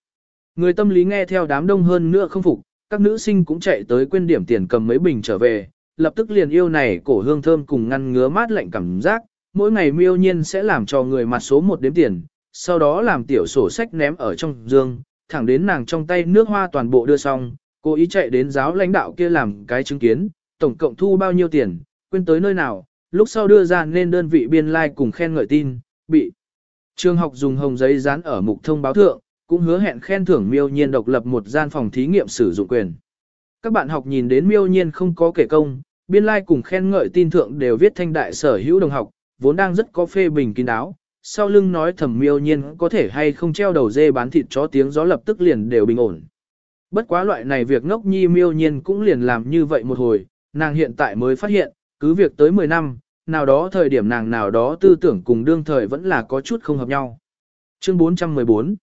Speaker 1: Người tâm lý nghe theo đám đông hơn nữa không phục, các nữ sinh cũng chạy tới quên điểm tiền cầm mấy bình trở về, lập tức liền yêu này cổ hương thơm cùng ngăn ngứa mát lạnh cảm giác, mỗi ngày miêu nhiên sẽ làm cho người mặt số một đếm tiền, sau đó làm tiểu sổ sách ném ở trong giường thẳng đến nàng trong tay nước hoa toàn bộ đưa xong, cô ý chạy đến giáo lãnh đạo kia làm cái chứng kiến, tổng cộng thu bao nhiêu tiền, quên tới nơi nào, lúc sau đưa ra nên đơn vị biên lai like cùng khen ngợi tin, bị Trường học dùng hồng giấy dán ở mục thông báo thượng, cũng hứa hẹn khen thưởng miêu nhiên độc lập một gian phòng thí nghiệm sử dụng quyền. Các bạn học nhìn đến miêu nhiên không có kể công, biên lai like cùng khen ngợi tin thượng đều viết thanh đại sở hữu đồng học, vốn đang rất có phê bình kín đáo. Sau lưng nói thầm miêu nhiên có thể hay không treo đầu dê bán thịt chó tiếng gió lập tức liền đều bình ổn. Bất quá loại này việc ngốc nhi miêu nhiên cũng liền làm như vậy một hồi, nàng hiện tại mới phát hiện, cứ việc tới 10 năm, nào đó thời điểm nàng nào đó tư tưởng cùng đương thời vẫn là có chút không hợp nhau. Chương 414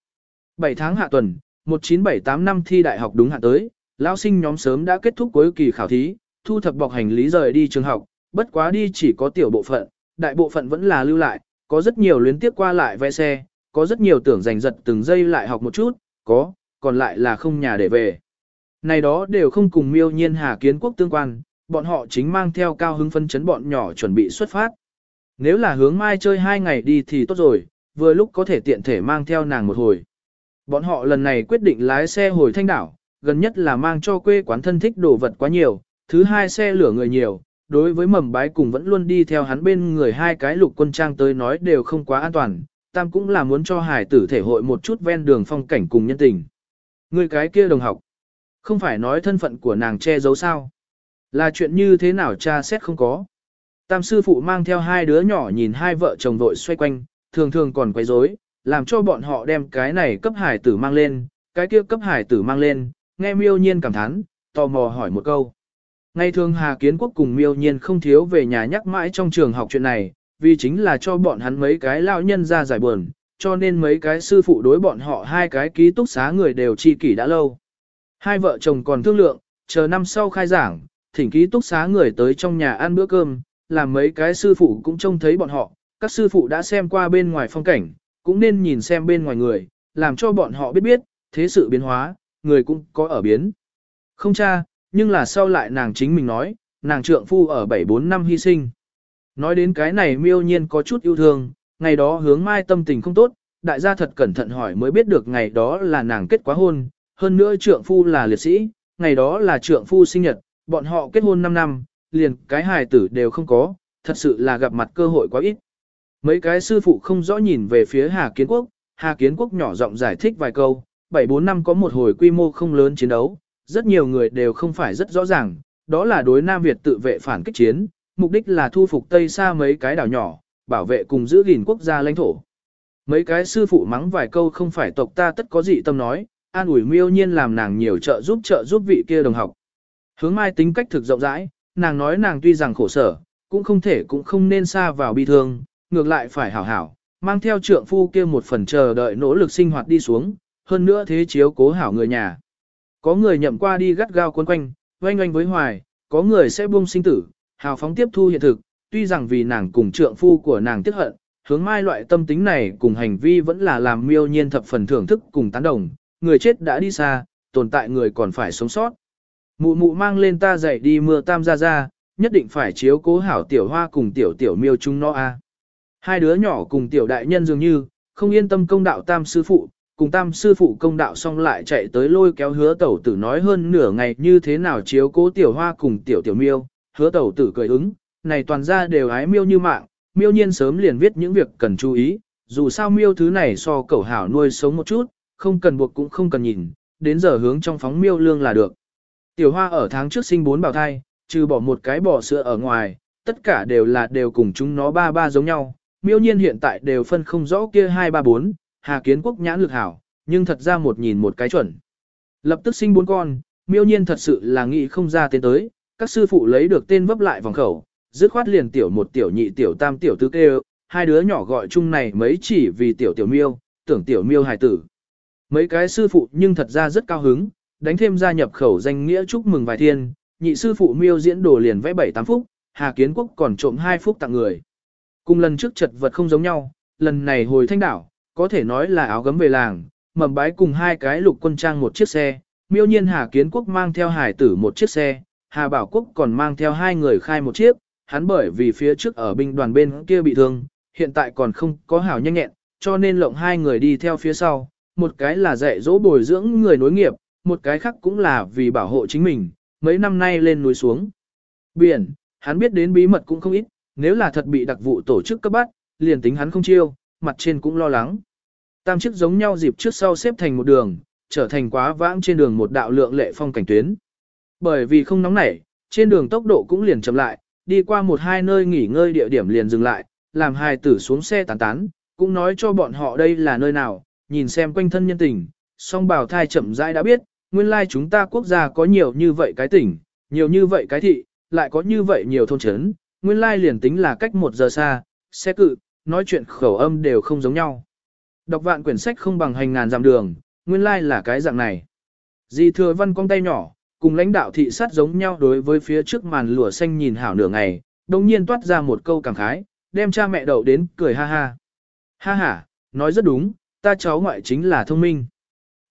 Speaker 1: 7 tháng hạ tuần, 1978 năm thi đại học đúng hạn tới, lão sinh nhóm sớm đã kết thúc cuối kỳ khảo thí, thu thập bọc hành lý rời đi trường học, bất quá đi chỉ có tiểu bộ phận, đại bộ phận vẫn là lưu lại, có rất nhiều luyến tiếp qua lại vẽ xe, có rất nhiều tưởng giành giật từng giây lại học một chút, có, còn lại là không nhà để về. Này đó đều không cùng miêu nhiên hà kiến quốc tương quan, bọn họ chính mang theo cao hứng phân chấn bọn nhỏ chuẩn bị xuất phát. Nếu là hướng mai chơi hai ngày đi thì tốt rồi, vừa lúc có thể tiện thể mang theo nàng một hồi. Bọn họ lần này quyết định lái xe hồi thanh đảo, gần nhất là mang cho quê quán thân thích đồ vật quá nhiều, thứ hai xe lửa người nhiều, đối với mầm bái cùng vẫn luôn đi theo hắn bên người hai cái lục quân trang tới nói đều không quá an toàn, tam cũng là muốn cho hải tử thể hội một chút ven đường phong cảnh cùng nhân tình. Người cái kia đồng học, không phải nói thân phận của nàng che giấu sao. Là chuyện như thế nào cha xét không có. Tam sư phụ mang theo hai đứa nhỏ nhìn hai vợ chồng vội xoay quanh, thường thường còn quấy rối, làm cho bọn họ đem cái này cấp hải tử mang lên, cái kia cấp hải tử mang lên, nghe miêu nhiên cảm thán, tò mò hỏi một câu. Ngày thường Hà Kiến Quốc cùng miêu nhiên không thiếu về nhà nhắc mãi trong trường học chuyện này, vì chính là cho bọn hắn mấy cái lao nhân ra giải buồn, cho nên mấy cái sư phụ đối bọn họ hai cái ký túc xá người đều chi kỷ đã lâu. Hai vợ chồng còn thương lượng, chờ năm sau khai giảng, thỉnh ký túc xá người tới trong nhà ăn bữa cơm, làm mấy cái sư phụ cũng trông thấy bọn họ, các sư phụ đã xem qua bên ngoài phong cảnh, cũng nên nhìn xem bên ngoài người, làm cho bọn họ biết biết, thế sự biến hóa, người cũng có ở biến. Không cha, nhưng là sau lại nàng chính mình nói, nàng trượng phu ở 74 năm hy sinh. Nói đến cái này miêu nhiên có chút yêu thương, ngày đó hướng mai tâm tình không tốt, đại gia thật cẩn thận hỏi mới biết được ngày đó là nàng kết quá hôn, hơn nữa trượng phu là liệt sĩ, ngày đó là trượng phu sinh nhật, bọn họ kết hôn 5 năm, liền cái hài tử đều không có, thật sự là gặp mặt cơ hội quá ít. Mấy cái sư phụ không rõ nhìn về phía Hà Kiến Quốc, Hà Kiến Quốc nhỏ giọng giải thích vài câu, 7-4 năm có một hồi quy mô không lớn chiến đấu, rất nhiều người đều không phải rất rõ ràng, đó là đối Nam Việt tự vệ phản kích chiến, mục đích là thu phục Tây xa mấy cái đảo nhỏ, bảo vệ cùng giữ gìn quốc gia lãnh thổ. Mấy cái sư phụ mắng vài câu không phải tộc ta tất có gì tâm nói, an ủi miêu nhiên làm nàng nhiều trợ giúp trợ giúp vị kia đồng học. Hướng mai tính cách thực rộng rãi, nàng nói nàng tuy rằng khổ sở, cũng không thể cũng không nên xa vào bi thương, ngược lại phải hảo hảo, mang theo trượng phu kia một phần chờ đợi nỗ lực sinh hoạt đi xuống, hơn nữa thế chiếu cố hảo người nhà. Có người nhậm qua đi gắt gao cuốn quanh, oanh oanh với hoài, có người sẽ buông sinh tử, hào phóng tiếp thu hiện thực, tuy rằng vì nàng cùng trượng phu của nàng tiếc hận, hướng mai loại tâm tính này cùng hành vi vẫn là làm miêu nhiên thập phần thưởng thức cùng tán đồng, người chết đã đi xa, tồn tại người còn phải sống sót. Mụ mụ mang lên ta dậy đi mưa tam ra ra, nhất định phải chiếu cố hảo tiểu hoa cùng tiểu tiểu miêu chúng nó a. Hai đứa nhỏ cùng tiểu đại nhân dường như, không yên tâm công đạo tam sư phụ, cùng tam sư phụ công đạo xong lại chạy tới lôi kéo hứa tẩu tử nói hơn nửa ngày như thế nào chiếu cố tiểu hoa cùng tiểu tiểu miêu, hứa tẩu tử cười ứng, này toàn ra đều ái miêu như mạng, miêu nhiên sớm liền viết những việc cần chú ý, dù sao miêu thứ này so cẩu hảo nuôi sống một chút, không cần buộc cũng không cần nhìn, đến giờ hướng trong phóng miêu lương là được. Tiểu hoa ở tháng trước sinh bốn bào thai, trừ bỏ một cái bò sữa ở ngoài, tất cả đều là đều cùng chúng nó ba ba giống nhau, miêu nhiên hiện tại đều phân không rõ kia hai ba bốn, Hà Kiến Quốc nhãn lực hảo, nhưng thật ra một nhìn một cái chuẩn. Lập tức sinh bốn con, miêu nhiên thật sự là nghĩ không ra tên tới, các sư phụ lấy được tên vấp lại vòng khẩu, dứt khoát liền tiểu một tiểu nhị tiểu tam tiểu tứ kêu, hai đứa nhỏ gọi chung này mấy chỉ vì tiểu tiểu miêu, tưởng tiểu miêu hài tử. Mấy cái sư phụ nhưng thật ra rất cao hứng, đánh thêm gia nhập khẩu danh nghĩa chúc mừng vài thiên, nhị sư phụ miêu diễn đồ liền vẽ bảy tám phút, Hà Kiến Quốc còn trộm hai phút tặng người. Cùng lần trước chật vật không giống nhau, lần này hồi thanh đảo, có thể nói là áo gấm về làng, mầm bái cùng hai cái lục quân trang một chiếc xe, miêu nhiên Hà Kiến Quốc mang theo hải tử một chiếc xe, Hà Bảo Quốc còn mang theo hai người khai một chiếc, hắn bởi vì phía trước ở binh đoàn bên kia bị thương, hiện tại còn không có hảo nhanh nhẹn, cho nên lộng hai người đi theo phía sau, một cái là dạy dỗ bồi dưỡng người nối nghiệp, một cái khác cũng là vì bảo hộ chính mình, mấy năm nay lên núi xuống. Biển, hắn biết đến bí mật cũng không ít, nếu là thật bị đặc vụ tổ chức cấp bắt, liền tính hắn không chiêu, mặt trên cũng lo lắng. Tam chiếc giống nhau dịp trước sau xếp thành một đường, trở thành quá vãng trên đường một đạo lượng lệ phong cảnh tuyến. Bởi vì không nóng nảy, trên đường tốc độ cũng liền chậm lại, đi qua một hai nơi nghỉ ngơi địa điểm liền dừng lại, làm hai tử xuống xe tán tán, cũng nói cho bọn họ đây là nơi nào, nhìn xem quanh thân nhân tình, song bảo thai chậm rãi đã biết, nguyên lai chúng ta quốc gia có nhiều như vậy cái tỉnh, nhiều như vậy cái thị, lại có như vậy nhiều thôn trấn, nguyên lai liền tính là cách một giờ xa, xe cự, nói chuyện khẩu âm đều không giống nhau. Đọc vạn quyển sách không bằng hành ngàn dặm đường, nguyên lai là cái dạng này. Di thừa văn cong tay nhỏ, cùng lãnh đạo thị sát giống nhau đối với phía trước màn lụa xanh nhìn hảo nửa ngày, đồng nhiên toát ra một câu cảm khái, đem cha mẹ đậu đến cười ha ha. Ha ha, nói rất đúng, ta cháu ngoại chính là thông minh.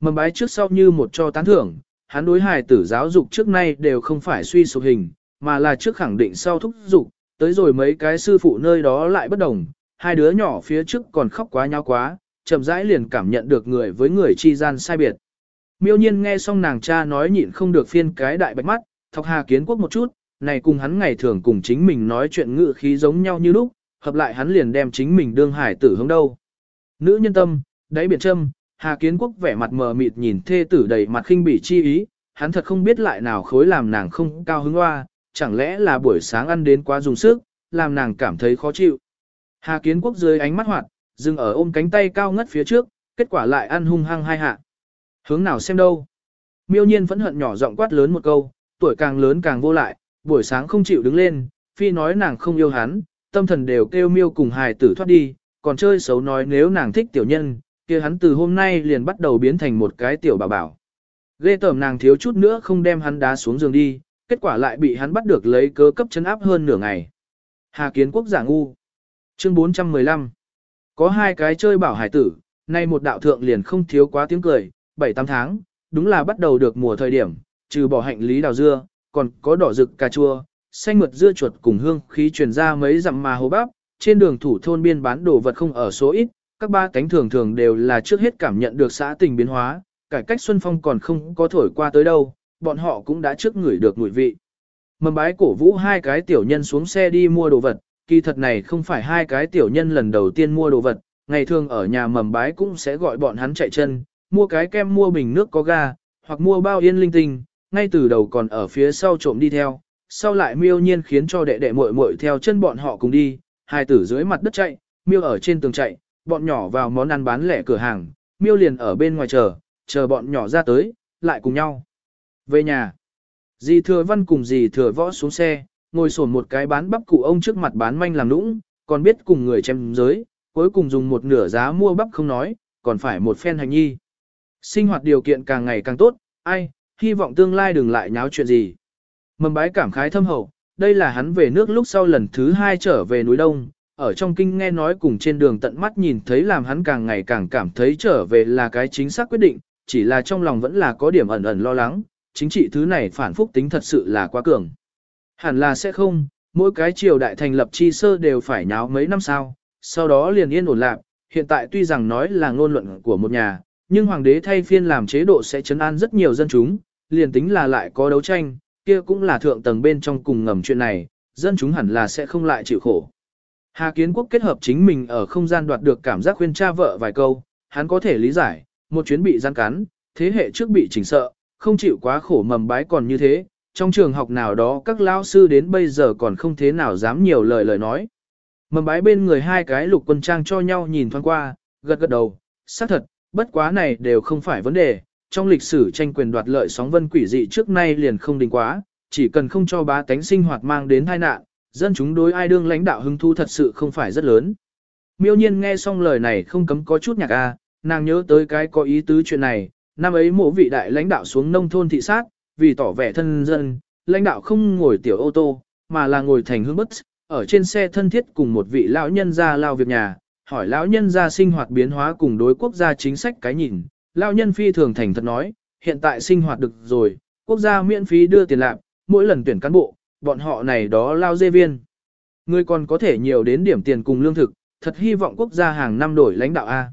Speaker 1: Mầm bái trước sau như một cho tán thưởng, hắn đối hài tử giáo dục trước nay đều không phải suy sụp hình, mà là trước khẳng định sau thúc dục, tới rồi mấy cái sư phụ nơi đó lại bất đồng, hai đứa nhỏ phía trước còn khóc quá nhau quá, chậm rãi liền cảm nhận được người với người chi gian sai biệt. Miêu nhiên nghe xong nàng cha nói nhịn không được phiên cái đại bạch mắt, thọc hà kiến quốc một chút, này cùng hắn ngày thường cùng chính mình nói chuyện ngự khí giống nhau như lúc, hợp lại hắn liền đem chính mình đương hải tử hướng đâu. Nữ nhân tâm, đáy biển châm, hà kiến quốc vẻ mặt mờ mịt nhìn thê tử đầy mặt khinh bỉ chi ý, hắn thật không biết lại nào khối làm nàng không cao hứng hoa, chẳng lẽ là buổi sáng ăn đến quá dùng sức, làm nàng cảm thấy khó chịu. Hà kiến quốc dưới ánh mắt hoạt, dừng ở ôm cánh tay cao ngất phía trước, kết quả lại ăn hung hăng hai hạ. Hướng nào xem đâu? Miêu nhiên phẫn hận nhỏ giọng quát lớn một câu, tuổi càng lớn càng vô lại, buổi sáng không chịu đứng lên, phi nói nàng không yêu hắn, tâm thần đều kêu miêu cùng hài tử thoát đi, còn chơi xấu nói nếu nàng thích tiểu nhân, kia hắn từ hôm nay liền bắt đầu biến thành một cái tiểu bảo bảo. Ghê tởm nàng thiếu chút nữa không đem hắn đá xuống giường đi, kết quả lại bị hắn bắt được lấy cớ cấp chấn áp hơn nửa ngày. Hà kiến quốc giả ngu. Chương 415 có hai cái chơi bảo hải tử, nay một đạo thượng liền không thiếu quá tiếng cười, 7-8 tháng, đúng là bắt đầu được mùa thời điểm, trừ bỏ hạnh lý đào dưa, còn có đỏ rực cà chua, xanh mượt dưa chuột cùng hương khí truyền ra mấy dặm mà hô bắp, trên đường thủ thôn biên bán đồ vật không ở số ít, các ba cánh thường thường đều là trước hết cảm nhận được xã tình biến hóa, cải cách xuân phong còn không có thổi qua tới đâu, bọn họ cũng đã trước ngửi được mùi vị. Mầm bái cổ vũ hai cái tiểu nhân xuống xe đi mua đồ vật, kỳ thật này không phải hai cái tiểu nhân lần đầu tiên mua đồ vật, ngày thường ở nhà mầm bái cũng sẽ gọi bọn hắn chạy chân, mua cái kem mua bình nước có ga, hoặc mua bao yên linh tinh, ngay từ đầu còn ở phía sau trộm đi theo, sau lại miêu nhiên khiến cho đệ đệ muội muội theo chân bọn họ cùng đi, hai tử dưới mặt đất chạy, miêu ở trên tường chạy, bọn nhỏ vào món ăn bán lẻ cửa hàng, miêu liền ở bên ngoài chờ, chờ bọn nhỏ ra tới, lại cùng nhau. Về nhà, dì thừa văn cùng dì thừa võ xuống xe, ngồi sổn một cái bán bắp cụ ông trước mặt bán manh làm nũng, còn biết cùng người chém giới, cuối cùng dùng một nửa giá mua bắp không nói, còn phải một phen hành nhi. Sinh hoạt điều kiện càng ngày càng tốt, ai, hy vọng tương lai đừng lại nháo chuyện gì. Mầm bái cảm khái thâm hậu, đây là hắn về nước lúc sau lần thứ hai trở về núi Đông, ở trong kinh nghe nói cùng trên đường tận mắt nhìn thấy làm hắn càng ngày càng cảm thấy trở về là cái chính xác quyết định, chỉ là trong lòng vẫn là có điểm ẩn ẩn lo lắng, chính trị thứ này phản phúc tính thật sự là quá cường. Hẳn là sẽ không, mỗi cái triều đại thành lập chi sơ đều phải nháo mấy năm sau, sau đó liền yên ổn lạc, hiện tại tuy rằng nói là ngôn luận của một nhà, nhưng hoàng đế thay phiên làm chế độ sẽ chấn an rất nhiều dân chúng, liền tính là lại có đấu tranh, kia cũng là thượng tầng bên trong cùng ngầm chuyện này, dân chúng hẳn là sẽ không lại chịu khổ. Hà Kiến Quốc kết hợp chính mình ở không gian đoạt được cảm giác khuyên cha vợ vài câu, hắn có thể lý giải, một chuyến bị gian cắn, thế hệ trước bị chỉnh sợ, không chịu quá khổ mầm bái còn như thế, trong trường học nào đó các lao sư đến bây giờ còn không thế nào dám nhiều lời lời nói. Mầm bái bên người hai cái lục quân trang cho nhau nhìn thoáng qua, gật gật đầu, xác thật, bất quá này đều không phải vấn đề, trong lịch sử tranh quyền đoạt lợi sóng vân quỷ dị trước nay liền không đình quá, chỉ cần không cho bá tánh sinh hoạt mang đến tai nạn, dân chúng đối ai đương lãnh đạo hứng thu thật sự không phải rất lớn. Miêu nhiên nghe xong lời này không cấm có chút nhạc a, nàng nhớ tới cái có ý tứ chuyện này, năm ấy mộ vị đại lãnh đạo xuống nông thôn thị sát, vì tỏ vẻ thân dân, lãnh đạo không ngồi tiểu ô tô, mà là ngồi thành hướng bất, ở trên xe thân thiết cùng một vị lão nhân ra lao việc nhà, hỏi lão nhân ra sinh hoạt biến hóa cùng đối quốc gia chính sách cái nhìn. Lão nhân phi thường thành thật nói, hiện tại sinh hoạt được rồi, quốc gia miễn phí đưa tiền lạc, mỗi lần tuyển cán bộ, bọn họ này đó lao dê viên. Người còn có thể nhiều đến điểm tiền cùng lương thực, thật hy vọng quốc gia hàng năm đổi lãnh đạo A.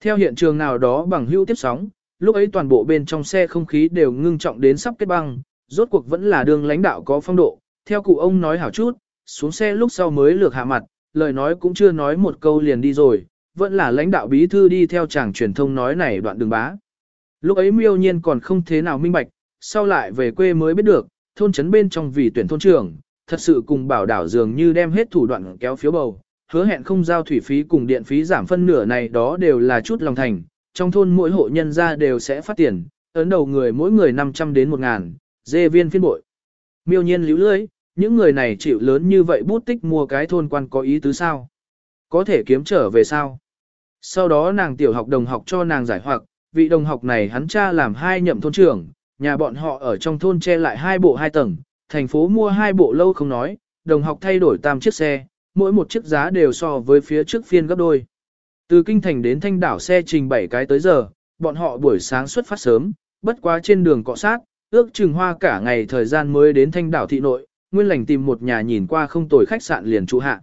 Speaker 1: Theo hiện trường nào đó bằng hữu tiếp sóng, lúc ấy toàn bộ bên trong xe không khí đều ngưng trọng đến sắp kết băng, rốt cuộc vẫn là đường lãnh đạo có phong độ. Theo cụ ông nói hảo chút, xuống xe lúc sau mới lược hạ mặt, lời nói cũng chưa nói một câu liền đi rồi, vẫn là lãnh đạo bí thư đi theo chàng truyền thông nói này đoạn đường bá. Lúc ấy miêu nhiên còn không thế nào minh bạch, sau lại về quê mới biết được, thôn trấn bên trong vì tuyển thôn trưởng, thật sự cùng bảo đảo dường như đem hết thủ đoạn kéo phiếu bầu, hứa hẹn không giao thủy phí cùng điện phí giảm phân nửa này đó đều là chút lòng thành, trong thôn mỗi hộ nhân gia đều sẽ phát tiền, ấn đầu người mỗi người 500 đến 1000, dê viên phiên bội. Miêu nhiên líu lưới, những người này chịu lớn như vậy bút tích mua cái thôn quan có ý tứ sao? Có thể kiếm trở về sao? Sau đó nàng tiểu học đồng học cho nàng giải hoặc, vị đồng học này hắn cha làm hai nhậm thôn trưởng, nhà bọn họ ở trong thôn che lại hai bộ hai tầng, thành phố mua hai bộ lâu không nói, đồng học thay đổi tam chiếc xe, mỗi một chiếc giá đều so với phía trước phiên gấp đôi. Từ kinh thành đến thanh đảo xe trình 7 cái tới giờ, bọn họ buổi sáng xuất phát sớm, bất quá trên đường cọ sát, ước chừng hoa cả ngày thời gian mới đến thanh đảo thị nội, nguyên lành tìm một nhà nhìn qua không tồi khách sạn liền trụ hạ.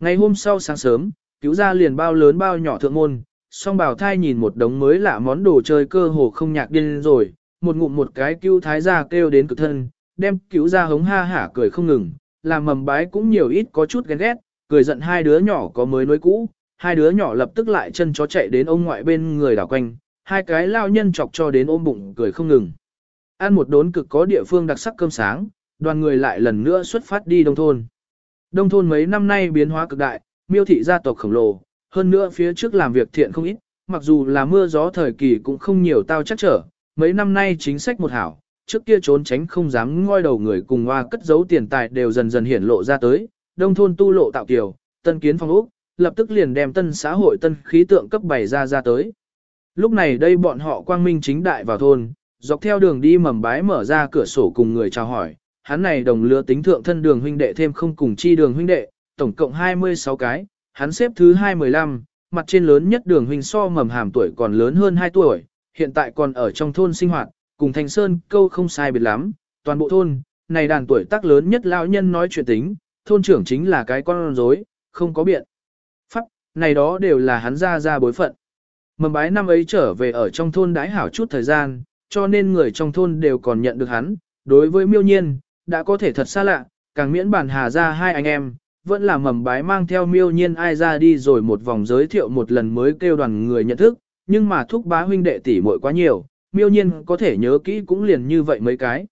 Speaker 1: Ngày hôm sau sáng sớm, cứu ra liền bao lớn bao nhỏ thượng môn, song bảo thai nhìn một đống mới lạ món đồ chơi cơ hồ không nhạc điên rồi, một ngụm một cái cứu thái gia kêu đến cực thân, đem cứu ra hống ha hả cười không ngừng, làm mầm bái cũng nhiều ít có chút ghen ghét, cười giận hai đứa nhỏ có mới nuôi cũ, hai đứa nhỏ lập tức lại chân chó chạy đến ông ngoại bên người đảo quanh, hai cái lao nhân chọc cho đến ôm bụng cười không ngừng. Ăn một đốn cực có địa phương đặc sắc cơm sáng, đoàn người lại lần nữa xuất phát đi đông thôn. Đông thôn mấy năm nay biến hóa cực đại, miêu thị gia tộc khổng lồ, hơn nữa phía trước làm việc thiện không ít, mặc dù là mưa gió thời kỳ cũng không nhiều tao chắc trở, mấy năm nay chính sách một hảo, trước kia trốn tránh không dám ngoi đầu người cùng hoa cất giấu tiền tài đều dần dần hiển lộ ra tới, đông thôn tu lộ tạo kiều, tân kiến phong ốc, lập tức liền đem tân xã hội tân khí tượng cấp bày ra ra tới. Lúc này đây bọn họ quang minh chính đại vào thôn, dọc theo đường đi mầm bái mở ra cửa sổ cùng người chào hỏi, hắn này đồng lứa tính thượng thân đường huynh đệ thêm không cùng chi đường huynh đệ, tổng cộng 26 cái, hắn xếp thứ 215, mặt trên lớn nhất đường huynh so mầm hàm tuổi còn lớn hơn 2 tuổi, hiện tại còn ở trong thôn sinh hoạt, cùng Thành Sơn câu không sai biệt lắm, toàn bộ thôn, này đàn tuổi tác lớn nhất lão nhân nói chuyện tính, thôn trưởng chính là cái con rối, không có biện. Này đó đều là hắn ra ra bối phận. Mầm bái năm ấy trở về ở trong thôn đái hảo chút thời gian, cho nên người trong thôn đều còn nhận được hắn, đối với miêu nhiên, đã có thể thật xa lạ, càng miễn bản hà ra hai anh em, vẫn là mầm bái mang theo miêu nhiên ai ra đi rồi một vòng giới thiệu một lần mới kêu đoàn người nhận thức, nhưng mà thúc bá huynh đệ tỷ muội quá nhiều, miêu nhiên có thể nhớ kỹ cũng liền như vậy mấy cái.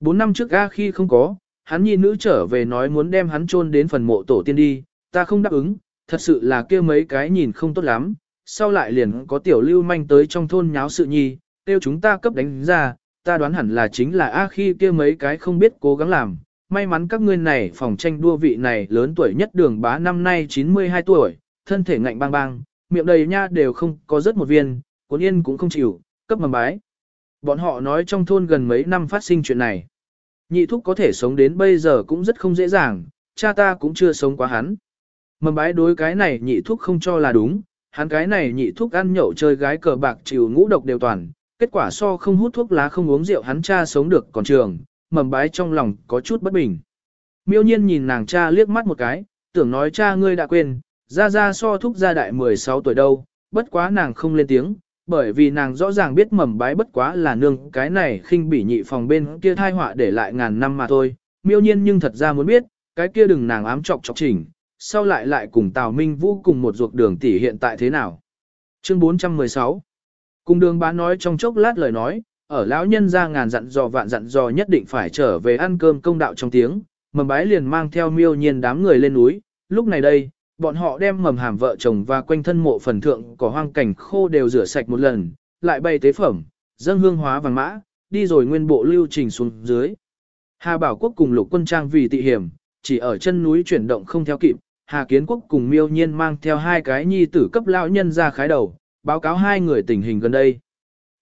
Speaker 1: Bốn năm trước ga khi không có, hắn nhi nữ trở về nói muốn đem hắn chôn đến phần mộ tổ tiên đi, ta không đáp ứng, thật sự là kia mấy cái nhìn không tốt lắm, sau lại liền có tiểu lưu manh tới trong thôn nháo sự nhi, tiêu chúng ta cấp đánh ra, ta đoán hẳn là chính là A khi kia mấy cái không biết cố gắng làm, may mắn các ngươi này phòng tranh đua vị này lớn tuổi nhất đường bá năm nay 92 tuổi, thân thể ngạnh bang bang, miệng đầy nha đều không có rất một viên, cuốn yên cũng không chịu, cấp mầm bái. Bọn họ nói trong thôn gần mấy năm phát sinh chuyện này. Nhị thúc có thể sống đến bây giờ cũng rất không dễ dàng, cha ta cũng chưa sống quá hắn. Mầm bái đối cái này nhị thuốc không cho là đúng, hắn cái này nhị thuốc ăn nhậu chơi gái cờ bạc chịu ngũ độc đều toàn, kết quả so không hút thuốc lá không uống rượu hắn cha sống được còn trường, mầm bái trong lòng có chút bất bình. Miêu nhiên nhìn nàng cha liếc mắt một cái, tưởng nói cha ngươi đã quên, ra ra so thúc gia đại 16 tuổi đâu, bất quá nàng không lên tiếng, bởi vì nàng rõ ràng biết mầm bái bất quá là nương cái này khinh bỉ nhị phòng bên kia thai họa để lại ngàn năm mà thôi. Miêu nhiên nhưng thật ra muốn biết, cái kia đừng nàng ám chọc chọc chỉnh, sau lại lại cùng Tào Minh Vũ cùng một ruột đường tỷ hiện tại thế nào. Chương 416 Cùng đường bá nói trong chốc lát lời nói, ở lão nhân ra ngàn dặn dò vạn dặn dò nhất định phải trở về ăn cơm công đạo trong tiếng, mầm bái liền mang theo miêu nhiên đám người lên núi, lúc này đây, bọn họ đem mầm hàm vợ chồng và quanh thân mộ phần thượng của hoang cảnh khô đều rửa sạch một lần, lại bày tế phẩm, dâng hương hóa vàng mã, đi rồi nguyên bộ lưu trình xuống dưới. Hà Bảo Quốc cùng lục quân trang vì tị hiểm, chỉ ở chân núi chuyển động không theo kịp, Hà Kiến Quốc cùng miêu nhiên mang theo hai cái nhi tử cấp lão nhân ra khái đầu, báo cáo hai người tình hình gần đây.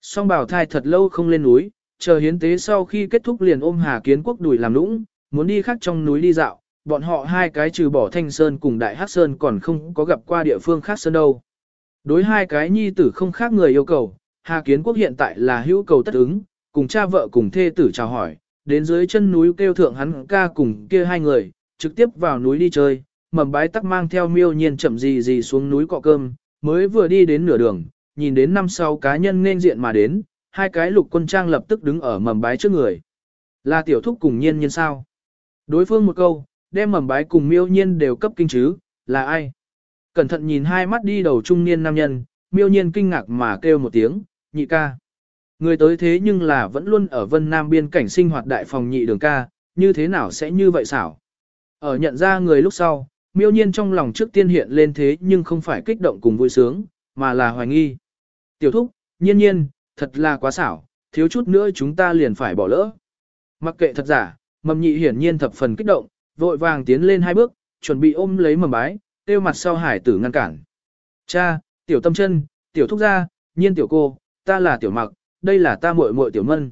Speaker 1: Song bảo thai thật lâu không lên núi, chờ hiến tế sau khi kết thúc liền ôm Hà Kiến Quốc đuổi làm lũng, muốn đi khác trong núi đi dạo, bọn họ hai cái trừ bỏ Thanh Sơn cùng Đại Hắc Sơn còn không có gặp qua địa phương khác sơn đâu. Đối hai cái nhi tử không khác người yêu cầu, Hà Kiến Quốc hiện tại là hữu cầu tất ứng, cùng cha vợ cùng thê tử chào hỏi, đến dưới chân núi kêu thượng hắn ca cùng kia hai người, trực tiếp vào núi đi chơi, mầm bái tắc mang theo miêu nhiên chậm gì gì xuống núi cọ cơm, mới vừa đi đến nửa đường, nhìn đến năm sau cá nhân nên diện mà đến, hai cái lục quân trang lập tức đứng ở mầm bái trước người. Là tiểu thúc cùng nhiên nhiên sao? Đối phương một câu, đem mầm bái cùng miêu nhiên đều cấp kinh chứ, là ai? Cẩn thận nhìn hai mắt đi đầu trung niên nam nhân, miêu nhiên kinh ngạc mà kêu một tiếng, nhị ca. Người tới thế nhưng là vẫn luôn ở vân nam biên cảnh sinh hoạt đại phòng nhị đường ca, như thế nào sẽ như vậy xảo. Ở nhận ra người lúc sau, miêu nhiên trong lòng trước tiên hiện lên thế nhưng không phải kích động cùng vui sướng, mà là hoài nghi. Tiểu thúc, nhiên nhiên, thật là quá xảo, thiếu chút nữa chúng ta liền phải bỏ lỡ. Mặc kệ thật giả, mầm nhị hiển nhiên thập phần kích động, vội vàng tiến lên hai bước, chuẩn bị ôm lấy mầm bái, tiêu mặt sau hải tử ngăn cản. Cha, tiểu tâm chân, tiểu thúc gia, nhiên tiểu cô, ta là tiểu mặc, đây là ta muội muội tiểu mân.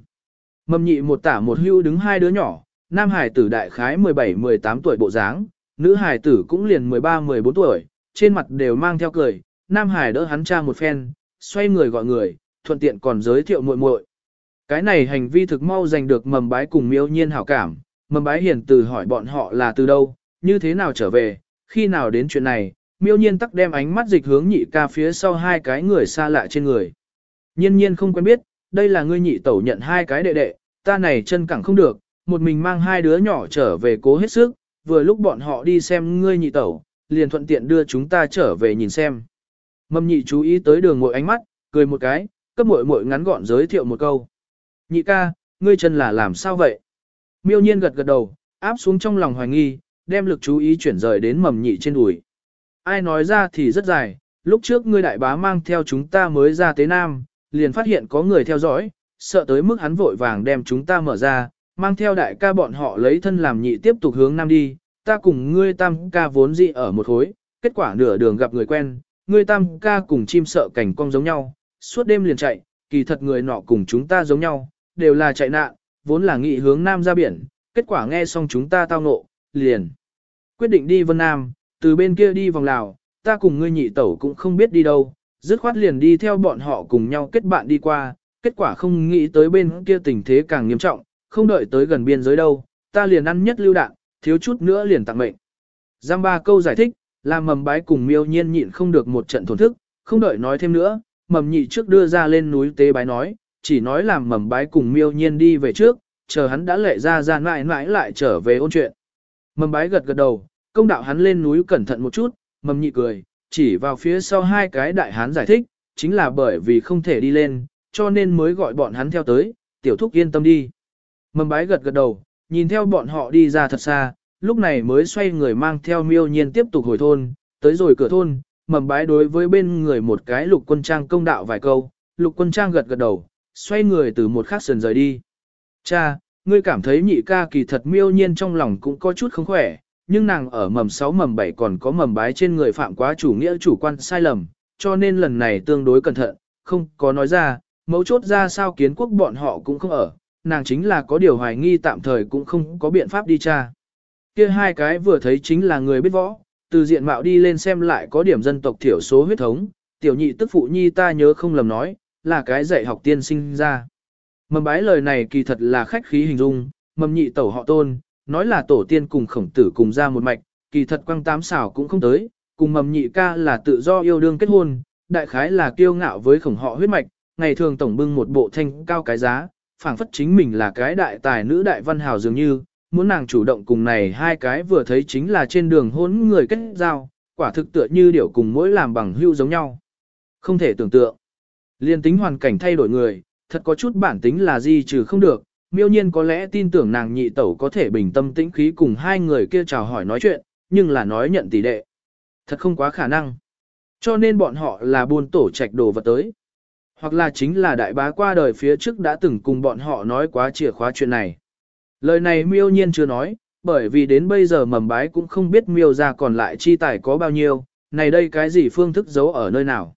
Speaker 1: Mầm nhị một tả một hưu đứng hai đứa nhỏ, nam hải tử đại khái 17-18 tuổi bộ dáng, nữ hải tử cũng liền 13-14 tuổi, trên mặt đều mang theo cười, nam hải đỡ hắn cha một phen, xoay người gọi người, thuận tiện còn giới thiệu muội muội. Cái này hành vi thực mau giành được mầm bái cùng miêu nhiên hảo cảm, mầm bái hiền từ hỏi bọn họ là từ đâu, như thế nào trở về, khi nào đến chuyện này, miêu nhiên tắc đem ánh mắt dịch hướng nhị ca phía sau hai cái người xa lạ trên người. Nhiên nhiên không quen biết, đây là ngươi nhị tẩu nhận hai cái đệ đệ, ta này chân cẳng không được, một mình mang hai đứa nhỏ trở về cố hết sức, vừa lúc bọn họ đi xem ngươi nhị tẩu, liền thuận tiện đưa chúng ta trở về nhìn xem. Mầm nhị chú ý tới đường mội ánh mắt, cười một cái, cấp mội mội ngắn gọn giới thiệu một câu. Nhị ca, ngươi chân là làm sao vậy? Miêu nhiên gật gật đầu, áp xuống trong lòng hoài nghi, đem lực chú ý chuyển rời đến mầm nhị trên đùi. Ai nói ra thì rất dài, lúc trước ngươi đại bá mang theo chúng ta mới ra tế Nam, liền phát hiện có người theo dõi, sợ tới mức hắn vội vàng đem chúng ta mở ra, mang theo đại ca bọn họ lấy thân làm nhị tiếp tục hướng Nam đi, ta cùng ngươi tam ca vốn dị ở một hối, kết quả nửa đường gặp người quen, ngươi tam ca cùng chim sợ cảnh cong giống nhau, suốt đêm liền chạy, kỳ thật người nọ cùng chúng ta giống nhau, đều là chạy nạn, vốn là nghị hướng Nam ra biển, kết quả nghe xong chúng ta tao ngộ, liền. Quyết định đi Vân Nam, từ bên kia đi vòng Lào, ta cùng ngươi nhị tẩu cũng không biết đi đâu, dứt khoát liền đi theo bọn họ cùng nhau kết bạn đi qua, kết quả không nghĩ tới bên kia tình thế càng nghiêm trọng, không đợi tới gần biên giới đâu, ta liền ăn nhất lưu đạn, thiếu chút nữa liền tặng mệnh. Giam ba câu giải thích, làm mầm bái cùng miêu nhiên nhịn không được một trận thổn thức, không đợi nói thêm nữa, mầm nhị trước đưa ra lên núi tế bái nói, chỉ nói làm mầm bái cùng miêu nhiên đi về trước, chờ hắn đã lệ ra ra mãi mãi lại trở về ôn chuyện. Mầm bái gật gật đầu, công đạo hắn lên núi cẩn thận một chút, mầm nhị cười, chỉ vào phía sau hai cái đại hán giải thích, chính là bởi vì không thể đi lên, cho nên mới gọi bọn hắn theo tới, tiểu thúc yên tâm đi. Mầm bái gật gật đầu, nhìn theo bọn họ đi ra thật xa, lúc này mới xoay người mang theo miêu nhiên tiếp tục hồi thôn, tới rồi cửa thôn, mầm bái đối với bên người một cái lục quân trang công đạo vài câu, lục quân trang gật gật đầu, xoay người từ một khắc sườn rời đi. Cha, ngươi cảm thấy nhị ca kỳ thật miêu nhiên trong lòng cũng có chút không khỏe, nhưng nàng ở mầm 6 mầm 7 còn có mầm bái trên người phạm quá chủ nghĩa chủ quan sai lầm, cho nên lần này tương đối cẩn thận, không có nói ra, mấu chốt ra sao kiến quốc bọn họ cũng không ở, nàng chính là có điều hoài nghi tạm thời cũng không có biện pháp đi tra. Kia hai cái vừa thấy chính là người biết võ, từ diện mạo đi lên xem lại có điểm dân tộc thiểu số huyết thống, tiểu nhị tức phụ nhi ta nhớ không lầm nói, là cái dạy học tiên sinh ra. Mầm bái lời này kỳ thật là khách khí hình dung, mầm nhị tẩu họ tôn, nói là tổ tiên cùng khổng tử cùng ra một mạch, kỳ thật quăng tám xảo cũng không tới, cùng mầm nhị ca là tự do yêu đương kết hôn, đại khái là kiêu ngạo với khổng họ huyết mạch, ngày thường tổng bưng một bộ thanh cao cái giá, phảng phất chính mình là cái đại tài nữ đại văn hào dường như, muốn nàng chủ động cùng này hai cái vừa thấy chính là trên đường hôn người kết giao, quả thực tựa như điều cùng mỗi làm bằng hưu giống nhau. Không thể tưởng tượng. Liên tính hoàn cảnh thay đổi người, thật có chút bản tính là gì trừ không được, miêu nhiên có lẽ tin tưởng nàng nhị tẩu có thể bình tâm tĩnh khí cùng hai người kia chào hỏi nói chuyện, nhưng là nói nhận tỷ đệ. Thật không quá khả năng. Cho nên bọn họ là buôn tổ trạch đồ vật tới. Hoặc là chính là đại bá qua đời phía trước đã từng cùng bọn họ nói quá chìa khóa chuyện này. Lời này miêu nhiên chưa nói, bởi vì đến bây giờ mầm bái cũng không biết miêu ra còn lại chi tài có bao nhiêu, này đây cái gì phương thức giấu ở nơi nào.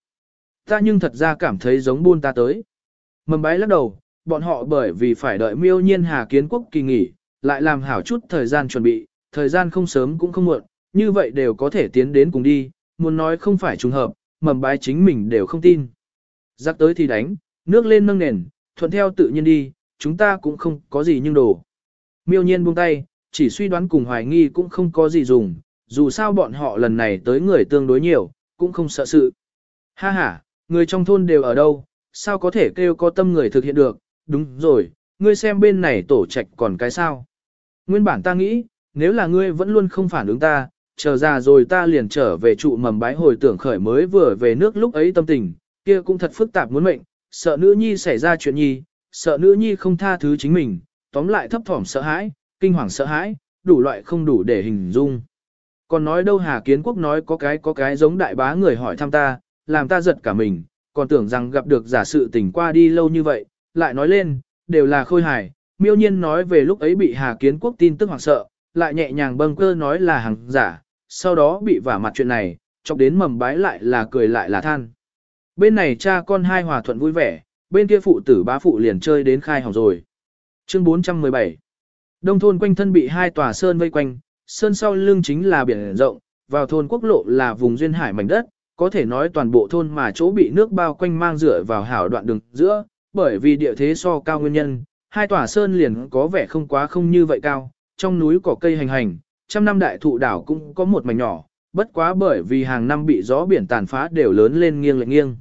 Speaker 1: Ta nhưng thật ra cảm thấy giống buôn ta tới. Mầm bái lắc đầu, bọn họ bởi vì phải đợi miêu nhiên hà kiến quốc kỳ nghỉ, lại làm hảo chút thời gian chuẩn bị, thời gian không sớm cũng không muộn, như vậy đều có thể tiến đến cùng đi, muốn nói không phải trùng hợp, mầm bái chính mình đều không tin. Giặc tới thì đánh, nước lên nâng nền, thuận theo tự nhiên đi, chúng ta cũng không có gì nhưng đồ. Miêu nhiên buông tay, chỉ suy đoán cùng hoài nghi cũng không có gì dùng, dù sao bọn họ lần này tới người tương đối nhiều, cũng không sợ sự. Ha ha, người trong thôn đều ở đâu, sao có thể kêu có tâm người thực hiện được, đúng rồi, ngươi xem bên này tổ trạch còn cái sao. Nguyên bản ta nghĩ, nếu là ngươi vẫn luôn không phản ứng ta, chờ ra rồi ta liền trở về trụ mầm bái hồi tưởng khởi mới vừa về nước lúc ấy tâm tình, kia cũng thật phức tạp muốn mệnh, sợ nữ nhi xảy ra chuyện nhi, sợ nữ nhi không tha thứ chính mình, tóm lại thấp thỏm sợ hãi, kinh hoàng sợ hãi, đủ loại không đủ để hình dung. Còn nói đâu Hà Kiến Quốc nói có cái có cái giống đại bá người hỏi thăm ta, làm ta giật cả mình, còn tưởng rằng gặp được giả sự tình qua đi lâu như vậy, lại nói lên, đều là khôi hài, miêu nhiên nói về lúc ấy bị Hà Kiến Quốc tin tức hoảng sợ, lại nhẹ nhàng bâng cơ nói là hàng giả, sau đó bị vả mặt chuyện này, chọc đến mầm bái lại là cười lại là than. Bên này cha con hai hòa thuận vui vẻ, bên kia phụ tử bá phụ liền chơi đến khai hỏng rồi. Chương 417 Đông thôn quanh thân bị hai tòa sơn vây quanh, sơn sau lưng chính là biển rộng, vào thôn quốc lộ là vùng duyên hải mảnh đất, có thể nói toàn bộ thôn mà chỗ bị nước bao quanh mang rửa vào hảo đoạn đường giữa, bởi vì địa thế so cao nguyên nhân, hai tòa sơn liền có vẻ không quá không như vậy cao, trong núi có cây hành hành, trăm năm đại thụ đảo cũng có một mảnh nhỏ, bất quá bởi vì hàng năm bị gió biển tàn phá đều lớn lên nghiêng lệch nghiêng.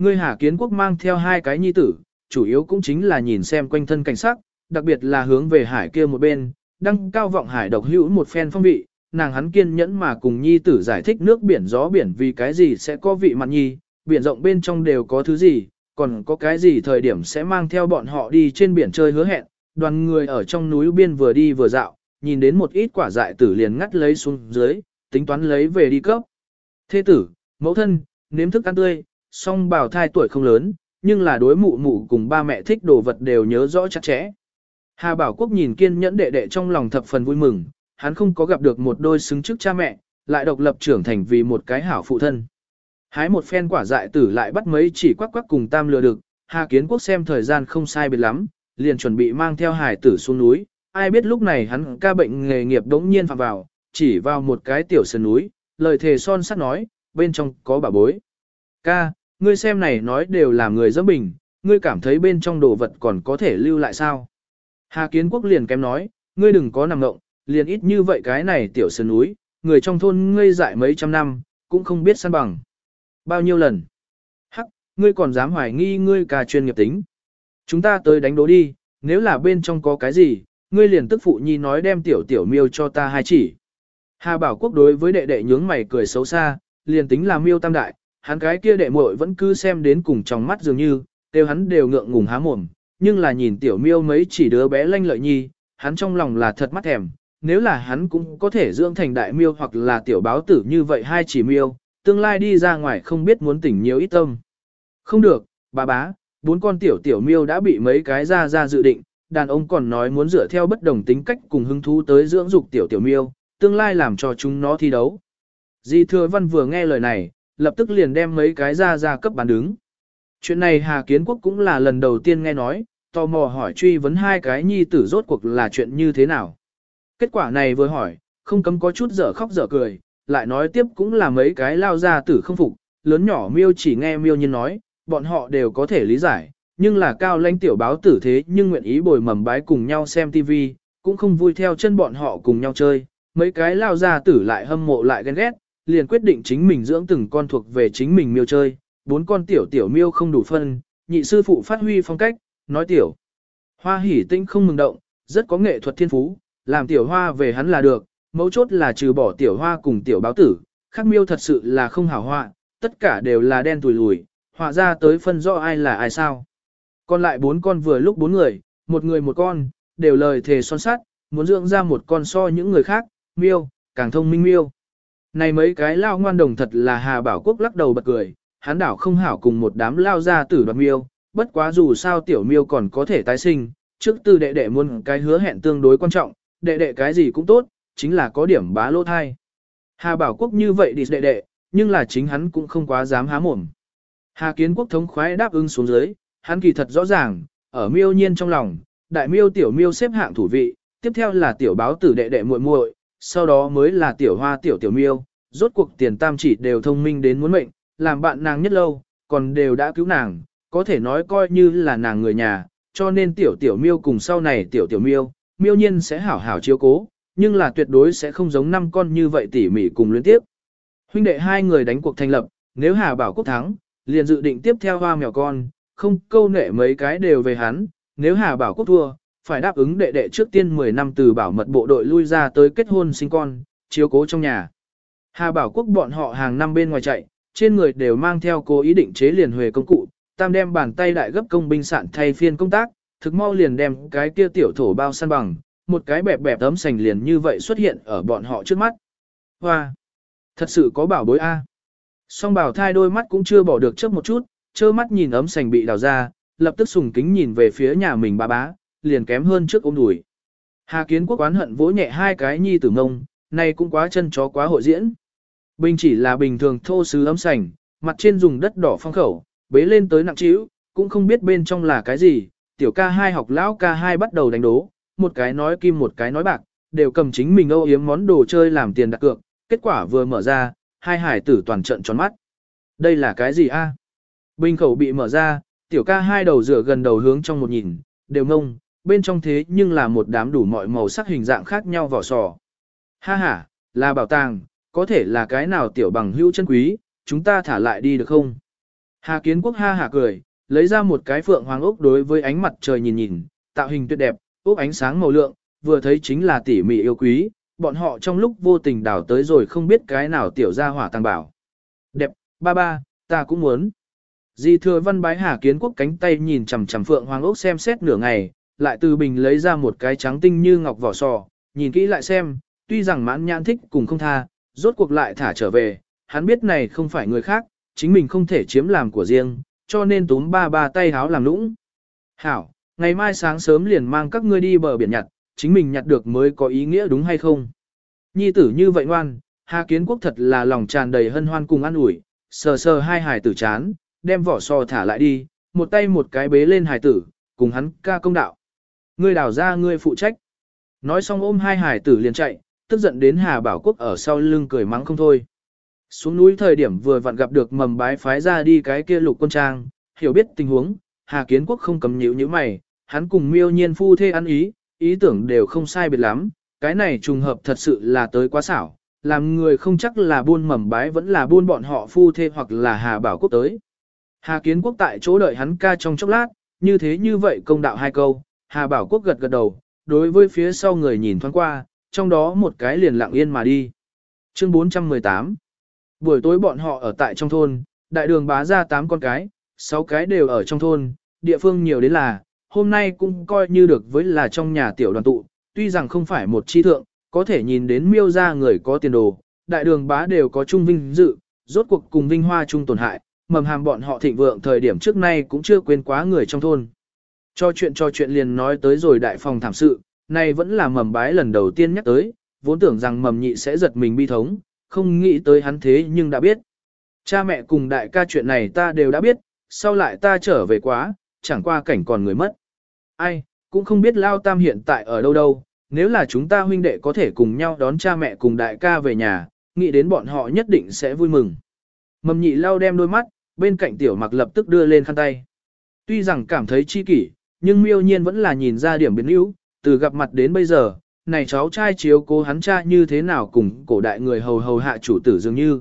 Speaker 1: Ngươi Hà Kiến Quốc mang theo hai cái nhi tử, chủ yếu cũng chính là nhìn xem quanh thân cảnh sắc, đặc biệt là hướng về hải kia một bên, đăng cao vọng hải độc hữu một phen phong vị, nàng hắn kiên nhẫn mà cùng nhi tử giải thích nước biển gió biển vì cái gì sẽ có vị mặn nhi, biển rộng bên trong đều có thứ gì, còn có cái gì thời điểm sẽ mang theo bọn họ đi trên biển chơi hứa hẹn, đoàn người ở trong núi biên vừa đi vừa dạo, nhìn đến một ít quả dại tử liền ngắt lấy xuống dưới, tính toán lấy về đi cấp. Thế tử, mẫu thân, nếm thức ăn tươi, song bào thai tuổi không lớn, nhưng là đối mụ mụ cùng ba mẹ thích đồ vật đều nhớ rõ chặt chẽ. Hà Bảo Quốc nhìn kiên nhẫn đệ đệ trong lòng thập phần vui mừng, hắn không có gặp được một đôi xứng trước cha mẹ, lại độc lập trưởng thành vì một cái hảo phụ thân. Hái một phen quả dại tử lại bắt mấy chỉ quắc quắc cùng tam lừa được, Hà Kiến Quốc xem thời gian không sai biệt lắm, liền chuẩn bị mang theo hải tử xuống núi. Ai biết lúc này hắn ca bệnh nghề nghiệp đống nhiên phạm vào, chỉ vào một cái tiểu sơn núi, lời thề son sắt nói, bên trong có bà bối. Ca, ngươi xem này nói đều là người dâm bình, ngươi cảm thấy bên trong đồ vật còn có thể lưu lại sao? Hà Kiến Quốc liền kém nói, ngươi đừng có nằm ngộng, liền ít như vậy cái này tiểu sơn núi, người trong thôn ngươi dại mấy trăm năm, cũng không biết săn bằng. Bao nhiêu lần? Hắc, ngươi còn dám hoài nghi ngươi cả chuyên nghiệp tính. Chúng ta tới đánh đố đi, nếu là bên trong có cái gì, ngươi liền tức phụ nhi nói đem tiểu tiểu miêu cho ta hai chỉ. Hà Bảo Quốc đối với đệ đệ nhướng mày cười xấu xa, liền tính là miêu tam đại, hắn cái kia đệ muội vẫn cứ xem đến cùng trong mắt dường như, đều hắn đều ngượng ngùng há mồm, nhưng là nhìn tiểu miêu mấy chỉ đứa bé lanh lợi nhi, hắn trong lòng là thật mắt thèm, nếu là hắn cũng có thể dưỡng thành đại miêu hoặc là tiểu báo tử như vậy hai chỉ miêu, tương lai đi ra ngoài không biết muốn tỉnh nhiều ít tâm. Không được, bà bá, bốn con tiểu tiểu miêu đã bị mấy cái ra ra dự định, đàn ông còn nói muốn dựa theo bất đồng tính cách cùng hứng thú tới dưỡng dục tiểu tiểu miêu, tương lai làm cho chúng nó thi đấu. Di thừa văn vừa nghe lời này, lập tức liền đem mấy cái ra ra cấp bán đứng. Chuyện này Hà Kiến Quốc cũng là lần đầu tiên nghe nói, tò mò hỏi truy vấn hai cái nhi tử rốt cuộc là chuyện như thế nào. Kết quả này vừa hỏi, không cấm có chút dở khóc dở cười, lại nói tiếp cũng là mấy cái lao ra tử không phục, lớn nhỏ miêu chỉ nghe miêu nhiên nói, bọn họ đều có thể lý giải, nhưng là cao lãnh tiểu báo tử thế nhưng nguyện ý bồi mầm bái cùng nhau xem tivi cũng không vui theo chân bọn họ cùng nhau chơi, mấy cái lao ra tử lại hâm mộ lại ghen ghét, liền quyết định chính mình dưỡng từng con thuộc về chính mình miêu chơi, bốn con tiểu tiểu miêu không đủ phân, nhị sư phụ phát huy phong cách, nói tiểu. Hoa hỉ tinh không mừng động, rất có nghệ thuật thiên phú, làm tiểu hoa về hắn là được, mấu chốt là trừ bỏ tiểu hoa cùng tiểu báo tử, khắc miêu thật sự là không hảo họa, tất cả đều là đen tùi lùi, họa ra tới phân rõ ai là ai sao. Còn lại bốn con vừa lúc bốn người, một người một con, đều lời thề son sát, muốn dưỡng ra một con so những người khác, miêu, càng thông minh miêu. Này mấy cái lao ngoan đồng thật là Hà Bảo Quốc lắc đầu bật cười, hắn đảo không hảo cùng một đám lao ra tử đoạt miêu, bất quá dù sao tiểu miêu còn có thể tái sinh, trước từ đệ đệ muốn cái hứa hẹn tương đối quan trọng, đệ đệ cái gì cũng tốt, chính là có điểm bá lỗ thai. Hà Bảo Quốc như vậy đi đệ đệ, nhưng là chính hắn cũng không quá dám há mồm. Hà Kiến Quốc thống khoái đáp ứng xuống dưới, hắn kỳ thật rõ ràng, ở miêu nhiên trong lòng, đại miêu tiểu miêu xếp hạng thủ vị, tiếp theo là tiểu báo tử đệ đệ muội muội, sau đó mới là tiểu hoa tiểu tiểu miêu, rốt cuộc tiền tam chỉ đều thông minh đến muốn mệnh, làm bạn nàng nhất lâu, còn đều đã cứu nàng, có thể nói coi như là nàng người nhà, cho nên tiểu tiểu miêu cùng sau này tiểu tiểu miêu, miêu nhiên sẽ hảo hảo chiếu cố, nhưng là tuyệt đối sẽ không giống năm con như vậy tỉ mỉ cùng liên tiếp. Huynh đệ hai người đánh cuộc thành lập, nếu Hà Bảo Quốc thắng, liền dự định tiếp theo hoa mèo con, không câu nệ mấy cái đều về hắn, nếu Hà Bảo Quốc thua, phải đáp ứng đệ đệ trước tiên 10 năm từ bảo mật bộ đội lui ra tới kết hôn sinh con, chiếu cố trong nhà, Hà Bảo Quốc bọn họ hàng năm bên ngoài chạy, trên người đều mang theo cố ý định chế liền huề công cụ, tam đem bàn tay đại gấp công binh sạn thay phiên công tác, thực mau liền đem cái kia tiểu thổ bao săn bằng, một cái bẹp bẹp tấm sành liền như vậy xuất hiện ở bọn họ trước mắt. Hoa! Thật sự có bảo bối A. Song bảo thai đôi mắt cũng chưa bỏ được trước một chút, chơ mắt nhìn ấm sành bị đào ra, lập tức sùng kính nhìn về phía nhà mình ba bá, liền kém hơn trước ôm đùi. Hà kiến quốc oán hận vỗ nhẹ hai cái nhi tử ngông, này cũng quá chân chó quá hội diễn. Bình chỉ là bình thường thô sứ ấm sành, mặt trên dùng đất đỏ phong khẩu, bế lên tới nặng trĩu, cũng không biết bên trong là cái gì, tiểu ca hai học lão ca hai bắt đầu đánh đố, một cái nói kim một cái nói bạc, đều cầm chính mình âu yếm món đồ chơi làm tiền đặt cược, kết quả vừa mở ra, hai hải tử toàn trận tròn mắt. Đây là cái gì a? Bình khẩu bị mở ra, tiểu ca hai đầu rửa gần đầu hướng trong một nhìn, đều ngông, bên trong thế nhưng là một đám đủ mọi màu sắc hình dạng khác nhau vỏ sò. Ha ha, là bảo tàng, có thể là cái nào tiểu bằng hữu chân quý, chúng ta thả lại đi được không? Hà kiến quốc ha hả cười, lấy ra một cái phượng hoàng ốc đối với ánh mặt trời nhìn nhìn, tạo hình tuyệt đẹp, ốc ánh sáng màu lượng, vừa thấy chính là tỉ mỉ yêu quý, bọn họ trong lúc vô tình đào tới rồi không biết cái nào tiểu ra hỏa tăng bảo. Đẹp, ba ba, ta cũng muốn. Di thừa văn bái hà kiến quốc cánh tay nhìn chằm chằm phượng hoàng ốc xem xét nửa ngày, lại từ bình lấy ra một cái trắng tinh như ngọc vỏ sò, nhìn kỹ lại xem, tuy rằng mãn nhãn thích cùng không tha, rốt cuộc lại thả trở về, hắn biết này không phải người khác, chính mình không thể chiếm làm của riêng, cho nên túm ba ba tay háo làm lũng. Hảo, ngày mai sáng sớm liền mang các ngươi đi bờ biển nhặt, chính mình nhặt được mới có ý nghĩa đúng hay không? Nhi tử như vậy ngoan, Hà Kiến Quốc thật là lòng tràn đầy hân hoan cùng ăn ủi, sờ sờ hai hài tử chán, đem vỏ sò thả lại đi, một tay một cái bế lên hài tử, cùng hắn ca công đạo. Ngươi đào ra ngươi phụ trách. Nói xong ôm hai hải tử liền chạy, tức giận đến Hà Bảo Quốc ở sau lưng cười mắng không thôi. Xuống núi thời điểm vừa vặn gặp được mầm bái phái ra đi cái kia lục quân trang, hiểu biết tình huống, Hà Kiến Quốc không cầm nhíu như mày, hắn cùng miêu nhiên phu thê ăn ý, ý tưởng đều không sai biệt lắm, cái này trùng hợp thật sự là tới quá xảo, làm người không chắc là buôn mầm bái vẫn là buôn bọn họ phu thê hoặc là Hà Bảo Quốc tới. Hà Kiến Quốc tại chỗ đợi hắn ca trong chốc lát, như thế như vậy công đạo hai câu, Hà Bảo Quốc gật gật đầu, đối với phía sau người nhìn thoáng qua, trong đó một cái liền lặng yên mà đi. Chương 418 Buổi tối bọn họ ở tại trong thôn, đại đường bá ra 8 con cái, 6 cái đều ở trong thôn, địa phương nhiều đến là, hôm nay cũng coi như được với là trong nhà tiểu đoàn tụ, tuy rằng không phải một chi thượng, có thể nhìn đến miêu ra người có tiền đồ, đại đường bá đều có trung vinh dự, rốt cuộc cùng vinh hoa chung tổn hại, mầm hàm bọn họ thịnh vượng thời điểm trước nay cũng chưa quên quá người trong thôn. Cho chuyện cho chuyện liền nói tới rồi đại phòng thảm sự, này vẫn là mầm bái lần đầu tiên nhắc tới, vốn tưởng rằng mầm nhị sẽ giật mình bi thống, không nghĩ tới hắn thế nhưng đã biết. Cha mẹ cùng đại ca chuyện này ta đều đã biết, sau lại ta trở về quá, chẳng qua cảnh còn người mất. Ai, cũng không biết Lao Tam hiện tại ở đâu đâu, nếu là chúng ta huynh đệ có thể cùng nhau đón cha mẹ cùng đại ca về nhà, nghĩ đến bọn họ nhất định sẽ vui mừng. Mầm nhị Lao đem đôi mắt, bên cạnh tiểu mặc lập tức đưa lên khăn tay. Tuy rằng cảm thấy chi kỷ, nhưng miêu nhiên vẫn là nhìn ra điểm biến yếu, từ gặp mặt đến bây giờ, này cháu trai chiếu cố hắn cha như thế nào cùng cổ đại người hầu hầu hạ chủ tử dường như.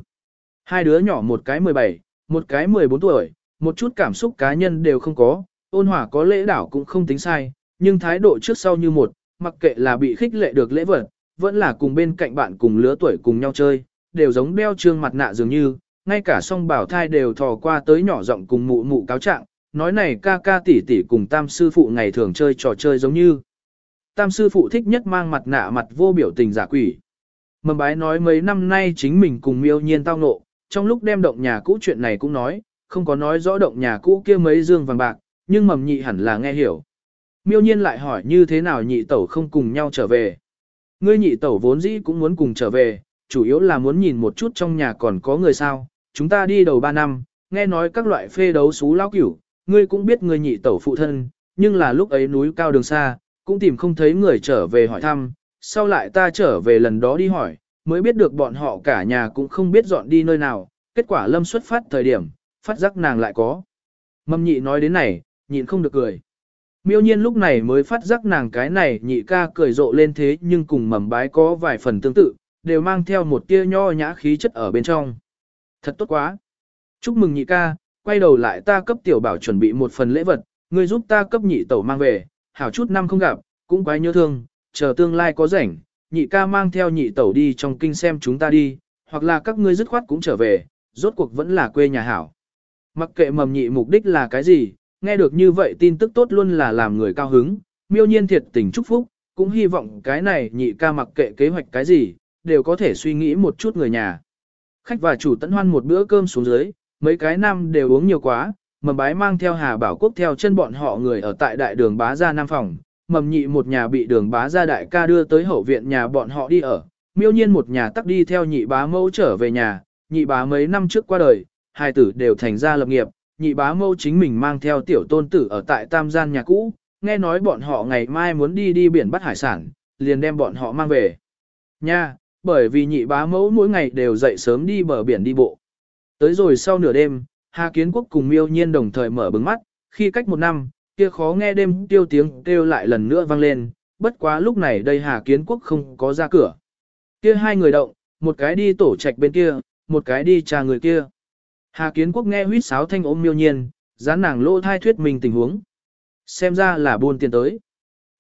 Speaker 1: Hai đứa nhỏ một cái 17, một cái 14 tuổi, một chút cảm xúc cá nhân đều không có, ôn hòa có lễ đảo cũng không tính sai, nhưng thái độ trước sau như một, mặc kệ là bị khích lệ được lễ vật, vẫn là cùng bên cạnh bạn cùng lứa tuổi cùng nhau chơi, đều giống đeo trương mặt nạ dường như, ngay cả song bảo thai đều thò qua tới nhỏ giọng cùng mụ mụ cáo trạng, nói này ca ca tỷ tỷ cùng tam sư phụ ngày thường chơi trò chơi giống như. Tam sư phụ thích nhất mang mặt nạ mặt vô biểu tình giả quỷ. Mầm bái nói mấy năm nay chính mình cùng miêu nhiên tao ngộ, trong lúc đem động nhà cũ chuyện này cũng nói, không có nói rõ động nhà cũ kia mấy dương vàng bạc, nhưng mầm nhị hẳn là nghe hiểu. Miêu nhiên lại hỏi như thế nào nhị tẩu không cùng nhau trở về. Ngươi nhị tẩu vốn dĩ cũng muốn cùng trở về, chủ yếu là muốn nhìn một chút trong nhà còn có người sao. Chúng ta đi đầu 3 năm, nghe nói các loại phê đấu xú lao cửu, ngươi cũng biết ngươi nhị tẩu phụ thân, nhưng là lúc ấy núi cao đường xa, cũng tìm không thấy người trở về hỏi thăm, sau lại ta trở về lần đó đi hỏi, mới biết được bọn họ cả nhà cũng không biết dọn đi nơi nào, kết quả lâm xuất phát thời điểm, phát giác nàng lại có. Mâm nhị nói đến này, nhịn không được cười. Miêu nhiên lúc này mới phát giác nàng cái này nhị ca cười rộ lên thế nhưng cùng mầm bái có vài phần tương tự, đều mang theo một tia nho nhã khí chất ở bên trong. Thật tốt quá. Chúc mừng nhị ca, quay đầu lại ta cấp tiểu bảo chuẩn bị một phần lễ vật, ngươi giúp ta cấp nhị tẩu mang về, hảo chút năm không gặp, cũng quái nhớ thương, chờ tương lai có rảnh, nhị ca mang theo nhị tẩu đi trong kinh xem chúng ta đi, hoặc là các ngươi dứt khoát cũng trở về, rốt cuộc vẫn là quê nhà hảo. Mặc kệ mầm nhị mục đích là cái gì, nghe được như vậy tin tức tốt luôn là làm người cao hứng, miêu nhiên thiệt tình chúc phúc, cũng hy vọng cái này nhị ca mặc kệ kế hoạch cái gì, đều có thể suy nghĩ một chút người nhà. Khách và chủ tận hoan một bữa cơm xuống dưới, mấy cái năm đều uống nhiều quá, mầm bái mang theo Hà Bảo Quốc theo chân bọn họ người ở tại đại đường bá gia Nam Phòng, mầm nhị một nhà bị đường bá gia đại ca đưa tới hậu viện nhà bọn họ đi ở, miêu nhiên một nhà tắc đi theo nhị bá mẫu trở về nhà, nhị bá mấy năm trước qua đời, hai tử đều thành ra lập nghiệp, nhị bá mẫu chính mình mang theo tiểu tôn tử ở tại tam gian nhà cũ, nghe nói bọn họ ngày mai muốn đi đi biển bắt hải sản, liền đem bọn họ mang về. Nha, bởi vì nhị bá mẫu mỗi ngày đều dậy sớm đi bờ biển đi bộ. Tới rồi sau nửa đêm, Hà Kiến Quốc cùng miêu nhiên đồng thời mở bừng mắt, khi cách một năm, kia khó nghe đêm tiêu tiếng kêu lại lần nữa vang lên, bất quá lúc này đây Hà Kiến Quốc không có ra cửa. Kia hai người động, một cái đi tổ trạch bên kia, một cái đi trà người kia. Hà Kiến Quốc nghe huýt sáo thanh ôm miêu nhiên, dán nàng lỗ thai thuyết mình tình huống. Xem ra là buôn tiền tới.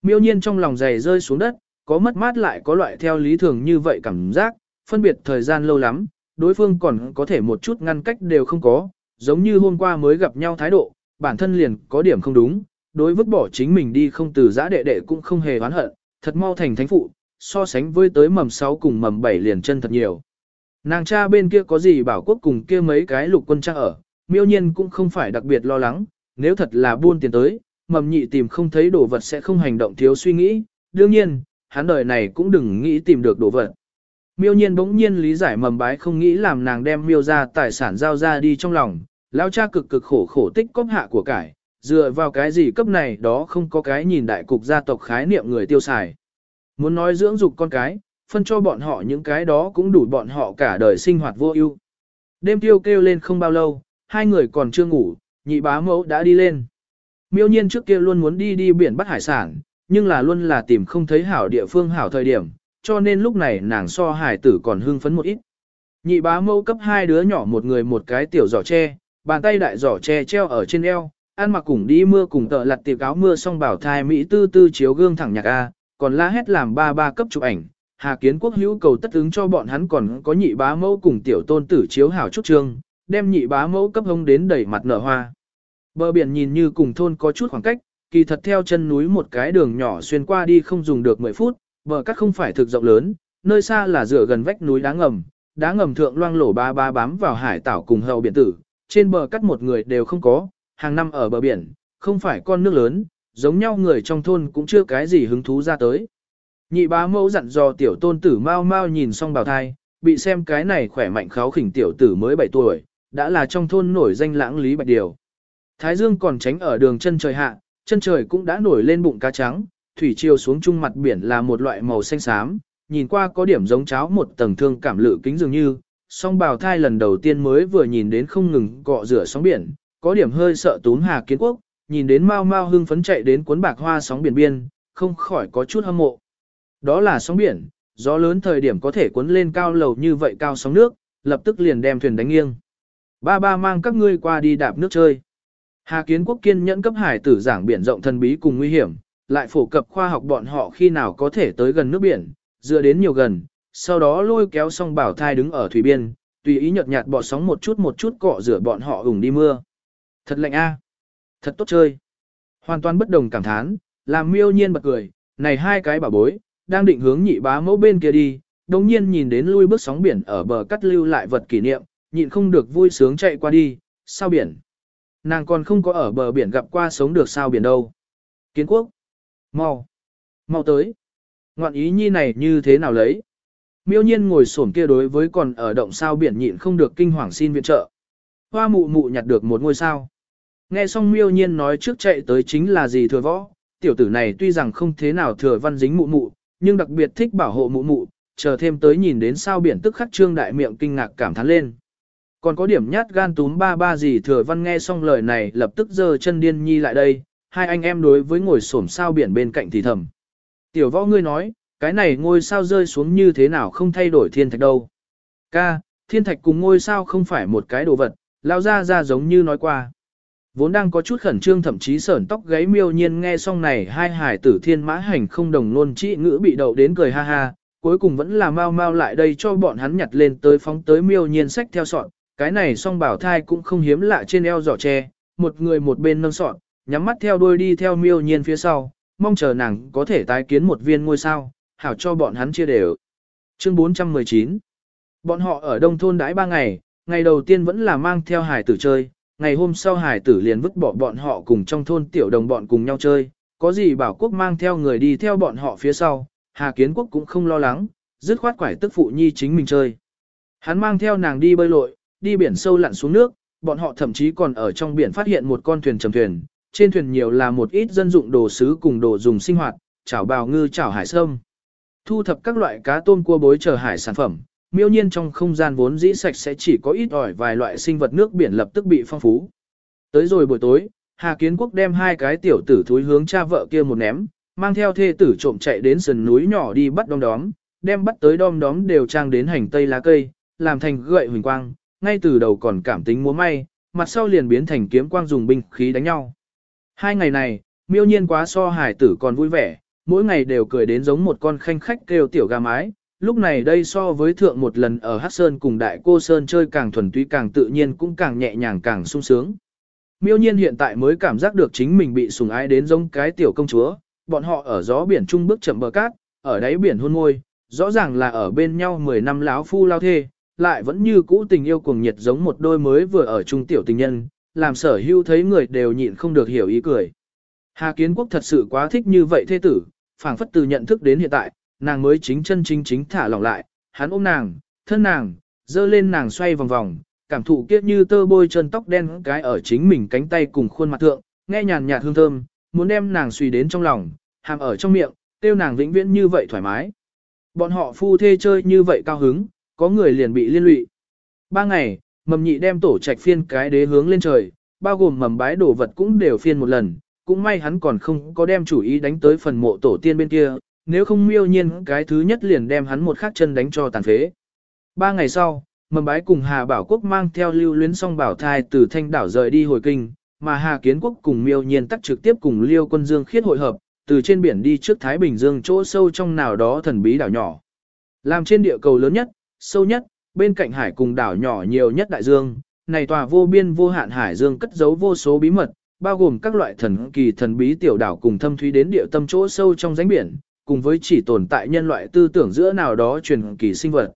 Speaker 1: Miêu nhiên trong lòng giày rơi xuống đất, có mất mát lại có loại theo lý thường như vậy cảm giác, phân biệt thời gian lâu lắm, đối phương còn có thể một chút ngăn cách đều không có, giống như hôm qua mới gặp nhau thái độ, bản thân liền có điểm không đúng, đối vứt bỏ chính mình đi không từ giã đệ đệ cũng không hề oán hận, thật mau thành thánh phụ, so sánh với tới mầm 6 cùng mầm 7 liền chân thật nhiều. Nàng cha bên kia có gì bảo quốc cùng kia mấy cái lục quân trang ở, miêu nhiên cũng không phải đặc biệt lo lắng, nếu thật là buôn tiền tới, mầm nhị tìm không thấy đồ vật sẽ không hành động thiếu suy nghĩ, đương nhiên, hắn đời này cũng đừng nghĩ tìm được đồ vật. Miêu nhiên bỗng nhiên lý giải mầm bái không nghĩ làm nàng đem miêu ra tài sản giao ra đi trong lòng, lao cha cực cực khổ khổ tích cóp hạ của cải, dựa vào cái gì cấp này đó không có cái nhìn đại cục gia tộc khái niệm người tiêu xài. Muốn nói dưỡng dục con cái, phân cho bọn họ những cái đó cũng đủ bọn họ cả đời sinh hoạt vô ưu. Đêm tiêu kêu lên không bao lâu, hai người còn chưa ngủ, nhị bá mẫu đã đi lên. Miêu nhiên trước kia luôn muốn đi đi biển bắt hải sản, nhưng là luôn là tìm không thấy hảo địa phương hảo thời điểm, cho nên lúc này nàng so hải tử còn hưng phấn một ít. Nhị bá mẫu cấp hai đứa nhỏ một người một cái tiểu giỏ tre, bàn tay đại giỏ tre treo ở trên eo, ăn mặc cùng đi mưa cùng tợ lặt tiệp áo mưa xong bảo thai Mỹ tư tư chiếu gương thẳng nhạc A, còn la hét làm ba ba cấp chụp ảnh. Hà kiến quốc hữu cầu tất ứng cho bọn hắn còn có nhị bá mẫu cùng tiểu tôn tử chiếu hảo chút trương, đem nhị bá mẫu cấp hông đến đẩy mặt nở hoa. Bờ biển nhìn như cùng thôn có chút khoảng cách, kỳ thật theo chân núi một cái đường nhỏ xuyên qua đi không dùng được 10 phút, bờ cắt không phải thực rộng lớn, nơi xa là dựa gần vách núi đá ngầm, đá ngầm thượng loang lổ ba ba bám vào hải tảo cùng hậu biển tử, trên bờ cắt một người đều không có, hàng năm ở bờ biển, không phải con nước lớn, giống nhau người trong thôn cũng chưa cái gì hứng thú ra tới. Nhị bá mẫu dặn dò tiểu tôn tử mau mau nhìn xong bào thai, bị xem cái này khỏe mạnh kháo khỉnh tiểu tử mới 7 tuổi, đã là trong thôn nổi danh lãng lý bạch điều. Thái dương còn tránh ở đường chân trời hạ, chân trời cũng đã nổi lên bụng cá trắng, thủy chiều xuống trung mặt biển là một loại màu xanh xám, nhìn qua có điểm giống cháo một tầng thương cảm lự kính dường như, song bào thai lần đầu tiên mới vừa nhìn đến không ngừng cọ rửa sóng biển, có điểm hơi sợ tún hà kiến quốc, nhìn đến mau mau hưng phấn chạy đến cuốn bạc hoa sóng biển biên, không khỏi có chút hâm mộ. Đó là sóng biển, gió lớn thời điểm có thể cuốn lên cao lầu như vậy cao sóng nước, lập tức liền đem thuyền đánh nghiêng. Ba ba mang các ngươi qua đi đạp nước chơi. Hà Kiến Quốc kiên nhẫn cấp hải tử giảng biển rộng thần bí cùng nguy hiểm, lại phổ cập khoa học bọn họ khi nào có thể tới gần nước biển, dựa đến nhiều gần, sau đó lôi kéo xong bảo thai đứng ở thủy biên, tùy ý nhợt nhạt bọ sóng một chút một chút cọ rửa bọn họ ủng đi mưa. Thật lạnh a, thật tốt chơi. Hoàn toàn bất đồng cảm thán, làm miêu nhiên bật cười, này hai cái bảo bối, đang định hướng nhị bá mẫu bên kia đi, đồng nhiên nhìn đến lui bước sóng biển ở bờ cắt lưu lại vật kỷ niệm, nhịn không được vui sướng chạy qua đi, sao biển. Nàng còn không có ở bờ biển gặp qua sống được sao biển đâu. Kiến quốc. Mau. Mau tới. Ngoạn ý nhi này như thế nào lấy. Miêu nhiên ngồi xổm kia đối với còn ở động sao biển nhịn không được kinh hoàng xin viện trợ. Hoa mụ mụ nhặt được một ngôi sao. Nghe xong miêu nhiên nói trước chạy tới chính là gì thừa võ. Tiểu tử này tuy rằng không thế nào thừa văn dính mụ mụ, nhưng đặc biệt thích bảo hộ mụ mụ, chờ thêm tới nhìn đến sao biển tức khắc trương đại miệng kinh ngạc cảm thán lên. Còn có điểm nhát gan túm ba ba gì thừa văn nghe xong lời này lập tức giơ chân điên nhi lại đây, hai anh em đối với ngồi xổm sao biển bên cạnh thì thầm. Tiểu võ ngươi nói, cái này ngôi sao rơi xuống như thế nào không thay đổi thiên thạch đâu. Ca, thiên thạch cùng ngôi sao không phải một cái đồ vật, lao ra ra giống như nói qua. Vốn đang có chút khẩn trương thậm chí sởn tóc gáy miêu nhiên nghe xong này hai hải tử thiên mã hành không đồng nôn trị ngữ bị đậu đến cười ha ha, cuối cùng vẫn là mau mau lại đây cho bọn hắn nhặt lên tới phóng tới miêu nhiên sách theo sọn, cái này song bảo thai cũng không hiếm lạ trên eo giỏ tre, một người một bên nâng sọn, nhắm mắt theo đuôi đi theo miêu nhiên phía sau, mong chờ nàng có thể tái kiến một viên ngôi sao, hảo cho bọn hắn chia đều. Chương 419 Bọn họ ở đông thôn đãi ba ngày, ngày đầu tiên vẫn là mang theo hải tử chơi, ngày hôm sau hải tử liền vứt bỏ bọn họ cùng trong thôn tiểu đồng bọn cùng nhau chơi, có gì bảo quốc mang theo người đi theo bọn họ phía sau, Hà Kiến Quốc cũng không lo lắng, dứt khoát quải tức phụ nhi chính mình chơi. Hắn mang theo nàng đi bơi lội, đi biển sâu lặn xuống nước, bọn họ thậm chí còn ở trong biển phát hiện một con thuyền trầm thuyền, trên thuyền nhiều là một ít dân dụng đồ sứ cùng đồ dùng sinh hoạt, chảo bào ngư chảo hải sâm. Thu thập các loại cá tôm cua bối chờ hải sản phẩm, miêu nhiên trong không gian vốn dĩ sạch sẽ chỉ có ít ỏi vài loại sinh vật nước biển lập tức bị phong phú. Tới rồi buổi tối, Hà Kiến Quốc đem hai cái tiểu tử thúi hướng cha vợ kia một ném, mang theo thê tử trộm chạy đến sườn núi nhỏ đi bắt đom đóm, đem bắt tới đom đóm đều trang đến hành tây lá cây, làm thành gậy huỳnh quang, ngay từ đầu còn cảm tính múa may, mặt sau liền biến thành kiếm quang dùng binh khí đánh nhau. Hai ngày này, miêu nhiên quá so hải tử còn vui vẻ, mỗi ngày đều cười đến giống một con khanh khách kêu tiểu gà mái. Lúc này đây so với thượng một lần ở Hát Sơn cùng đại cô Sơn chơi càng thuần túy càng tự nhiên cũng càng nhẹ nhàng càng sung sướng. Miêu nhiên hiện tại mới cảm giác được chính mình bị sùng ái đến giống cái tiểu công chúa, bọn họ ở gió biển trung bước chậm bờ cát, ở đáy biển hôn môi, rõ ràng là ở bên nhau 10 năm láo phu lao thê, lại vẫn như cũ tình yêu cuồng nhiệt giống một đôi mới vừa ở trung tiểu tình nhân, làm sở hưu thấy người đều nhịn không được hiểu ý cười. Hà Kiến Quốc thật sự quá thích như vậy thế tử, phảng phất từ nhận thức đến hiện tại, nàng mới chính chân chính chính thả lỏng lại, hắn ôm nàng, thân nàng, dơ lên nàng xoay vòng vòng, cảm thụ kiết như tơ bôi chân tóc đen cái ở chính mình cánh tay cùng khuôn mặt thượng, nghe nhàn nhạt hương thơm, muốn đem nàng suy đến trong lòng, hàm ở trong miệng, tiêu nàng vĩnh viễn như vậy thoải mái. Bọn họ phu thê chơi như vậy cao hứng, có người liền bị liên lụy. Ba ngày, mầm nhị đem tổ trạch phiên cái đế hướng lên trời, bao gồm mầm bái đồ vật cũng đều phiên một lần, cũng may hắn còn không có đem chủ ý đánh tới phần mộ tổ tiên bên kia, nếu không miêu nhiên cái thứ nhất liền đem hắn một khắc chân đánh cho tàn phế. Ba ngày sau, mầm bái cùng Hà Bảo Quốc mang theo lưu luyến song bảo thai từ thanh đảo rời đi hồi kinh, mà Hà Kiến Quốc cùng miêu nhiên tắt trực tiếp cùng liêu quân dương khiết hội hợp, từ trên biển đi trước Thái Bình Dương chỗ sâu trong nào đó thần bí đảo nhỏ. Làm trên địa cầu lớn nhất, sâu nhất, bên cạnh hải cùng đảo nhỏ nhiều nhất đại dương, này tòa vô biên vô hạn hải dương cất giấu vô số bí mật, bao gồm các loại thần kỳ thần bí tiểu đảo cùng thâm thúy đến địa tâm chỗ sâu trong rãnh biển, cùng với chỉ tồn tại nhân loại tư tưởng giữa nào đó truyền kỳ sinh vật.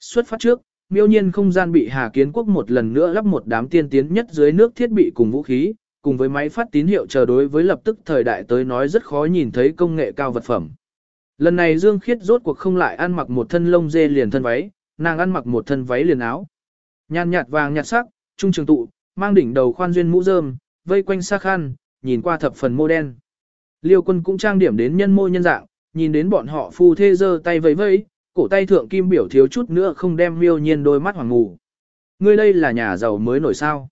Speaker 1: Xuất phát trước, miêu nhiên không gian bị Hà Kiến Quốc một lần nữa lắp một đám tiên tiến nhất dưới nước thiết bị cùng vũ khí, cùng với máy phát tín hiệu chờ đối với lập tức thời đại tới nói rất khó nhìn thấy công nghệ cao vật phẩm. Lần này Dương Khiết rốt cuộc không lại ăn mặc một thân lông dê liền thân váy, nàng ăn mặc một thân váy liền áo. Nhàn nhạt vàng nhạt sắc, trung trường tụ, mang đỉnh đầu khoan duyên mũ rơm, vây quanh xa khăn, nhìn qua thập phần mô đen. Liêu quân cũng trang điểm đến nhân mô nhân dạng, nhìn đến bọn họ phu thê giơ tay vẫy vẫy, cổ tay thượng kim biểu thiếu chút nữa không đem miêu nhiên đôi mắt hoàng ngủ. Ngươi đây là nhà giàu mới nổi sao.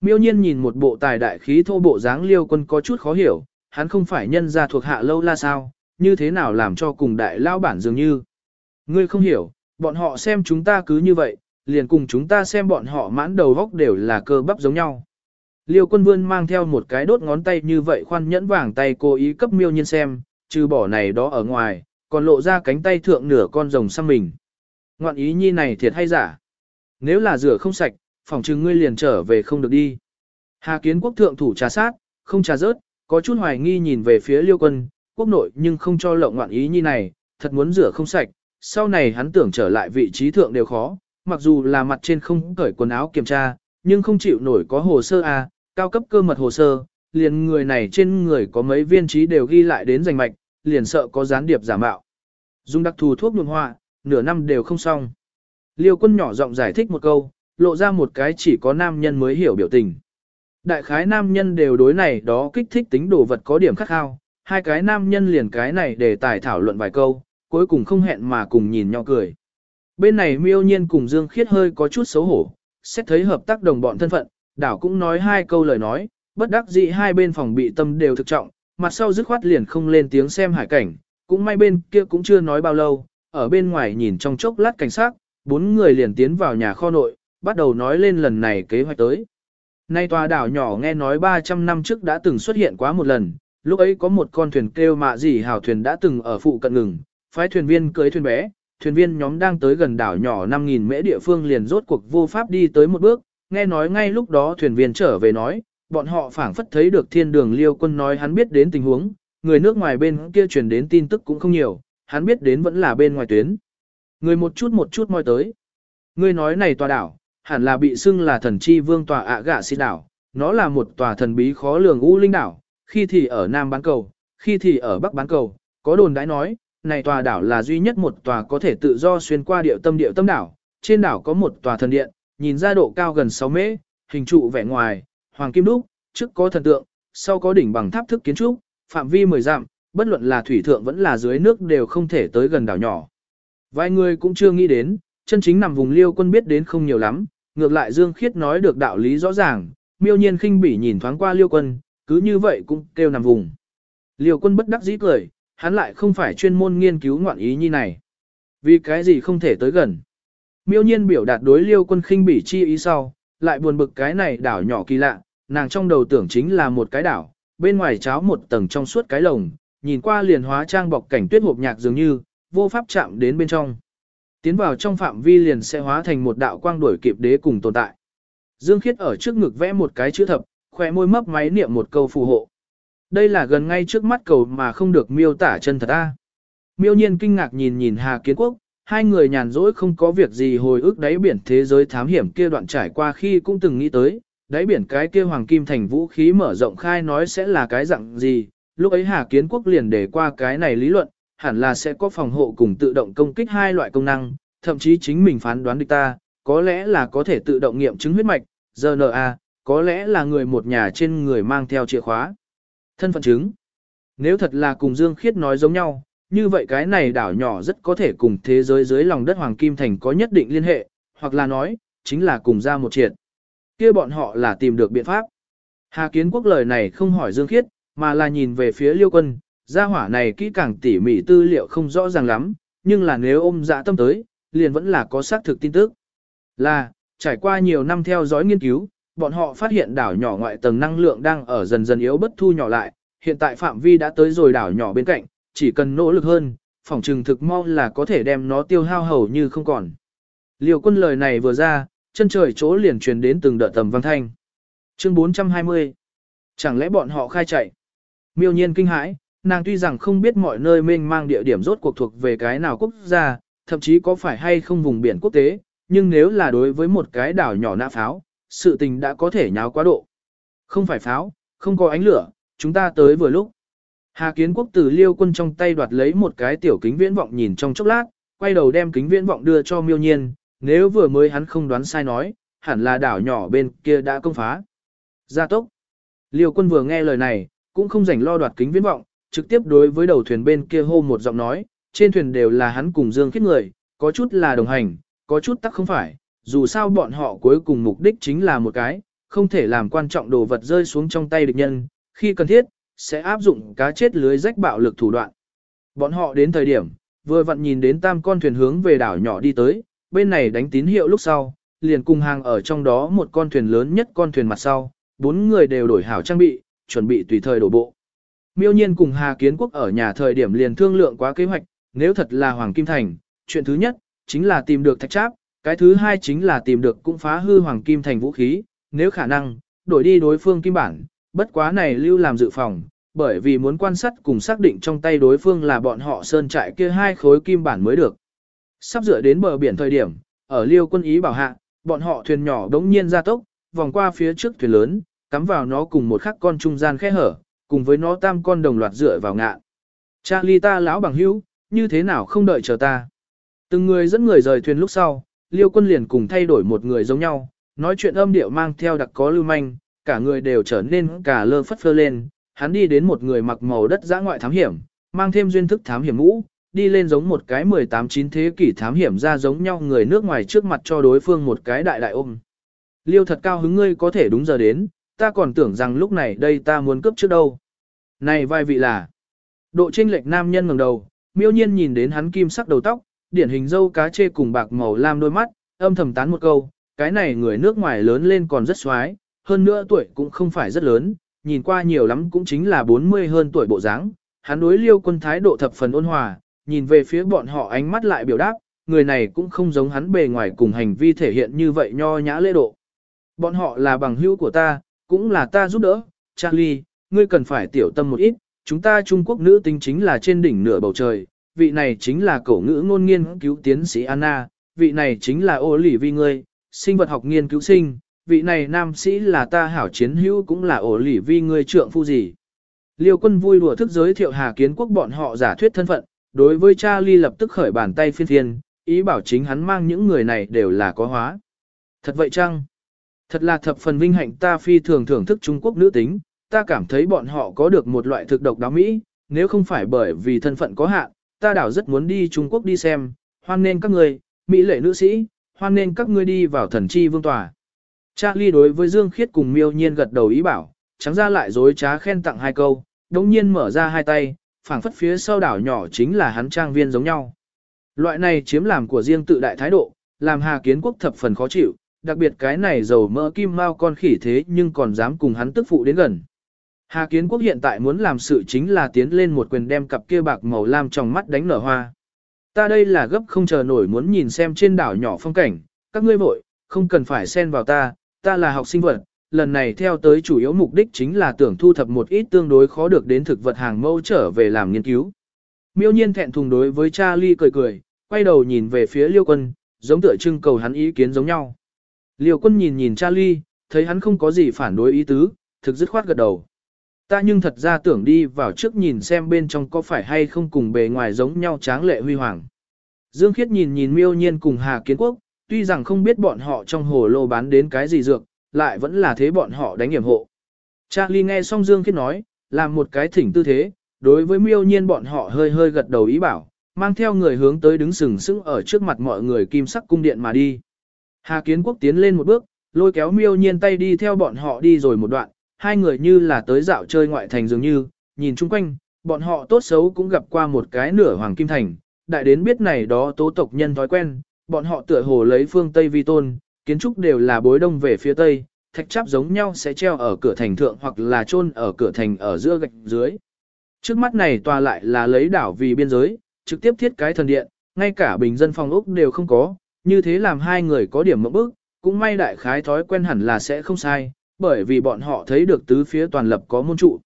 Speaker 1: Miêu nhiên nhìn một bộ tài đại khí thô bộ dáng liêu quân có chút khó hiểu, hắn không phải nhân gia thuộc hạ lâu la sao, như thế nào làm cho cùng đại lao bản dường như. Ngươi không hiểu, bọn họ xem chúng ta cứ như vậy, liền cùng chúng ta xem bọn họ mãn đầu góc đều là cơ bắp giống nhau. Liêu quân vươn mang theo một cái đốt ngón tay như vậy khoan nhẫn vàng tay cố ý cấp miêu nhiên xem, trừ bỏ này đó ở ngoài, còn lộ ra cánh tay thượng nửa con rồng xăm mình. Ngoạn ý nhi này thiệt hay giả? Nếu là rửa không sạch, phòng trừng ngươi liền trở về không được đi. Hà kiến quốc thượng thủ trà sát, không trà rớt, có chút hoài nghi nhìn về phía liêu quân, quốc nội nhưng không cho lộng ngoạn ý nhi này, thật muốn rửa không sạch, sau này hắn tưởng trở lại vị trí thượng đều khó, mặc dù là mặt trên không cởi quần áo kiểm tra, nhưng không chịu nổi có hồ sơ A, cao cấp cơ mật hồ sơ, liền người này trên người có mấy viên trí đều ghi lại đến danh mạch, liền sợ có gián điệp giả mạo. Dùng đặc thù thuốc nhuộm họa, nửa năm đều không xong. Liêu quân nhỏ giọng giải thích một câu, lộ ra một cái chỉ có nam nhân mới hiểu biểu tình. Đại khái nam nhân đều đối này đó kích thích tính đồ vật có điểm khắc khao, hai cái nam nhân liền cái này để tài thảo luận vài câu, cuối cùng không hẹn mà cùng nhìn nhau cười. Bên này miêu nhiên cùng Dương Khiết hơi có chút xấu hổ, xét thấy hợp tác đồng bọn thân phận, đảo cũng nói hai câu lời nói, bất đắc dĩ hai bên phòng bị tâm đều thực trọng, mặt sau dứt khoát liền không lên tiếng xem hải cảnh, cũng may bên kia cũng chưa nói bao lâu, ở bên ngoài nhìn trong chốc lát cảnh sát, bốn người liền tiến vào nhà kho nội, bắt đầu nói lên lần này kế hoạch tới. Nay tòa đảo nhỏ nghe nói 300 năm trước đã từng xuất hiện quá một lần, lúc ấy có một con thuyền kêu mạ gì hào thuyền đã từng ở phụ cận ngừng, phái thuyền viên cưới thuyền bé, thuyền viên nhóm đang tới gần đảo nhỏ 5.000 mễ địa phương liền rốt cuộc vô pháp đi tới một bước, nghe nói ngay lúc đó thuyền viên trở về nói, bọn họ phảng phất thấy được thiên đường liêu quân nói hắn biết đến tình huống, người nước ngoài bên kia truyền đến tin tức cũng không nhiều, hắn biết đến vẫn là bên ngoài tuyến. Người một chút một chút moi tới. Người nói này tòa đảo, hẳn là bị xưng là thần chi vương tòa ạ gạ xì đảo, nó là một tòa thần bí khó lường u linh đảo, khi thì ở Nam bán cầu, khi thì ở Bắc bán cầu, có đồn đãi nói, này tòa đảo là duy nhất một tòa có thể tự do xuyên qua điệu tâm điệu tâm đảo, trên đảo có một tòa thần điện, nhìn ra độ cao gần 6 mễ, hình trụ vẻ ngoài, hoàng kim đúc, trước có thần tượng, sau có đỉnh bằng tháp thức kiến trúc, phạm vi 10 dặm, bất luận là thủy thượng vẫn là dưới nước đều không thể tới gần đảo nhỏ. Vài người cũng chưa nghĩ đến, chân chính nằm vùng liêu quân biết đến không nhiều lắm, ngược lại Dương Khiết nói được đạo lý rõ ràng, miêu nhiên khinh bỉ nhìn thoáng qua liêu quân, cứ như vậy cũng kêu nằm vùng. Liêu quân bất đắc dĩ cười, hắn lại không phải chuyên môn nghiên cứu ngoạn ý như này. Vì cái gì không thể tới gần. Miêu nhiên biểu đạt đối liêu quân khinh bỉ chi ý sau, lại buồn bực cái này đảo nhỏ kỳ lạ, nàng trong đầu tưởng chính là một cái đảo, bên ngoài cháo một tầng trong suốt cái lồng, nhìn qua liền hóa trang bọc cảnh tuyết hộp nhạc dường như, vô pháp chạm đến bên trong. Tiến vào trong phạm vi liền sẽ hóa thành một đạo quang đuổi kịp đế cùng tồn tại. Dương Khiết ở trước ngực vẽ một cái chữ thập, khỏe môi mấp máy niệm một câu phù hộ. Đây là gần ngay trước mắt cầu mà không được miêu tả chân thật a. Miêu nhiên kinh ngạc nhìn nhìn Hà Kiến Quốc, hai người nhàn rỗi không có việc gì hồi ức đáy biển thế giới thám hiểm kia đoạn trải qua khi cũng từng nghĩ tới, đáy biển cái kia hoàng kim thành vũ khí mở rộng khai nói sẽ là cái dạng gì, lúc ấy Hà Kiến Quốc liền để qua cái này lý luận, hẳn là sẽ có phòng hộ cùng tự động công kích hai loại công năng, thậm chí chính mình phán đoán địch ta, có lẽ là có thể tự động nghiệm chứng huyết mạch, RNA, có lẽ là người một nhà trên người mang theo chìa khóa. Thân phận chứng. Nếu thật là cùng Dương Khiết nói giống nhau, như vậy cái này đảo nhỏ rất có thể cùng thế giới dưới lòng đất Hoàng Kim Thành có nhất định liên hệ, hoặc là nói, chính là cùng ra một triệt. kia bọn họ là tìm được biện pháp. Hà Kiến Quốc lời này không hỏi Dương Khiết, mà là nhìn về phía Liêu Quân, gia hỏa này kỹ càng tỉ mỉ tư liệu không rõ ràng lắm, nhưng là nếu ôm dạ tâm tới, liền vẫn là có xác thực tin tức. Là, trải qua nhiều năm theo dõi nghiên cứu, bọn họ phát hiện đảo nhỏ ngoại tầng năng lượng đang ở dần dần yếu bất thu nhỏ lại, hiện tại phạm vi đã tới rồi đảo nhỏ bên cạnh, chỉ cần nỗ lực hơn, phòng trừng thực mau là có thể đem nó tiêu hao hầu như không còn. Liều quân lời này vừa ra, chân trời chỗ liền truyền đến từng đợt tầm văn thanh. Chương 420 Chẳng lẽ bọn họ khai chạy? Miêu nhiên kinh hãi, nàng tuy rằng không biết mọi nơi mênh mang địa điểm rốt cuộc thuộc về cái nào quốc gia, thậm chí có phải hay không vùng biển quốc tế, nhưng nếu là đối với một cái đảo nhỏ nã pháo, sự tình đã có thể nháo quá độ. Không phải pháo, không có ánh lửa, chúng ta tới vừa lúc. Hà Kiến Quốc từ liêu quân trong tay đoạt lấy một cái tiểu kính viễn vọng nhìn trong chốc lát, quay đầu đem kính viễn vọng đưa cho miêu nhiên, nếu vừa mới hắn không đoán sai nói, hẳn là đảo nhỏ bên kia đã công phá. Gia tốc. Liêu quân vừa nghe lời này, cũng không rảnh lo đoạt kính viễn vọng, trực tiếp đối với đầu thuyền bên kia hô một giọng nói, trên thuyền đều là hắn cùng Dương Khiết người, có chút là đồng hành, có chút tắc không phải, dù sao bọn họ cuối cùng mục đích chính là một cái, không thể làm quan trọng đồ vật rơi xuống trong tay địch nhân, khi cần thiết, sẽ áp dụng cá chết lưới rách bạo lực thủ đoạn. Bọn họ đến thời điểm, vừa vặn nhìn đến tam con thuyền hướng về đảo nhỏ đi tới, bên này đánh tín hiệu lúc sau, liền cùng hàng ở trong đó một con thuyền lớn nhất con thuyền mặt sau, bốn người đều đổi hảo trang bị, chuẩn bị tùy thời đổ bộ. Miêu nhiên cùng Hà Kiến Quốc ở nhà thời điểm liền thương lượng quá kế hoạch, nếu thật là Hoàng Kim Thành, chuyện thứ nhất, chính là tìm được thạch tráp, cái thứ hai chính là tìm được cũng phá hư Hoàng Kim Thành vũ khí, nếu khả năng, đổi đi đối phương kim bản, bất quá này lưu làm dự phòng, bởi vì muốn quan sát cùng xác định trong tay đối phương là bọn họ sơn trại kia hai khối kim bản mới được. Sắp dựa đến bờ biển thời điểm, ở liêu quân ý bảo hạ, bọn họ thuyền nhỏ đống nhiên ra tốc, vòng qua phía trước thuyền lớn, cắm vào nó cùng một khắc con trung gian khe hở, cùng với nó tam con đồng loạt dựa vào ngạ. Charlie ta lão bằng hữu, như thế nào không đợi chờ ta. Từng người dẫn người rời thuyền lúc sau, liêu quân liền cùng thay đổi một người giống nhau, nói chuyện âm điệu mang theo đặc có lưu manh, cả người đều trở nên cả lơ phất phơ lên, hắn đi đến một người mặc màu đất giã ngoại thám hiểm, mang thêm duyên thức thám hiểm mũ, đi lên giống một cái 18-9 thế kỷ thám hiểm ra giống nhau người nước ngoài trước mặt cho đối phương một cái đại đại ôm. Liêu thật cao hứng ngươi có thể đúng giờ đến, ta còn tưởng rằng lúc này đây ta muốn cướp trước đâu. Này vai vị là, độ trinh lệch nam nhân ngẩng đầu, miêu nhiên nhìn đến hắn kim sắc đầu tóc, điển hình dâu cá chê cùng bạc màu lam đôi mắt, âm thầm tán một câu, cái này người nước ngoài lớn lên còn rất xoái, hơn nữa tuổi cũng không phải rất lớn, nhìn qua nhiều lắm cũng chính là 40 hơn tuổi bộ dáng. Hắn đối liêu quân thái độ thập phần ôn hòa, nhìn về phía bọn họ ánh mắt lại biểu đáp, người này cũng không giống hắn bề ngoài cùng hành vi thể hiện như vậy nho nhã lễ độ. Bọn họ là bằng hữu của ta, cũng là ta giúp đỡ, Charlie, ngươi cần phải tiểu tâm một ít, chúng ta Trung Quốc nữ tính chính là trên đỉnh nửa bầu trời, vị này chính là cổ ngữ ngôn nghiên cứu tiến sĩ Anna, vị này chính là ô lỉ vi ngươi, sinh vật học nghiên cứu sinh, vị này nam sĩ là ta hảo chiến hữu cũng là ổ lỉ vi ngươi trượng phu gì. Liêu quân vui đùa thức giới thiệu Hà Kiến Quốc bọn họ giả thuyết thân phận, đối với Charlie lập tức khởi bàn tay phiên thiên, ý bảo chính hắn mang những người này đều là có hóa. Thật vậy chăng? Thật là thập phần vinh hạnh ta phi thường thưởng thức Trung Quốc nữ tính, ta cảm thấy bọn họ có được một loại thực độc đáo Mỹ, nếu không phải bởi vì thân phận có hạn, ta đảo rất muốn đi Trung Quốc đi xem, hoan nên các người, Mỹ lệ nữ sĩ, hoan nên các ngươi đi vào thần chi vương tòa. Charlie đối với Dương Khiết cùng miêu nhiên gật đầu ý bảo, trắng ra lại dối trá khen tặng hai câu, đồng nhiên mở ra hai tay, phảng phất phía sau đảo nhỏ chính là hắn trang viên giống nhau. Loại này chiếm làm của riêng tự đại thái độ, làm Hà Kiến Quốc thập phần khó chịu, đặc biệt cái này giàu mỡ kim mao con khỉ thế nhưng còn dám cùng hắn tức phụ đến gần. Hà Kiến Quốc hiện tại muốn làm sự chính là tiến lên một quyền đem cặp kia bạc màu lam trong mắt đánh nở hoa. Ta đây là gấp không chờ nổi muốn nhìn xem trên đảo nhỏ phong cảnh, các ngươi vội, không cần phải xen vào ta, ta là học sinh vật, lần này theo tới chủ yếu mục đích chính là tưởng thu thập một ít tương đối khó được đến thực vật hàng mẫu trở về làm nghiên cứu. Miêu nhiên thẹn thùng đối với Charlie cười cười, quay đầu nhìn về phía Liêu Quân, giống tựa trưng cầu hắn ý kiến giống nhau. Liêu Quân nhìn nhìn Charlie, thấy hắn không có gì phản đối ý tứ, thực dứt khoát gật đầu. Ta nhưng thật ra tưởng đi vào trước nhìn xem bên trong có phải hay không cùng bề ngoài giống nhau tráng lệ huy hoàng. Dương Khiết nhìn nhìn miêu nhiên cùng Hà Kiến Quốc, tuy rằng không biết bọn họ trong hồ lô bán đến cái gì dược, lại vẫn là thế bọn họ đánh hiểm hộ. Charlie nghe xong Dương Khiết nói, làm một cái thỉnh tư thế, đối với miêu nhiên bọn họ hơi hơi gật đầu ý bảo, mang theo người hướng tới đứng sừng sững ở trước mặt mọi người kim sắc cung điện mà đi. Hà Kiến Quốc tiến lên một bước, lôi kéo miêu nhiên tay đi theo bọn họ đi rồi một đoạn, hai người như là tới dạo chơi ngoại thành dường như, nhìn chung quanh, bọn họ tốt xấu cũng gặp qua một cái nửa hoàng kim thành, đại đến biết này đó tố tộc nhân thói quen, bọn họ tựa hồ lấy phương Tây vi tôn, kiến trúc đều là bối đông về phía Tây, thạch chắp giống nhau sẽ treo ở cửa thành thượng hoặc là chôn ở cửa thành ở giữa gạch dưới. Trước mắt này tòa lại là lấy đảo vì biên giới, trực tiếp thiết cái thần điện, ngay cả bình dân phòng ốc đều không có, như thế làm hai người có điểm mẫu bức, cũng may đại khái thói quen hẳn là sẽ không sai, bởi vì bọn họ thấy được tứ phía toàn lập có môn trụ.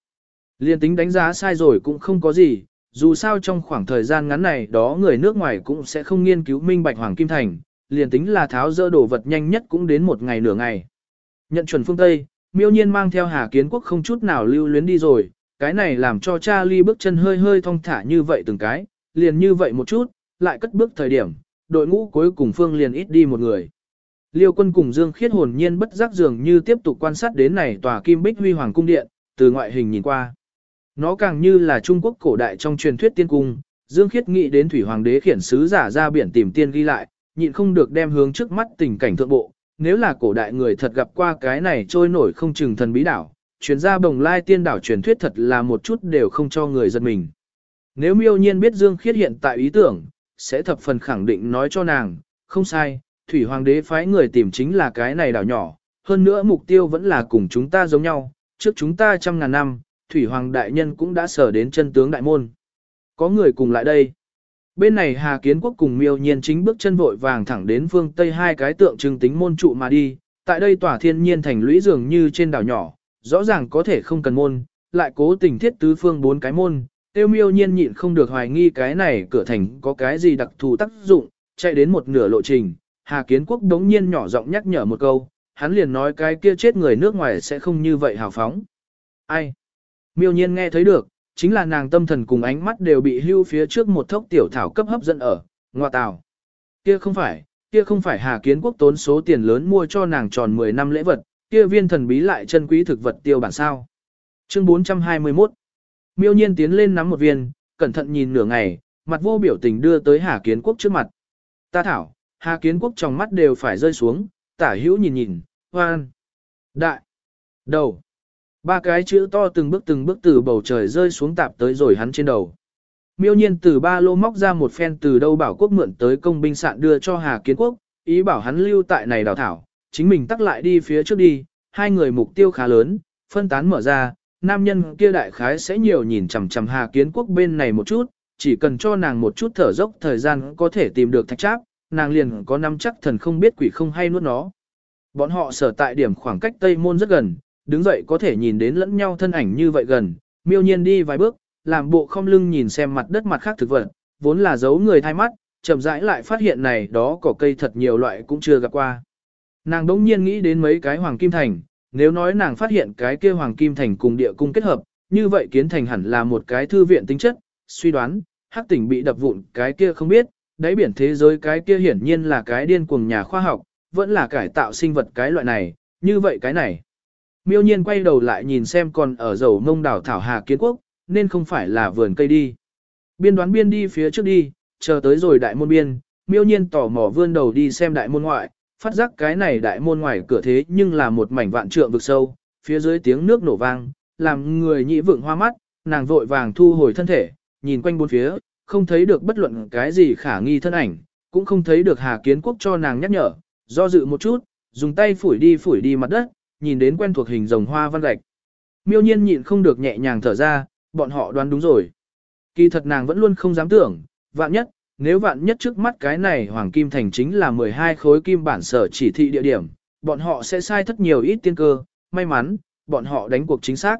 Speaker 1: Liên tính đánh giá sai rồi cũng không có gì, dù sao trong khoảng thời gian ngắn này đó người nước ngoài cũng sẽ không nghiên cứu minh bạch Hoàng Kim Thành, liền tính là tháo dỡ đồ vật nhanh nhất cũng đến một ngày nửa ngày. Nhận chuẩn phương Tây, miêu nhiên mang theo Hà Kiến Quốc không chút nào lưu luyến đi rồi, cái này làm cho Charlie bước chân hơi hơi thong thả như vậy từng cái, liền như vậy một chút, lại cất bước thời điểm, đội ngũ cuối cùng phương liền ít đi một người. Liêu quân cùng Dương Khiết hồn nhiên bất giác dường như tiếp tục quan sát đến này tòa kim bích huy hoàng cung điện, từ ngoại hình nhìn qua. Nó càng như là Trung Quốc cổ đại trong truyền thuyết tiên cung, Dương Khiết nghĩ đến thủy hoàng đế khiển sứ giả ra biển tìm tiên ghi lại, nhịn không được đem hướng trước mắt tình cảnh thượng bộ. Nếu là cổ đại người thật gặp qua cái này trôi nổi không chừng thần bí đảo, chuyến ra bồng lai tiên đảo truyền thuyết thật là một chút đều không cho người giật mình. Nếu miêu nhiên biết Dương Khiết hiện tại ý tưởng, sẽ thập phần khẳng định nói cho nàng, không sai, thủy hoàng đế phái người tìm chính là cái này đảo nhỏ, hơn nữa mục tiêu vẫn là cùng chúng ta giống nhau, trước chúng ta trăm ngàn năm, thủy hoàng đại nhân cũng đã sở đến chân tướng đại môn. Có người cùng lại đây. Bên này Hà Kiến Quốc cùng miêu nhiên chính bước chân vội vàng thẳng đến phương Tây hai cái tượng trưng tính môn trụ mà đi, tại đây tỏa thiên nhiên thành lũy dường như trên đảo nhỏ, rõ ràng có thể không cần môn, lại cố tình thiết tứ phương bốn cái môn, tiêu miêu nhiên nhịn không được hoài nghi cái này cửa thành có cái gì đặc thù tác dụng, chạy đến một nửa lộ trình, Hà Kiến Quốc đống nhiên nhỏ giọng nhắc nhở một câu, hắn liền nói cái kia chết người nước ngoài sẽ không như vậy hào phóng. Ai? Miêu nhiên nghe thấy được, chính là nàng tâm thần cùng ánh mắt đều bị hưu phía trước một thốc tiểu thảo cấp hấp dẫn ở, ngoa tào. Kia không phải, kia không phải Hà Kiến Quốc tốn số tiền lớn mua cho nàng tròn 10 năm lễ vật, kia viên thần bí lại chân quý thực vật tiêu bản sao. Chương 421 Miêu nhiên tiến lên nắm một viên, cẩn thận nhìn nửa ngày, mặt vô biểu tình đưa tới Hà Kiến Quốc trước mặt. Ta thảo, Hà Kiến Quốc trong mắt đều phải rơi xuống, tả hữu nhìn nhìn, hoan, đại, đầu. Ba cái chữ to từng bước từng bước từ bầu trời rơi xuống tạp tới rồi hắn trên đầu. Miêu nhiên từ ba lô móc ra một phen từ đâu bảo quốc mượn tới công binh sạn đưa cho Hà Kiến Quốc, ý bảo hắn lưu tại này đào thảo, chính mình tắt lại đi phía trước đi, hai người mục tiêu khá lớn, phân tán mở ra, nam nhân kia đại khái sẽ nhiều nhìn chằm chằm Hà Kiến Quốc bên này một chút, chỉ cần cho nàng một chút thở dốc thời gian có thể tìm được thạch tráp, nàng liền có năm chắc thần không biết quỷ không hay nuốt nó. Bọn họ sở tại điểm khoảng cách Tây Môn rất gần, đứng dậy có thể nhìn đến lẫn nhau thân ảnh như vậy gần, miêu nhiên đi vài bước, làm bộ không lưng nhìn xem mặt đất mặt khác thực vật, vốn là giấu người thay mắt, chậm rãi lại phát hiện này đó cỏ cây thật nhiều loại cũng chưa gặp qua. Nàng đỗng nhiên nghĩ đến mấy cái hoàng kim thành, nếu nói nàng phát hiện cái kia hoàng kim thành cùng địa cung kết hợp, như vậy kiến thành hẳn là một cái thư viện tính chất, suy đoán, hắc tỉnh bị đập vụn cái kia không biết, đáy biển thế giới cái kia hiển nhiên là cái điên cuồng nhà khoa học, vẫn là cải tạo sinh vật cái loại này, như vậy cái này. Miêu nhiên quay đầu lại nhìn xem còn ở dầu mông đảo thảo hà kiến quốc, nên không phải là vườn cây đi. Biên đoán biên đi phía trước đi, chờ tới rồi đại môn biên, miêu nhiên tò mò vươn đầu đi xem đại môn ngoại, phát giác cái này đại môn ngoài cửa thế nhưng là một mảnh vạn trượng vực sâu, phía dưới tiếng nước nổ vang, làm người nhị vượng hoa mắt, nàng vội vàng thu hồi thân thể, nhìn quanh bốn phía, không thấy được bất luận cái gì khả nghi thân ảnh, cũng không thấy được Hà Kiến Quốc cho nàng nhắc nhở, do dự một chút, dùng tay phủi đi phủi đi mặt đất, nhìn đến quen thuộc hình rồng hoa văn gạch. Miêu nhiên nhịn không được nhẹ nhàng thở ra, bọn họ đoán đúng rồi. Kỳ thật nàng vẫn luôn không dám tưởng, vạn nhất, nếu vạn nhất trước mắt cái này Hoàng Kim Thành chính là 12 khối kim bản sở chỉ thị địa điểm, bọn họ sẽ sai thất nhiều ít tiên cơ, may mắn, bọn họ đánh cuộc chính xác.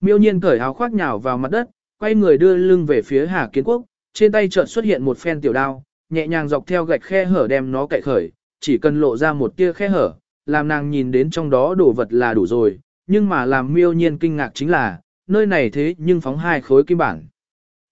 Speaker 1: Miêu nhiên cởi áo khoác nhào vào mặt đất, quay người đưa lưng về phía Hà Kiến Quốc, trên tay chợt xuất hiện một phen tiểu đao, nhẹ nhàng dọc theo gạch khe hở đem nó cậy khởi, chỉ cần lộ ra một tia khe hở, làm nàng nhìn đến trong đó đồ vật là đủ rồi, nhưng mà làm miêu nhiên kinh ngạc chính là, nơi này thế nhưng phóng hai khối kim bản.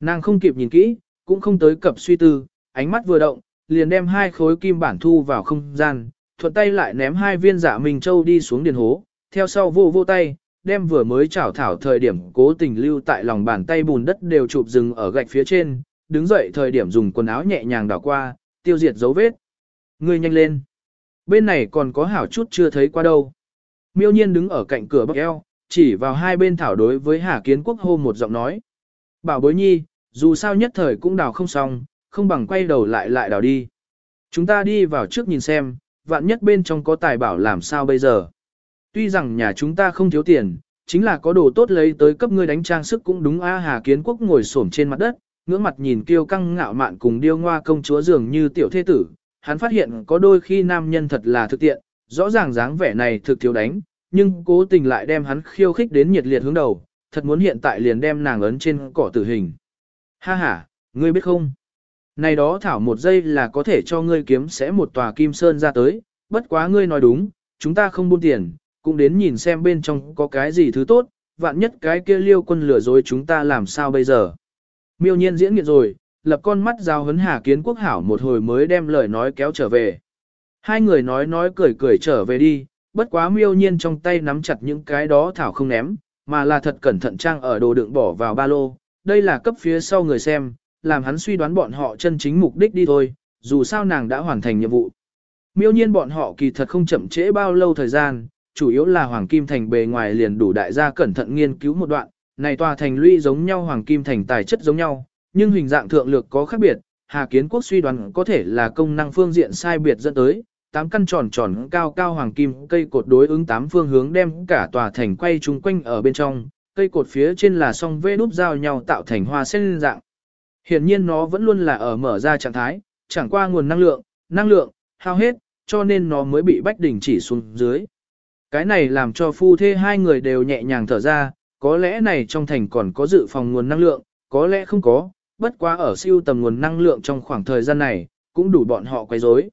Speaker 1: Nàng không kịp nhìn kỹ, cũng không tới cập suy tư, ánh mắt vừa động, liền đem hai khối kim bản thu vào không gian, thuận tay lại ném hai viên dạ minh châu đi xuống điền hố, theo sau vô vô tay, đem vừa mới chảo thảo thời điểm cố tình lưu tại lòng bàn tay bùn đất đều chụp rừng ở gạch phía trên, đứng dậy thời điểm dùng quần áo nhẹ nhàng đảo qua, tiêu diệt dấu vết. Ngươi nhanh lên. Bên này còn có hảo chút chưa thấy qua đâu. Miêu nhiên đứng ở cạnh cửa bắc eo, chỉ vào hai bên thảo đối với Hà Kiến Quốc hô một giọng nói. Bảo bối nhi, dù sao nhất thời cũng đào không xong, không bằng quay đầu lại lại đào đi. Chúng ta đi vào trước nhìn xem, vạn nhất bên trong có tài bảo làm sao bây giờ. Tuy rằng nhà chúng ta không thiếu tiền, chính là có đồ tốt lấy tới cấp ngươi đánh trang sức cũng đúng a Hà Kiến Quốc ngồi xổm trên mặt đất, ngưỡng mặt nhìn kiêu căng ngạo mạn cùng điêu ngoa công chúa dường như tiểu thế tử, hắn phát hiện có đôi khi nam nhân thật là thực tiện, rõ ràng dáng vẻ này thực thiếu đánh, nhưng cố tình lại đem hắn khiêu khích đến nhiệt liệt hướng đầu, thật muốn hiện tại liền đem nàng ấn trên cỏ tử hình. Ha ha, ngươi biết không? Này đó thảo một giây là có thể cho ngươi kiếm sẽ một tòa kim sơn ra tới, bất quá ngươi nói đúng, chúng ta không buôn tiền, cũng đến nhìn xem bên trong có cái gì thứ tốt, vạn nhất cái kia liêu quân lừa dối chúng ta làm sao bây giờ. Miêu nhiên diễn nghiện rồi, lập con mắt giao hấn hà kiến quốc hảo một hồi mới đem lời nói kéo trở về. Hai người nói nói cười cười trở về đi, bất quá miêu nhiên trong tay nắm chặt những cái đó thảo không ném, mà là thật cẩn thận trang ở đồ đựng bỏ vào ba lô, đây là cấp phía sau người xem, làm hắn suy đoán bọn họ chân chính mục đích đi thôi, dù sao nàng đã hoàn thành nhiệm vụ. Miêu nhiên bọn họ kỳ thật không chậm trễ bao lâu thời gian, chủ yếu là Hoàng Kim Thành bề ngoài liền đủ đại gia cẩn thận nghiên cứu một đoạn, này tòa thành lũy giống nhau Hoàng Kim Thành tài chất giống nhau, nhưng hình dạng thượng lược có khác biệt, Hà Kiến Quốc suy đoán có thể là công năng phương diện sai biệt dẫn tới, tám căn tròn tròn cao cao hoàng kim cây cột đối ứng tám phương hướng đem cả tòa thành quay chung quanh ở bên trong, cây cột phía trên là song vê đúp giao nhau tạo thành hoa sen dạng. Hiện nhiên nó vẫn luôn là ở mở ra trạng thái, chẳng qua nguồn năng lượng, năng lượng, hao hết, cho nên nó mới bị bách đỉnh chỉ xuống dưới. Cái này làm cho phu thê hai người đều nhẹ nhàng thở ra, có lẽ này trong thành còn có dự phòng nguồn năng lượng, có lẽ không có, bất quá ở siêu tầm nguồn năng lượng trong khoảng thời gian này, cũng đủ bọn họ quay rối.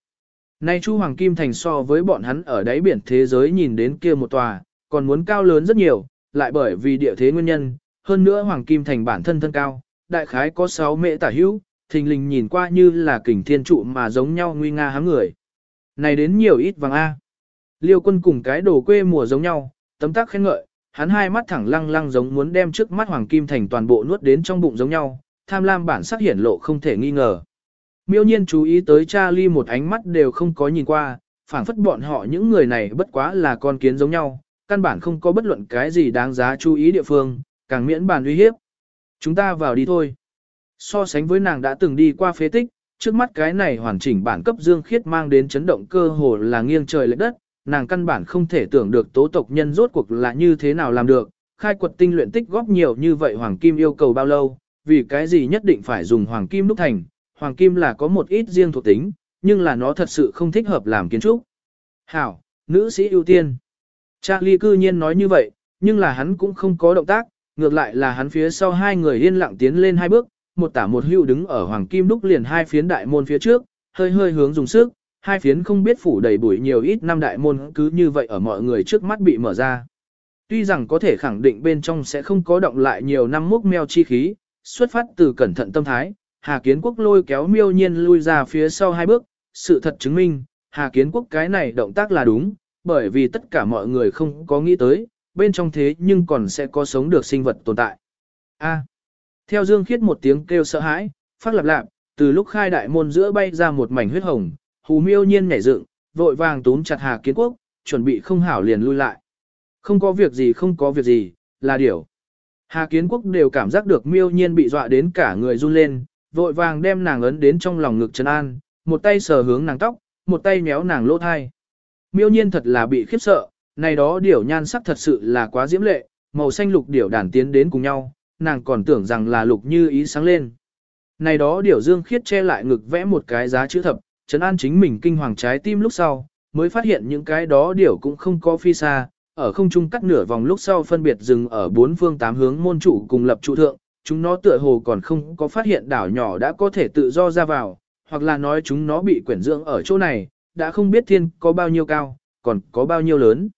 Speaker 1: Nay Chu Hoàng Kim Thành so với bọn hắn ở đáy biển thế giới nhìn đến kia một tòa, còn muốn cao lớn rất nhiều, lại bởi vì địa thế nguyên nhân, hơn nữa Hoàng Kim Thành bản thân thân cao, đại khái có 6 mễ tả hữu, thình lình nhìn qua như là kình thiên trụ mà giống nhau nguy nga háng người. Này đến nhiều ít vàng A. Liêu quân cùng cái đồ quê mùa giống nhau, tấm tác khen ngợi, hắn hai mắt thẳng lăng lăng giống muốn đem trước mắt Hoàng Kim Thành toàn bộ nuốt đến trong bụng giống nhau, tham lam bản sắc hiển lộ không thể nghi ngờ. Miêu nhiên chú ý tới Charlie một ánh mắt đều không có nhìn qua, phảng phất bọn họ những người này bất quá là con kiến giống nhau, căn bản không có bất luận cái gì đáng giá chú ý địa phương, càng miễn bàn uy hiếp. Chúng ta vào đi thôi. So sánh với nàng đã từng đi qua phế tích, trước mắt cái này hoàn chỉnh bản cấp dương khiết mang đến chấn động cơ hồ là nghiêng trời lệch đất, nàng căn bản không thể tưởng được tố tộc nhân rốt cuộc là như thế nào làm được, khai quật tinh luyện tích góp nhiều như vậy hoàng kim yêu cầu bao lâu, vì cái gì nhất định phải dùng hoàng kim đúc thành, hoàng kim là có một ít riêng thuộc tính, nhưng là nó thật sự không thích hợp làm kiến trúc. Hảo, nữ sĩ ưu tiên. Charlie cư nhiên nói như vậy, nhưng là hắn cũng không có động tác, ngược lại là hắn phía sau hai người yên lặng tiến lên hai bước, một tả một hữu đứng ở hoàng kim đúc liền hai phiến đại môn phía trước, hơi hơi hướng dùng sức, hai phiến không biết phủ đầy bụi nhiều ít năm đại môn cứ như vậy ở mọi người trước mắt bị mở ra. Tuy rằng có thể khẳng định bên trong sẽ không có động lại nhiều năm múc meo chi khí, xuất phát từ cẩn thận tâm thái, Hà Kiến Quốc lôi kéo miêu nhiên lui ra phía sau hai bước, sự thật chứng minh, Hà Kiến Quốc cái này động tác là đúng, bởi vì tất cả mọi người không có nghĩ tới, bên trong thế nhưng còn sẽ có sống được sinh vật tồn tại. A. Theo Dương Khiết một tiếng kêu sợ hãi, phát lạp lạp, từ lúc khai đại môn giữa bay ra một mảnh huyết hồng, hù miêu nhiên nhảy dựng, vội vàng túm chặt Hà Kiến Quốc, chuẩn bị không hảo liền lui lại. Không có việc gì không có việc gì, là điều. Hà Kiến Quốc đều cảm giác được miêu nhiên bị dọa đến cả người run lên, vội vàng đem nàng ấn đến trong lòng ngực Trần An, một tay sờ hướng nàng tóc, một tay méo nàng lỗ thai. Miêu nhiên thật là bị khiếp sợ, này đó điểu nhan sắc thật sự là quá diễm lệ, màu xanh lục điểu đàn tiến đến cùng nhau, nàng còn tưởng rằng là lục như ý sáng lên. Này đó điểu dương khiết che lại ngực vẽ một cái giá chữ thập, Trấn An chính mình kinh hoàng trái tim lúc sau, mới phát hiện những cái đó điều cũng không có phi xa, ở không trung cắt nửa vòng lúc sau phân biệt dừng ở bốn phương tám hướng môn trụ cùng lập trụ thượng, chúng nó tựa hồ còn không có phát hiện đảo nhỏ đã có thể tự do ra vào, hoặc là nói chúng nó bị quyển dưỡng ở chỗ này, đã không biết thiên có bao nhiêu cao, còn có bao nhiêu lớn.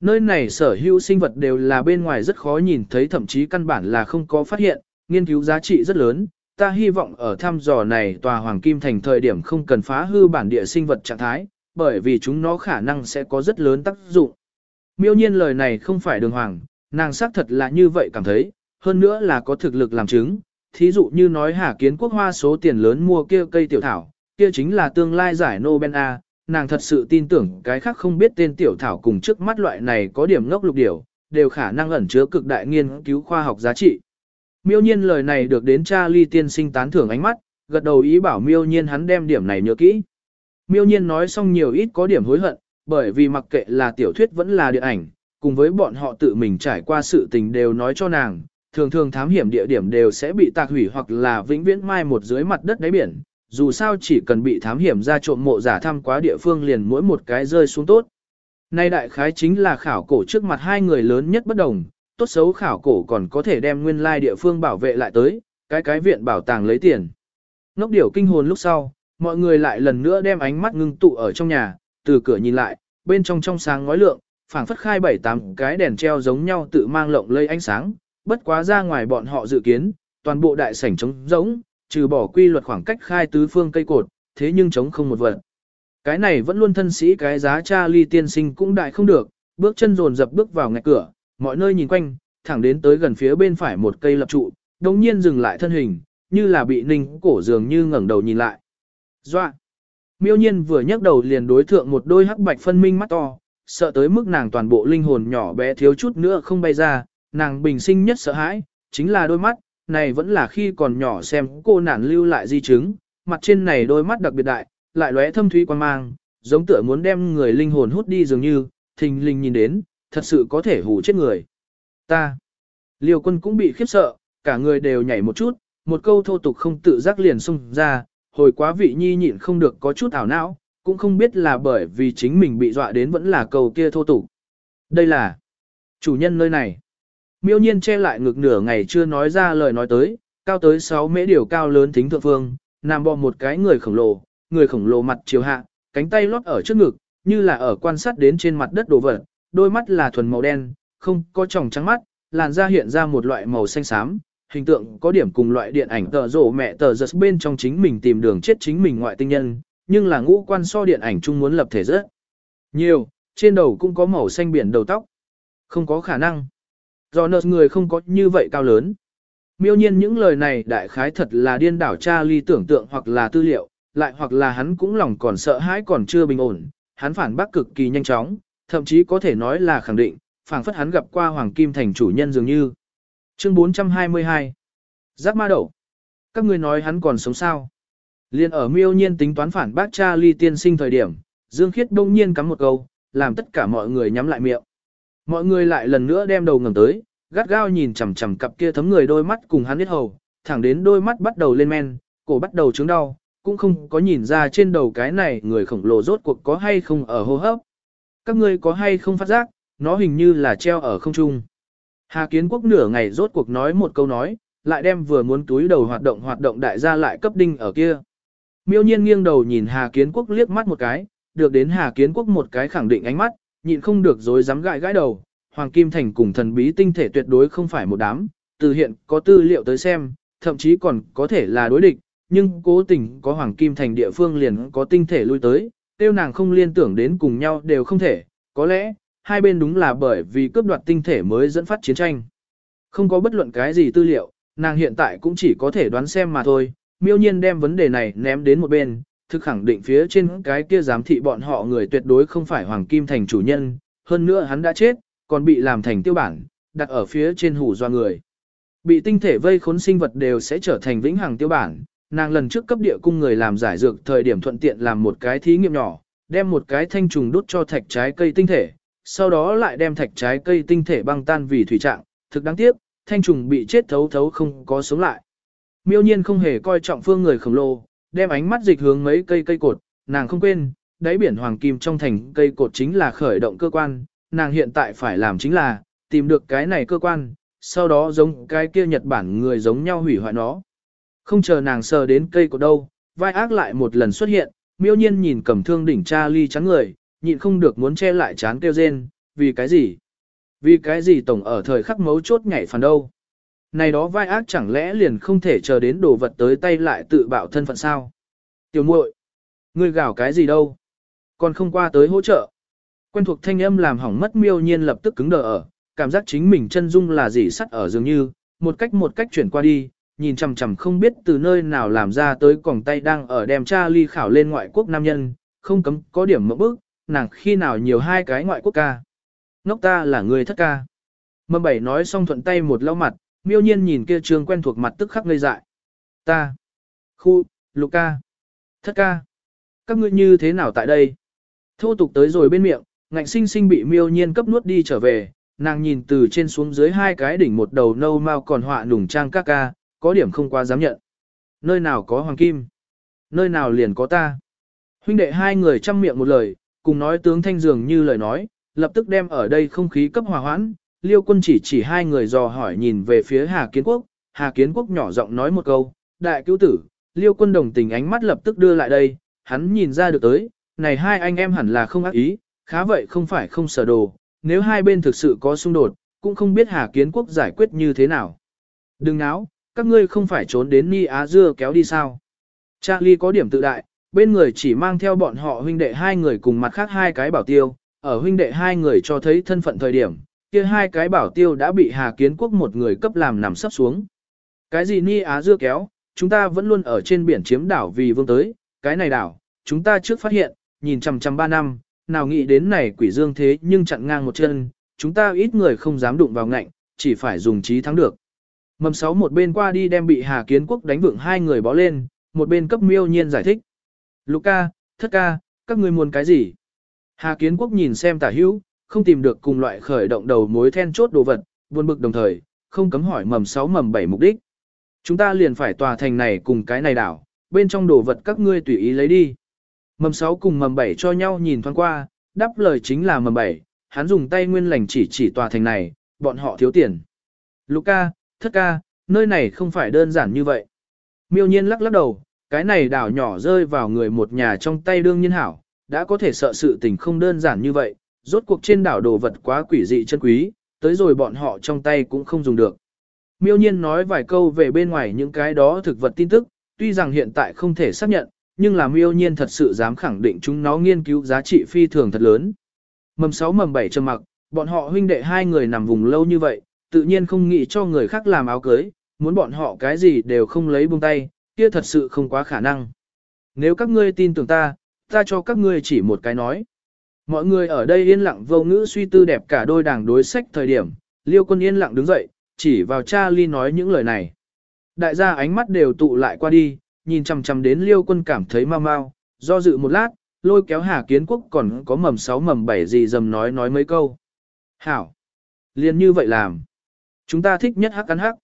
Speaker 1: Nơi này sở hữu sinh vật đều là bên ngoài rất khó nhìn thấy thậm chí căn bản là không có phát hiện, nghiên cứu giá trị rất lớn. Ta hy vọng ở thăm dò này tòa Hoàng Kim Thành thời điểm không cần phá hư bản địa sinh vật trạng thái, bởi vì chúng nó khả năng sẽ có rất lớn tác dụng. Miêu nhiên lời này không phải đường hoàng, nàng xác thật là như vậy cảm thấy, hơn nữa là có thực lực làm chứng. Thí dụ như nói Hà Kiến Quốc hoa số tiền lớn mua kia cây tiểu thảo, kia chính là tương lai giải Nobel A, nàng thật sự tin tưởng cái khác không biết tên tiểu thảo cùng trước mắt loại này có điểm ngốc lục điểu, đều khả năng ẩn chứa cực đại nghiên cứu khoa học giá trị. Miêu nhiên lời này được đến cha ly tiên sinh tán thưởng ánh mắt, gật đầu ý bảo miêu nhiên hắn đem điểm này nhớ kỹ. Miêu nhiên nói xong nhiều ít có điểm hối hận, bởi vì mặc kệ là tiểu thuyết vẫn là điện ảnh, cùng với bọn họ tự mình trải qua sự tình đều nói cho nàng, thường thường thám hiểm địa điểm đều sẽ bị tạc hủy hoặc là vĩnh viễn mai một dưới mặt đất đáy biển, dù sao chỉ cần bị thám hiểm ra trộm mộ giả thăm quá địa phương liền mỗi một cái rơi xuống tốt. Nay đại khái chính là khảo cổ trước mặt hai người lớn nhất bất đồng, tốt xấu khảo cổ còn có thể đem nguyên lai địa phương bảo vệ lại tới, cái cái viện bảo tàng lấy tiền. Ngốc điểu kinh hồn lúc sau, mọi người lại lần nữa đem ánh mắt ngưng tụ ở trong nhà, từ cửa nhìn lại, bên trong trong sáng ngói lượng, phảng phất khai bảy tám cái đèn treo giống nhau tự mang lộng lây ánh sáng, bất quá ra ngoài bọn họ dự kiến, toàn bộ đại sảnh trống rỗng, trừ bỏ quy luật khoảng cách khai tứ phương cây cột, thế nhưng trống không một vật. Cái này vẫn luôn thân sĩ cái giá cha ly tiên sinh cũng đại không được, bước chân dồn dập bước vào ngạch cửa, mọi nơi nhìn quanh, thẳng đến tới gần phía bên phải một cây lập trụ, đồng nhiên dừng lại thân hình, như là bị ninh cổ dường như ngẩng đầu nhìn lại. Doa! Miêu nhiên vừa nhấc đầu liền đối thượng một đôi hắc bạch phân minh mắt to, sợ tới mức nàng toàn bộ linh hồn nhỏ bé thiếu chút nữa không bay ra, nàng bình sinh nhất sợ hãi, chính là đôi mắt, này vẫn là khi còn nhỏ xem cô nản lưu lại di chứng, mặt trên này đôi mắt đặc biệt đại, lại lóe thâm thúy quan mang, giống tựa muốn đem người linh hồn hút đi dường như, thình linh nhìn đến, thật sự có thể hù chết người. Ta, liều quân cũng bị khiếp sợ, cả người đều nhảy một chút, một câu thô tục không tự giác liền xung ra, hồi quá vị nhi nhịn không được có chút ảo não, cũng không biết là bởi vì chính mình bị dọa đến vẫn là câu kia thô tục. Đây là chủ nhân nơi này. Miêu nhiên che lại ngực nửa ngày chưa nói ra lời nói tới, cao tới 6 mễ điều cao lớn thính thượng phương, nằm bò một cái người khổng lồ, người khổng lồ mặt chiều hạ, cánh tay lót ở trước ngực, như là ở quan sát đến trên mặt đất đồ vật, đôi mắt là thuần màu đen, không có tròng trắng mắt, làn da hiện ra một loại màu xanh xám, hình tượng có điểm cùng loại điện ảnh tờ rổ mẹ tờ giật bên trong chính mình tìm đường chết chính mình ngoại tinh nhân, nhưng là ngũ quan so điện ảnh chung muốn lập thể rất nhiều, trên đầu cũng có màu xanh biển đầu tóc. Không có khả năng. Do nợ người không có như vậy cao lớn. Miêu nhiên những lời này đại khái thật là điên đảo cha ly tưởng tượng hoặc là tư liệu, lại hoặc là hắn cũng lòng còn sợ hãi còn chưa bình ổn, hắn phản bác cực kỳ nhanh chóng, thậm chí có thể nói là khẳng định, phảng phất hắn gặp qua Hoàng Kim Thành chủ nhân dường như. Chương 422 Giác ma đậu. Các ngươi nói hắn còn sống sao? Liên ở miêu nhiên tính toán phản bác cha ly tiên sinh thời điểm, Dương Khiết đông nhiên cắm một câu, làm tất cả mọi người nhắm lại miệng. Mọi người lại lần nữa đem đầu ngẩng tới, gắt gao nhìn chằm chằm cặp kia thấm người đôi mắt cùng hắn biết hầu, thẳng đến đôi mắt bắt đầu lên men, cổ bắt đầu chứng đau, cũng không có nhìn ra trên đầu cái này người khổng lồ rốt cuộc có hay không ở hô hấp. Các ngươi có hay không phát giác, nó hình như là treo ở không trung. Hà Kiến Quốc nửa ngày rốt cuộc nói một câu nói, lại đem vừa muốn túi đầu hoạt động hoạt động đại gia lại cấp đinh ở kia. Miêu nhiên nghiêng đầu nhìn Hà Kiến Quốc liếc mắt một cái, được đến Hà Kiến Quốc một cái khẳng định ánh mắt, nhịn không được dối dám gãi gãi đầu. Hoàng Kim Thành cùng thần bí tinh thể tuyệt đối không phải một đám, từ hiện có tư liệu tới xem, thậm chí còn có thể là đối địch, nhưng cố tình có Hoàng Kim Thành địa phương liền có tinh thể lui tới, tiêu nàng không liên tưởng đến cùng nhau đều không thể, có lẽ, hai bên đúng là bởi vì cướp đoạt tinh thể mới dẫn phát chiến tranh. Không có bất luận cái gì tư liệu, nàng hiện tại cũng chỉ có thể đoán xem mà thôi, miêu nhiên đem vấn đề này ném đến một bên, thực khẳng định phía trên cái kia giám thị bọn họ người tuyệt đối không phải Hoàng Kim Thành chủ nhân, hơn nữa hắn đã chết, còn bị làm thành tiêu bản, đặt ở phía trên hủ doa người. Bị tinh thể vây khốn sinh vật đều sẽ trở thành vĩnh hằng tiêu bản, nàng lần trước cấp địa cung người làm giải dược thời điểm thuận tiện làm một cái thí nghiệm nhỏ, đem một cái thanh trùng đút cho thạch trái cây tinh thể, sau đó lại đem thạch trái cây tinh thể băng tan vì thủy trạng, thực đáng tiếc, thanh trùng bị chết thấu thấu không có sống lại. Miêu nhiên không hề coi trọng phương người khổng lồ, đem ánh mắt dịch hướng mấy cây cây cột, nàng không quên, đáy biển hoàng kim trong thành cây cột chính là khởi động cơ quan, nàng hiện tại phải làm chính là, tìm được cái này cơ quan, sau đó giống cái kia Nhật Bản người giống nhau hủy hoại nó. Không chờ nàng sờ đến cây cột đâu, vai ác lại một lần xuất hiện, miêu nhiên nhìn cầm thương đỉnh cha ly trắng người, nhịn không được muốn che lại chán kêu rên, vì cái gì? Vì cái gì tổng ở thời khắc mấu chốt nhảy phản đâu? Này đó vai ác chẳng lẽ liền không thể chờ đến đồ vật tới tay lại tự bạo thân phận sao? Tiểu muội, ngươi gào cái gì đâu? Còn không qua tới hỗ trợ. Quen thuộc thanh âm làm hỏng mất miêu nhiên lập tức cứng đờ ở, cảm giác chính mình chân dung là gì sắt ở dường như, một cách một cách chuyển qua đi, nhìn chằm chằm không biết từ nơi nào làm ra tới còng tay đang ở đem cha ly khảo lên ngoại quốc nam nhân, không cấm có điểm mẫu bức, nàng khi nào nhiều hai cái ngoại quốc ca. Ngốc ta là người thất ca. Mâm bảy nói xong thuận tay một lau mặt, miêu nhiên nhìn kia trường quen thuộc mặt tức khắc ngây dại. Ta. Khu, lục ca. Thất ca. Các ngươi như thế nào tại đây? Thô tục tới rồi bên miệng, ngạnh sinh sinh bị miêu nhiên cấp nuốt đi trở về, nàng nhìn từ trên xuống dưới hai cái đỉnh một đầu nâu mau còn họa nùng trang ca ca, có điểm không quá dám nhận. Nơi nào có hoàng kim? Nơi nào liền có ta? Huynh đệ hai người chăm miệng một lời, cùng nói tướng thanh dường như lời nói, lập tức đem ở đây không khí cấp hòa hoãn. Liêu quân chỉ chỉ hai người dò hỏi nhìn về phía Hà Kiến Quốc, Hà Kiến Quốc nhỏ giọng nói một câu, đại cứu tử, Liêu quân đồng tình ánh mắt lập tức đưa lại đây, hắn nhìn ra được tới, này hai anh em hẳn là không ác ý, khá vậy không phải không sở đồ, nếu hai bên thực sự có xung đột, cũng không biết Hà Kiến Quốc giải quyết như thế nào. Đừng náo, các ngươi không phải trốn đến Ni Á Dưa kéo đi sao. Charlie có điểm tự đại, bên người chỉ mang theo bọn họ huynh đệ hai người cùng mặt khác hai cái bảo tiêu, ở huynh đệ hai người cho thấy thân phận thời điểm, kia hai cái bảo tiêu đã bị Hà Kiến Quốc một người cấp làm nằm sắp xuống. Cái gì Ni Á Dưa kéo, chúng ta vẫn luôn ở trên biển chiếm đảo vì vương tới, cái này đảo, chúng ta trước phát hiện, nhìn chằm chằm ba năm, nào nghĩ đến này quỷ dương thế nhưng chặn ngang một chân, chúng ta ít người không dám đụng vào ngạnh, chỉ phải dùng trí thắng được. Mầm sáu một bên qua đi đem bị Hà Kiến Quốc đánh vượng hai người bó lên, một bên cấp miêu nhiên giải thích. Luca, thất ca, các ngươi muốn cái gì? Hà Kiến Quốc nhìn xem tả hữu, không tìm được cùng loại khởi động đầu mối then chốt đồ vật, buồn bực đồng thời, không cấm hỏi mầm sáu mầm bảy mục đích. Chúng ta liền phải tòa thành này cùng cái này đảo, bên trong đồ vật các ngươi tùy ý lấy đi. Mầm sáu cùng mầm bảy cho nhau nhìn thoáng qua, đáp lời chính là mầm bảy, hắn dùng tay nguyên lành chỉ chỉ tòa thành này, bọn họ thiếu tiền. Luca, thất ca, nơi này không phải đơn giản như vậy. Miêu nhiên lắc lắc đầu, cái này đảo nhỏ rơi vào người một nhà trong tay đương nhiên hảo, đã có thể sợ sự tình không đơn giản như vậy, rốt cuộc trên đảo đồ vật quá quỷ dị chân quý, tới rồi bọn họ trong tay cũng không dùng được. Miêu nhiên nói vài câu về bên ngoài những cái đó thực vật tin tức, tuy rằng hiện tại không thể xác nhận, nhưng là miêu nhiên thật sự dám khẳng định chúng nó nghiên cứu giá trị phi thường thật lớn. Mầm 6 mầm 7 trầm mặc, bọn họ huynh đệ hai người nằm vùng lâu như vậy, tự nhiên không nghĩ cho người khác làm áo cưới, muốn bọn họ cái gì đều không lấy buông tay, kia thật sự không quá khả năng. Nếu các ngươi tin tưởng ta, ta cho các ngươi chỉ một cái nói. Mọi người ở đây yên lặng vô ngữ suy tư đẹp cả đôi đảng đối sách thời điểm, liêu quân yên lặng đứng dậy, chỉ vào cha nói những lời này. Đại gia ánh mắt đều tụ lại qua đi, nhìn chằm chằm đến liêu quân cảm thấy mau mau, do dự một lát, lôi kéo Hà Kiến Quốc còn có mầm sáu mầm bảy gì dầm nói nói mấy câu. Hảo! liền như vậy làm. Chúng ta thích nhất hắc ăn hắc.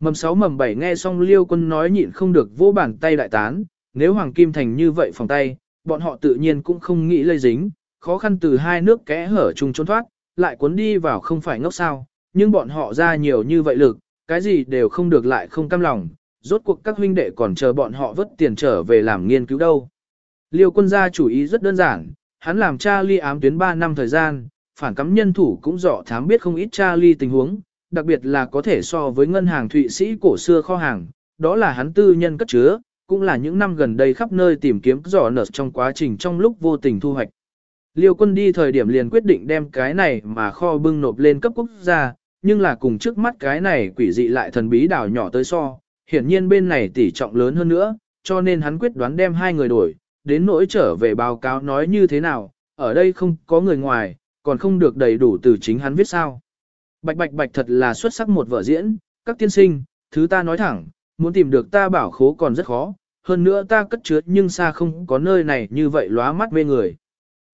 Speaker 1: Mầm 6 mầm 7 nghe xong liêu quân nói nhịn không được vô bàn tay đại tán, nếu Hoàng Kim Thành như vậy phòng tay, bọn họ tự nhiên cũng không nghĩ lây dính, khó khăn từ hai nước kẽ hở chung trốn thoát, lại cuốn đi vào không phải ngốc sao, nhưng bọn họ ra nhiều như vậy lực, cái gì đều không được lại không cam lòng, rốt cuộc các huynh đệ còn chờ bọn họ vất tiền trở về làm nghiên cứu đâu. Liêu quân gia chủ ý rất đơn giản, hắn làm cha ly ám tuyến 3 năm thời gian, phản cắm nhân thủ cũng rõ thám biết không ít cha ly tình huống, đặc biệt là có thể so với ngân hàng Thụy Sĩ cổ xưa kho hàng, đó là hắn tư nhân cất chứa, cũng là những năm gần đây khắp nơi tìm kiếm giỏ nở trong quá trình trong lúc vô tình thu hoạch. Liêu quân đi thời điểm liền quyết định đem cái này mà kho bưng nộp lên cấp quốc gia, nhưng là cùng trước mắt cái này quỷ dị lại thần bí đảo nhỏ tới so, hiển nhiên bên này tỷ trọng lớn hơn nữa, cho nên hắn quyết đoán đem hai người đổi, đến nỗi trở về báo cáo nói như thế nào, ở đây không có người ngoài, còn không được đầy đủ từ chính hắn viết sao. Bạch bạch bạch thật là xuất sắc một vở diễn, các tiên sinh, thứ ta nói thẳng, muốn tìm được ta bảo khố còn rất khó, hơn nữa ta cất chứa nhưng xa không có nơi này như vậy lóa mắt mê người.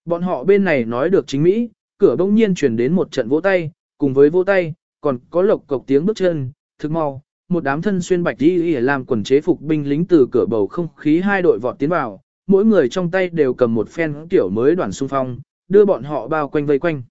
Speaker 1: Bọn họ bên này nói được chính Mỹ, cửa bỗng nhiên chuyển đến một trận vỗ tay, cùng với vỗ tay, còn có lộc cộc tiếng bước chân, thực mau, một đám thân xuyên bạch đi làm quần chế phục binh lính từ cửa bầu không khí hai đội vọt tiến vào, mỗi người trong tay đều cầm một phen tiểu mới đoàn xung phong, đưa bọn họ bao quanh vây quanh.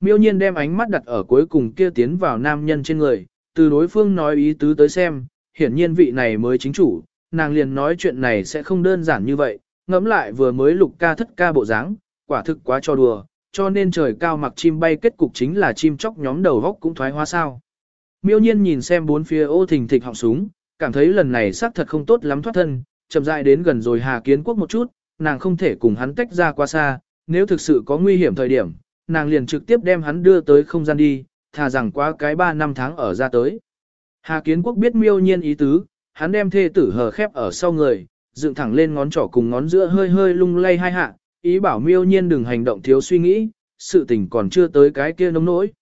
Speaker 1: Miêu nhiên đem ánh mắt đặt ở cuối cùng kia tiến vào nam nhân trên người, từ đối phương nói ý tứ tới xem, hiển nhiên vị này mới chính chủ, nàng liền nói chuyện này sẽ không đơn giản như vậy, ngẫm lại vừa mới lục ca thất ca bộ dáng, quả thực quá cho đùa, cho nên trời cao mặc chim bay kết cục chính là chim chóc nhóm đầu góc cũng thoái hóa sao. Miêu nhiên nhìn xem bốn phía ô thình thịch họng súng, cảm thấy lần này xác thật không tốt lắm thoát thân, chậm rãi đến gần rồi Hà Kiến Quốc một chút, nàng không thể cùng hắn tách ra quá xa, nếu thực sự có nguy hiểm thời điểm, nàng liền trực tiếp đem hắn đưa tới không gian đi, thà rằng qua cái 3 năm tháng ở ra tới. Hà Kiến Quốc biết miêu nhiên ý tứ, hắn đem thê tử hờ khép ở sau người, dựng thẳng lên ngón trỏ cùng ngón giữa hơi hơi lung lay hai hạ, ý bảo miêu nhiên đừng hành động thiếu suy nghĩ, sự tình còn chưa tới cái kia nông nỗi.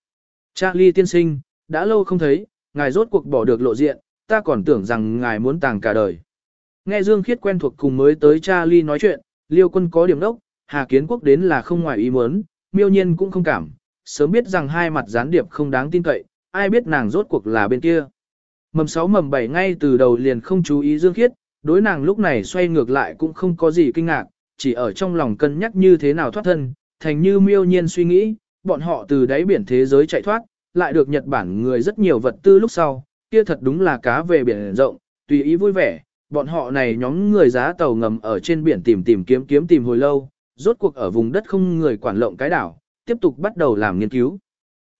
Speaker 1: Charlie tiên sinh, đã lâu không thấy, ngài rốt cuộc bỏ được lộ diện, ta còn tưởng rằng ngài muốn tàng cả đời. Nghe Dương Khiết quen thuộc cùng mới tới Charlie nói chuyện, liêu quân có điểm đốc, Hà Kiến Quốc đến là không ngoài ý muốn, miêu nhiên cũng không cảm, sớm biết rằng hai mặt gián điệp không đáng tin cậy, ai biết nàng rốt cuộc là bên kia. Mầm 6 mầm 7 ngay từ đầu liền không chú ý Dương Khiết, đối nàng lúc này xoay ngược lại cũng không có gì kinh ngạc, chỉ ở trong lòng cân nhắc như thế nào thoát thân, thành như miêu nhiên suy nghĩ, bọn họ từ đáy biển thế giới chạy thoát, lại được Nhật Bản người rất nhiều vật tư lúc sau, kia thật đúng là cá về biển rộng, tùy ý vui vẻ, bọn họ này nhóm người giá tàu ngầm ở trên biển tìm tìm kiếm kiếm tìm hồi lâu, rốt cuộc ở vùng đất không người quản lộng cái đảo, tiếp tục bắt đầu làm nghiên cứu.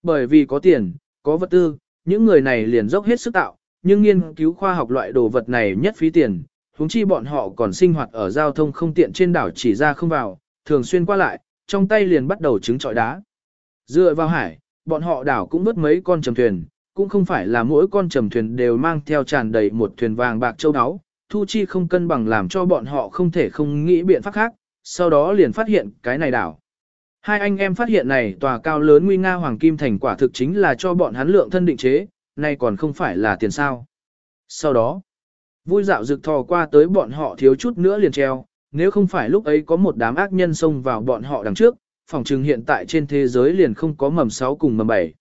Speaker 1: Bởi vì có tiền, có vật tư, những người này liền dốc hết sức tạo, nhưng nghiên cứu khoa học loại đồ vật này nhất phí tiền, huống chi bọn họ còn sinh hoạt ở giao thông không tiện trên đảo chỉ ra không vào, thường xuyên qua lại, trong tay liền bắt đầu trứng trọi đá. Dựa vào hải, bọn họ đảo cũng mất mấy con trầm thuyền, cũng không phải là mỗi con trầm thuyền đều mang theo tràn đầy một thuyền vàng bạc châu áo, thu chi không cân bằng làm cho bọn họ không thể không nghĩ biện pháp khác, sau đó liền phát hiện cái này đảo. Hai anh em phát hiện này tòa cao lớn nguy nga hoàng kim thành quả thực chính là cho bọn hắn lượng thân định chế, nay còn không phải là tiền sao. Sau đó, vui dạo rực thò qua tới bọn họ thiếu chút nữa liền treo, nếu không phải lúc ấy có một đám ác nhân xông vào bọn họ đằng trước, phòng trừng hiện tại trên thế giới liền không có mầm 6 cùng mầm 7.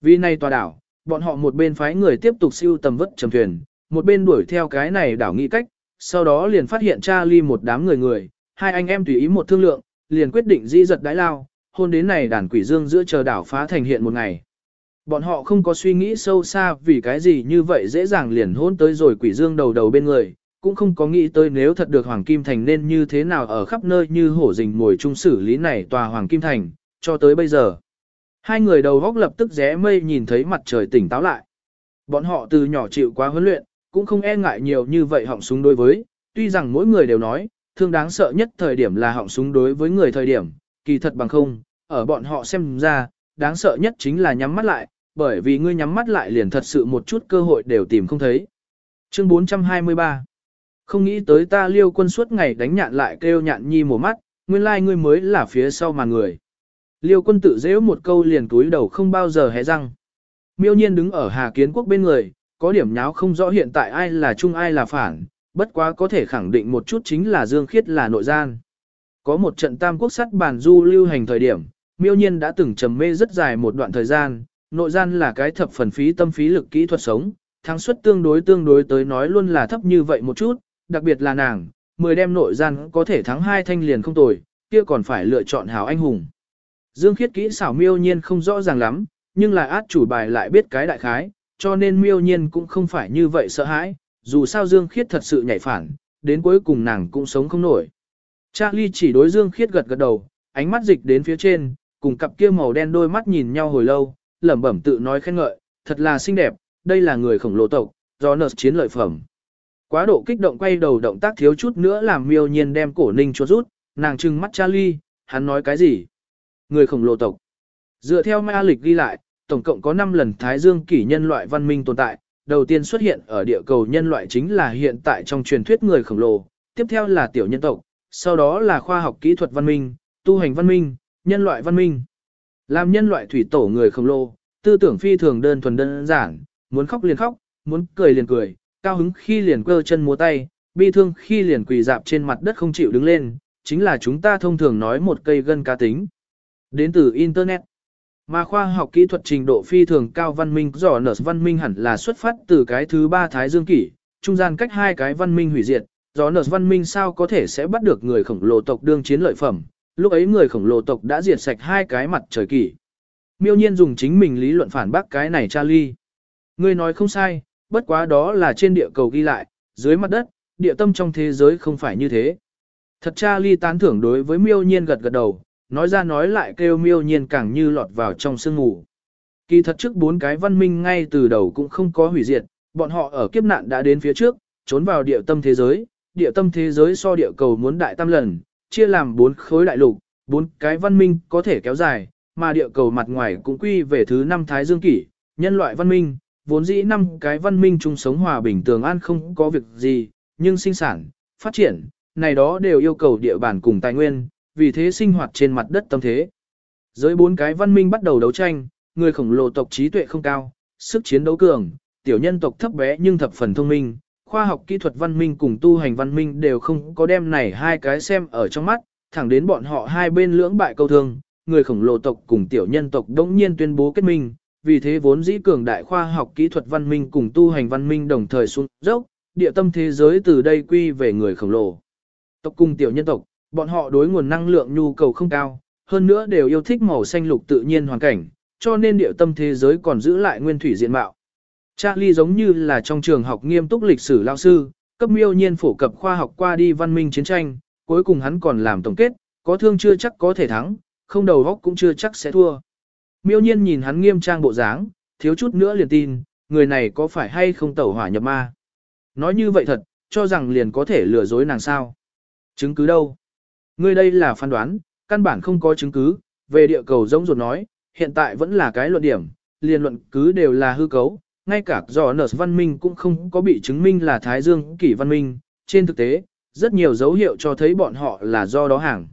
Speaker 1: Vì nay tòa đảo, bọn họ một bên phái người tiếp tục siêu tầm vất trầm thuyền, một bên đuổi theo cái này đảo nghĩ cách, sau đó liền phát hiện Charlie một đám người người, hai anh em tùy ý một thương lượng, liền quyết định di giật đái lao, hôn đến này đàn quỷ dương giữa chờ đảo phá thành hiện một ngày. Bọn họ không có suy nghĩ sâu xa vì cái gì như vậy dễ dàng liền hôn tới rồi quỷ dương đầu đầu bên người, cũng không có nghĩ tới nếu thật được Hoàng Kim Thành nên như thế nào ở khắp nơi như hổ rình ngồi chung xử lý này tòa Hoàng Kim Thành, cho tới bây giờ. Hai người đầu góc lập tức rẽ mây nhìn thấy mặt trời tỉnh táo lại. Bọn họ từ nhỏ chịu quá huấn luyện, cũng không e ngại nhiều như vậy họng súng đối với, tuy rằng mỗi người đều nói, thương đáng sợ nhất thời điểm là họng súng đối với người thời điểm, kỳ thật bằng không, ở bọn họ xem ra, đáng sợ nhất chính là nhắm mắt lại, bởi vì ngươi nhắm mắt lại liền thật sự một chút cơ hội đều tìm không thấy. Chương 423 Không nghĩ tới ta liêu quân suốt ngày đánh nhạn lại kêu nhạn nhi một mắt, nguyên lai like ngươi mới là phía sau mà người. Liêu quân tự dễ một câu liền túi đầu không bao giờ hé răng. Miêu nhiên đứng ở Hà Kiến Quốc bên người, có điểm nháo không rõ hiện tại ai là chung ai là phản, bất quá có thể khẳng định một chút chính là Dương Khiết là nội gian. Có một trận tam quốc sắt bàn du lưu hành thời điểm, miêu nhiên đã từng trầm mê rất dài một đoạn thời gian, nội gian là cái thập phần phí tâm phí lực kỹ thuật sống, thắng suất tương đối tương đối tới nói luôn là thấp như vậy một chút, đặc biệt là nàng, 10 đem nội gian có thể thắng hai thanh liền không tồi, kia còn phải lựa chọn hảo anh hùng. Dương Khiết kỹ xảo miêu nhiên không rõ ràng lắm, nhưng lại át chủ bài lại biết cái đại khái, cho nên miêu nhiên cũng không phải như vậy sợ hãi, dù sao Dương Khiết thật sự nhảy phản, đến cuối cùng nàng cũng sống không nổi. Charlie chỉ đối Dương Khiết gật gật đầu, ánh mắt dịch đến phía trên, cùng cặp kia màu đen đôi mắt nhìn nhau hồi lâu, lẩm bẩm tự nói khen ngợi, thật là xinh đẹp, đây là người khổng lồ tộc, do nợ chiến lợi phẩm. Quá độ kích động quay đầu động tác thiếu chút nữa làm miêu nhiên đem cổ ninh cho rút, nàng trừng mắt Charlie, hắn nói cái gì? Người khổng lồ tộc. Dựa theo ma lịch ghi lại, tổng cộng có 5 lần Thái Dương kỷ nhân loại văn minh tồn tại, đầu tiên xuất hiện ở địa cầu nhân loại chính là hiện tại trong truyền thuyết người khổng lồ, tiếp theo là tiểu nhân tộc, sau đó là khoa học kỹ thuật văn minh, tu hành văn minh, nhân loại văn minh. Làm nhân loại thủy tổ người khổng lồ, tư tưởng phi thường đơn thuần đơn giản, muốn khóc liền khóc, muốn cười liền cười, cao hứng khi liền cơ chân múa tay, bi thương khi liền quỳ dạp trên mặt đất không chịu đứng lên, chính là chúng ta thông thường nói một cây gân cá tính. Đến từ Internet. Mà khoa học kỹ thuật trình độ phi thường cao văn minh dò nở văn minh hẳn là xuất phát từ cái thứ ba thái dương kỷ, trung gian cách hai cái văn minh hủy diệt, dò nở văn minh sao có thể sẽ bắt được người khổng lồ tộc đương chiến lợi phẩm, lúc ấy người khổng lồ tộc đã diệt sạch hai cái mặt trời kỷ. Miêu nhiên dùng chính mình lý luận phản bác cái này Charlie. Ngươi nói không sai, bất quá đó là trên địa cầu ghi lại, dưới mặt đất, địa tâm trong thế giới không phải như thế. Thật Charlie tán thưởng đối với miêu nhiên gật gật đầu, nói ra nói lại kêu miêu nhiên càng như lọt vào trong sương ngủ. Kỳ thật trước bốn cái văn minh ngay từ đầu cũng không có hủy diệt, bọn họ ở kiếp nạn đã đến phía trước, trốn vào địa tâm thế giới, địa tâm thế giới so địa cầu muốn đại tam lần, chia làm bốn khối đại lục, bốn cái văn minh có thể kéo dài, mà địa cầu mặt ngoài cũng quy về thứ năm thái dương kỷ, nhân loại văn minh, vốn dĩ năm cái văn minh chung sống hòa bình tường an không có việc gì, nhưng sinh sản, phát triển, này đó đều yêu cầu địa bàn cùng tài nguyên, vì thế sinh hoạt trên mặt đất tâm thế. Giới bốn cái văn minh bắt đầu đấu tranh, người khổng lồ tộc trí tuệ không cao, sức chiến đấu cường, tiểu nhân tộc thấp bé nhưng thập phần thông minh, khoa học kỹ thuật văn minh cùng tu hành văn minh đều không có đem này hai cái xem ở trong mắt, thẳng đến bọn họ hai bên lưỡng bại câu thương, người khổng lồ tộc cùng tiểu nhân tộc đống nhiên tuyên bố kết minh, vì thế vốn dĩ cường đại khoa học kỹ thuật văn minh cùng tu hành văn minh đồng thời xuống dốc, địa tâm thế giới từ đây quy về người khổng lồ. Tộc cùng tiểu nhân tộc, bọn họ đối nguồn năng lượng nhu cầu không cao, hơn nữa đều yêu thích màu xanh lục tự nhiên hoàn cảnh, cho nên địa tâm thế giới còn giữ lại nguyên thủy diện mạo. Charlie giống như là trong trường học nghiêm túc lịch sử lao sư, cấp miêu nhiên phổ cập khoa học qua đi văn minh chiến tranh, cuối cùng hắn còn làm tổng kết, có thương chưa chắc có thể thắng, không đầu góc cũng chưa chắc sẽ thua. Miêu nhiên nhìn hắn nghiêm trang bộ dáng, thiếu chút nữa liền tin, người này có phải hay không tẩu hỏa nhập ma. Nói như vậy thật, cho rằng liền có thể lừa dối nàng sao. Chứng cứ đâu? Ngươi đây là phán đoán, căn bản không có chứng cứ, về địa cầu giống ruột nói, hiện tại vẫn là cái luận điểm, liền luận cứ đều là hư cấu, ngay cả do nở văn minh cũng không có bị chứng minh là Thái Dương kỷ văn minh, trên thực tế, rất nhiều dấu hiệu cho thấy bọn họ là do đó hàng.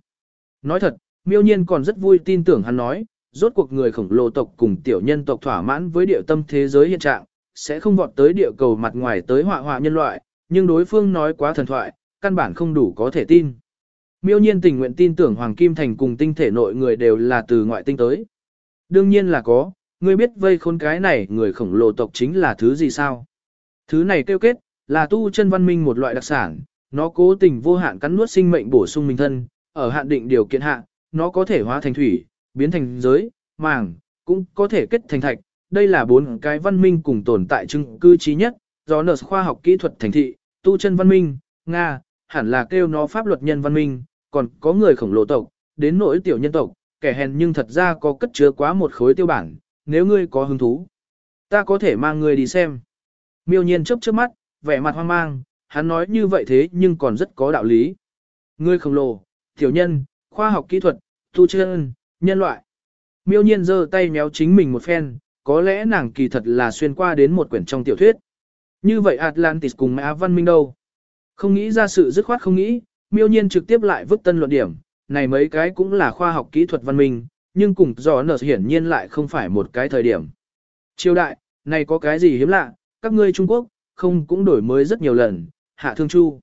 Speaker 1: Nói thật, miêu nhiên còn rất vui tin tưởng hắn nói, rốt cuộc người khổng lồ tộc cùng tiểu nhân tộc thỏa mãn với địa tâm thế giới hiện trạng, sẽ không vọt tới địa cầu mặt ngoài tới họa họa nhân loại, nhưng đối phương nói quá thần thoại, căn bản không đủ có thể tin. Miêu nhiên tình nguyện tin tưởng Hoàng Kim Thành cùng tinh thể nội người đều là từ ngoại tinh tới. Đương nhiên là có, ngươi biết vây khốn cái này người khổng lồ tộc chính là thứ gì sao? Thứ này kêu kết, là tu chân văn minh một loại đặc sản, nó cố tình vô hạn cắn nuốt sinh mệnh bổ sung mình thân, ở hạn định điều kiện hạ, nó có thể hóa thành thủy, biến thành giới, màng, cũng có thể kết thành thạch. Đây là bốn cái văn minh cùng tồn tại chứng cư trí nhất, do nợ khoa học kỹ thuật thành thị, tu chân văn minh, Nga, hẳn là kêu nó pháp luật nhân văn minh, còn có người khổng lồ tộc, đến nỗi tiểu nhân tộc, kẻ hèn nhưng thật ra có cất chứa quá một khối tiêu bản, nếu ngươi có hứng thú. Ta có thể mang ngươi đi xem. Miêu nhiên chớp chớp mắt, vẻ mặt hoang mang, hắn nói như vậy thế nhưng còn rất có đạo lý. Ngươi khổng lồ, tiểu nhân, khoa học kỹ thuật, tu chân, nhân loại. Miêu nhiên giơ tay méo chính mình một phen, có lẽ nàng kỳ thật là xuyên qua đến một quyển trong tiểu thuyết. Như vậy Atlantis cùng Mã Văn Minh đâu? Không nghĩ ra sự dứt khoát không nghĩ, miêu nhiên trực tiếp lại vứt tân luận điểm, này mấy cái cũng là khoa học kỹ thuật văn minh, nhưng cùng do nở hiển nhiên lại không phải một cái thời điểm. Triều đại, này có cái gì hiếm lạ, các ngươi Trung Quốc, không cũng đổi mới rất nhiều lần, hạ thương chu.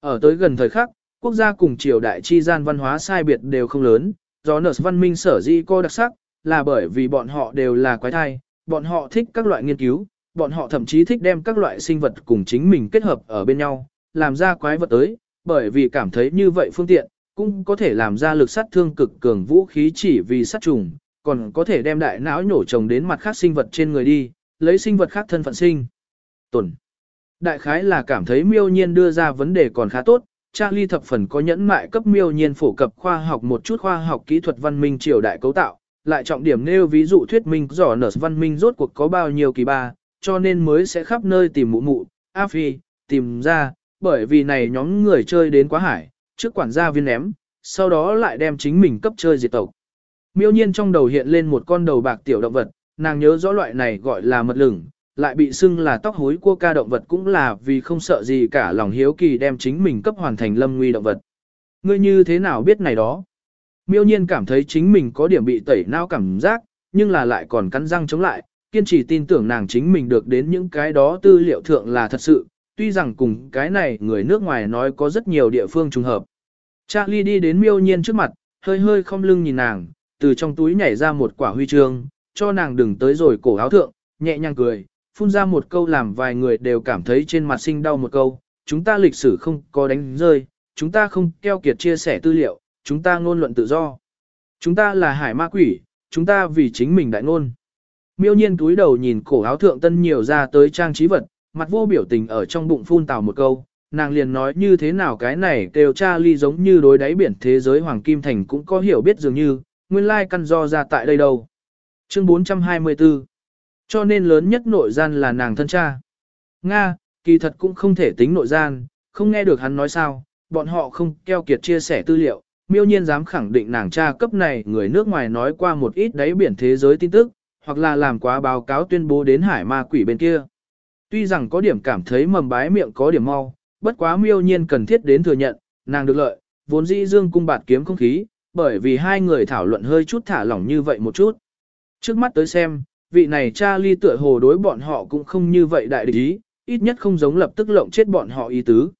Speaker 1: Ở tới gần thời khắc, quốc gia cùng triều đại chi gian văn hóa sai biệt đều không lớn, do nở văn minh sở di co đặc sắc, là bởi vì bọn họ đều là quái thai, bọn họ thích các loại nghiên cứu, bọn họ thậm chí thích đem các loại sinh vật cùng chính mình kết hợp ở bên nhau, làm ra quái vật tới, bởi vì cảm thấy như vậy phương tiện, cũng có thể làm ra lực sát thương cực cường vũ khí chỉ vì sát trùng, còn có thể đem đại não nhổ trồng đến mặt khác sinh vật trên người đi, lấy sinh vật khác thân phận sinh. Tuần. Đại khái là cảm thấy miêu nhiên đưa ra vấn đề còn khá tốt, Charlie thập phần có nhẫn mại cấp miêu nhiên phổ cập khoa học một chút khoa học kỹ thuật văn minh triều đại cấu tạo, lại trọng điểm nêu ví dụ thuyết minh rõ nở văn minh rốt cuộc có bao nhiêu kỳ ba, cho nên mới sẽ khắp nơi tìm mụ mụ, A Phi, tìm ra, bởi vì này nhóm người chơi đến quá hải, trước quản gia viên ném, sau đó lại đem chính mình cấp chơi diệt tộc. Miêu nhiên trong đầu hiện lên một con đầu bạc tiểu động vật, nàng nhớ rõ loại này gọi là mật lửng, lại bị xưng là tóc hối cua ca động vật cũng là vì không sợ gì cả lòng hiếu kỳ đem chính mình cấp hoàn thành lâm nguy động vật. Ngươi như thế nào biết này đó? Miêu nhiên cảm thấy chính mình có điểm bị tẩy não cảm giác, nhưng là lại còn cắn răng chống lại, kiên trì tin tưởng nàng chính mình được đến những cái đó tư liệu thượng là thật sự, tuy rằng cùng cái này người nước ngoài nói có rất nhiều địa phương trùng hợp. Charlie đi đến miêu nhiên trước mặt, hơi hơi không lưng nhìn nàng, từ trong túi nhảy ra một quả huy chương, cho nàng đừng tới rồi cổ áo thượng, nhẹ nhàng cười, phun ra một câu làm vài người đều cảm thấy trên mặt sinh đau một câu, chúng ta lịch sử không có đánh rơi, chúng ta không keo kiệt chia sẻ tư liệu, chúng ta ngôn luận tự do. Chúng ta là hải ma quỷ, chúng ta vì chính mình đại ngôn. Miêu nhiên túi đầu nhìn cổ áo thượng tân nhiều ra tới trang trí vật, mặt vô biểu tình ở trong bụng phun tào một câu, nàng liền nói như thế nào cái này kêu cha ly giống như đối đáy biển thế giới Hoàng Kim Thành cũng có hiểu biết dường như, nguyên lai căn do ra tại đây đâu. Chương 424 Cho nên lớn nhất nội gian là nàng thân cha. Nga, kỳ thật cũng không thể tính nội gian, không nghe được hắn nói sao, bọn họ không keo kiệt chia sẻ tư liệu, miêu nhiên dám khẳng định nàng cha cấp này người nước ngoài nói qua một ít đáy biển thế giới tin tức, hoặc là làm quá báo cáo tuyên bố đến hải ma quỷ bên kia. Tuy rằng có điểm cảm thấy mầm bái miệng có điểm mau, bất quá miêu nhiên cần thiết đến thừa nhận, nàng được lợi, vốn dĩ dương cung bạt kiếm không khí, bởi vì hai người thảo luận hơi chút thả lỏng như vậy một chút. Trước mắt tới xem, vị này cha ly tựa hồ đối bọn họ cũng không như vậy đại địch ý, ít nhất không giống lập tức lộng chết bọn họ ý tứ.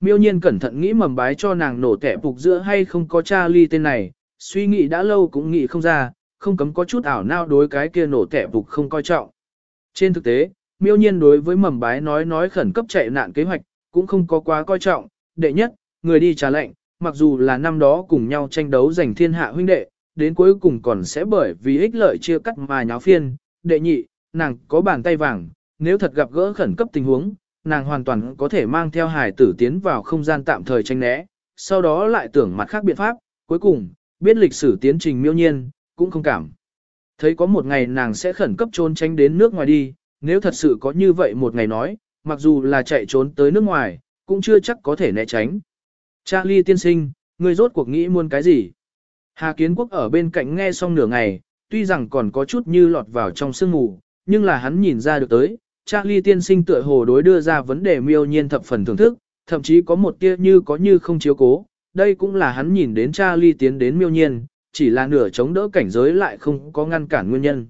Speaker 1: Miêu nhiên cẩn thận nghĩ mầm bái cho nàng nổ tẻ phục giữa hay không có cha ly tên này, suy nghĩ đã lâu cũng nghĩ không ra, không cấm có chút ảo nao đối cái kia nổ tẻ phục không coi trọng. Trên thực tế, miêu nhiên đối với mầm bái nói nói khẩn cấp chạy nạn kế hoạch, cũng không có quá coi trọng. Đệ nhất, người đi trả lệnh, mặc dù là năm đó cùng nhau tranh đấu giành thiên hạ huynh đệ, đến cuối cùng còn sẽ bởi vì ích lợi chia cắt mà nháo phiên. Đệ nhị, nàng có bàn tay vàng, nếu thật gặp gỡ khẩn cấp tình huống, nàng hoàn toàn có thể mang theo hải tử tiến vào không gian tạm thời tranh né, sau đó lại tưởng mặt khác biện pháp, cuối cùng, biết lịch sử tiến trình miêu nhiên, cũng không cảm. Thấy có một ngày nàng sẽ khẩn cấp trốn tránh đến nước ngoài đi, nếu thật sự có như vậy một ngày nói, mặc dù là chạy trốn tới nước ngoài, cũng chưa chắc có thể né tránh. Charlie tiên sinh, ngươi rốt cuộc nghĩ muốn cái gì? Hà Kiến Quốc ở bên cạnh nghe xong nửa ngày, tuy rằng còn có chút như lọt vào trong sương mù, nhưng là hắn nhìn ra được tới, Charlie tiên sinh tựa hồ đối đưa ra vấn đề miêu nhiên thập phần thưởng thức, thậm chí có một tia như có như không chiếu cố, đây cũng là hắn nhìn đến Charlie tiến đến miêu nhiên, chỉ là nửa chống đỡ cảnh giới lại không có ngăn cản nguyên nhân.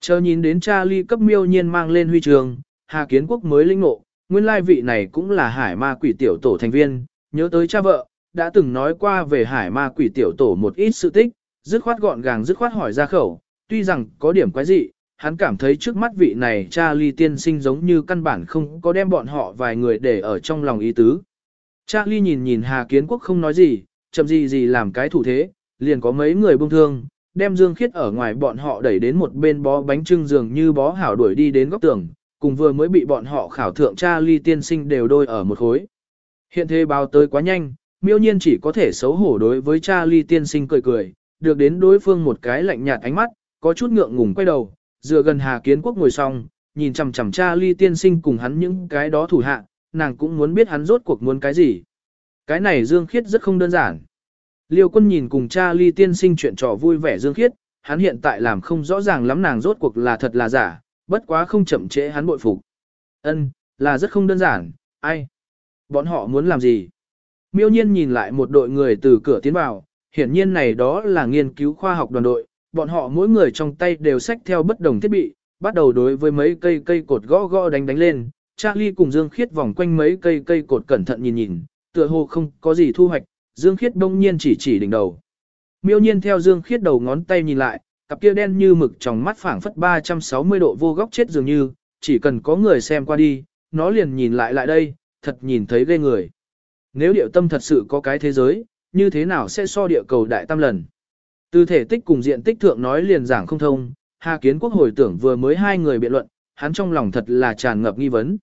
Speaker 1: Chờ nhìn đến Charlie cấp miêu nhiên mang lên huy trường, Hà Kiến Quốc mới linh ngộ, nguyên lai vị này cũng là hải ma quỷ tiểu tổ thành viên, nhớ tới cha vợ, đã từng nói qua về hải ma quỷ tiểu tổ một ít sự tích, dứt khoát gọn gàng dứt khoát hỏi ra khẩu, tuy rằng có điểm quái dị, hắn cảm thấy trước mắt vị này Charlie tiên sinh giống như căn bản không có đem bọn họ vài người để ở trong lòng ý tứ. Charlie nhìn nhìn Hà Kiến Quốc không nói gì, chậm gì gì làm cái thủ thế, liền có mấy người bông thương, đem Dương Khiết ở ngoài bọn họ đẩy đến một bên bó bánh trưng dường như bó hảo đuổi đi đến góc tường, cùng vừa mới bị bọn họ khảo thượng cha ly tiên sinh đều đôi ở một khối. Hiện thế báo tới quá nhanh, miêu nhiên chỉ có thể xấu hổ đối với cha ly tiên sinh cười cười, được đến đối phương một cái lạnh nhạt ánh mắt, có chút ngượng ngùng quay đầu, dựa gần Hà Kiến Quốc ngồi xong, nhìn chằm chằm cha ly tiên sinh cùng hắn những cái đó thủ hạ, nàng cũng muốn biết hắn rốt cuộc muốn cái gì. Cái này Dương Khiết rất không đơn giản. Liêu quân nhìn cùng cha ly tiên sinh chuyện trò vui vẻ Dương Khiết, hắn hiện tại làm không rõ ràng lắm nàng rốt cuộc là thật là giả, bất quá không chậm trễ hắn bội phục. Ân, là rất không đơn giản, ai? Bọn họ muốn làm gì? Miêu nhiên nhìn lại một đội người từ cửa tiến vào, hiển nhiên này đó là nghiên cứu khoa học đoàn đội, bọn họ mỗi người trong tay đều xách theo bất đồng thiết bị, bắt đầu đối với mấy cây cây cột gõ gõ đánh đánh lên. Charlie cùng Dương Khiết vòng quanh mấy cây cây cột cẩn thận nhìn nhìn, tựa hồ không có gì thu hoạch, Dương Khiết đông nhiên chỉ chỉ đỉnh đầu. Miêu nhiên theo Dương Khiết đầu ngón tay nhìn lại, cặp kia đen như mực trong mắt phảng phất 360 độ vô góc chết dường như, chỉ cần có người xem qua đi, nó liền nhìn lại lại đây, thật nhìn thấy ghê người. Nếu điệu tâm thật sự có cái thế giới, như thế nào sẽ so địa cầu đại tam lần? Từ thể tích cùng diện tích thượng nói liền giảng không thông, Hà Kiến Quốc hồi tưởng vừa mới hai người biện luận, hắn trong lòng thật là tràn ngập nghi vấn.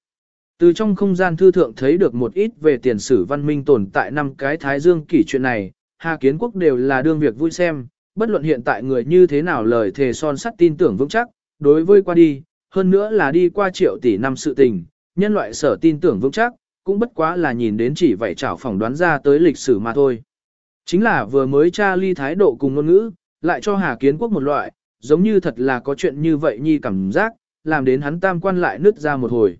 Speaker 1: Từ trong không gian thư thượng thấy được một ít về tiền sử văn minh tồn tại năm cái thái dương kỷ chuyện này, Hà Kiến Quốc đều là đương việc vui xem, bất luận hiện tại người như thế nào lời thề son sắt tin tưởng vững chắc, đối với qua đi, hơn nữa là đi qua triệu tỷ năm sự tình, nhân loại sở tin tưởng vững chắc, cũng bất quá là nhìn đến chỉ vậy chảo phỏng đoán ra tới lịch sử mà thôi. Chính là vừa mới tra ly thái độ cùng ngôn ngữ, lại cho Hà Kiến Quốc một loại, giống như thật là có chuyện như vậy nhi cảm giác, làm đến hắn tam quan lại nứt ra một hồi.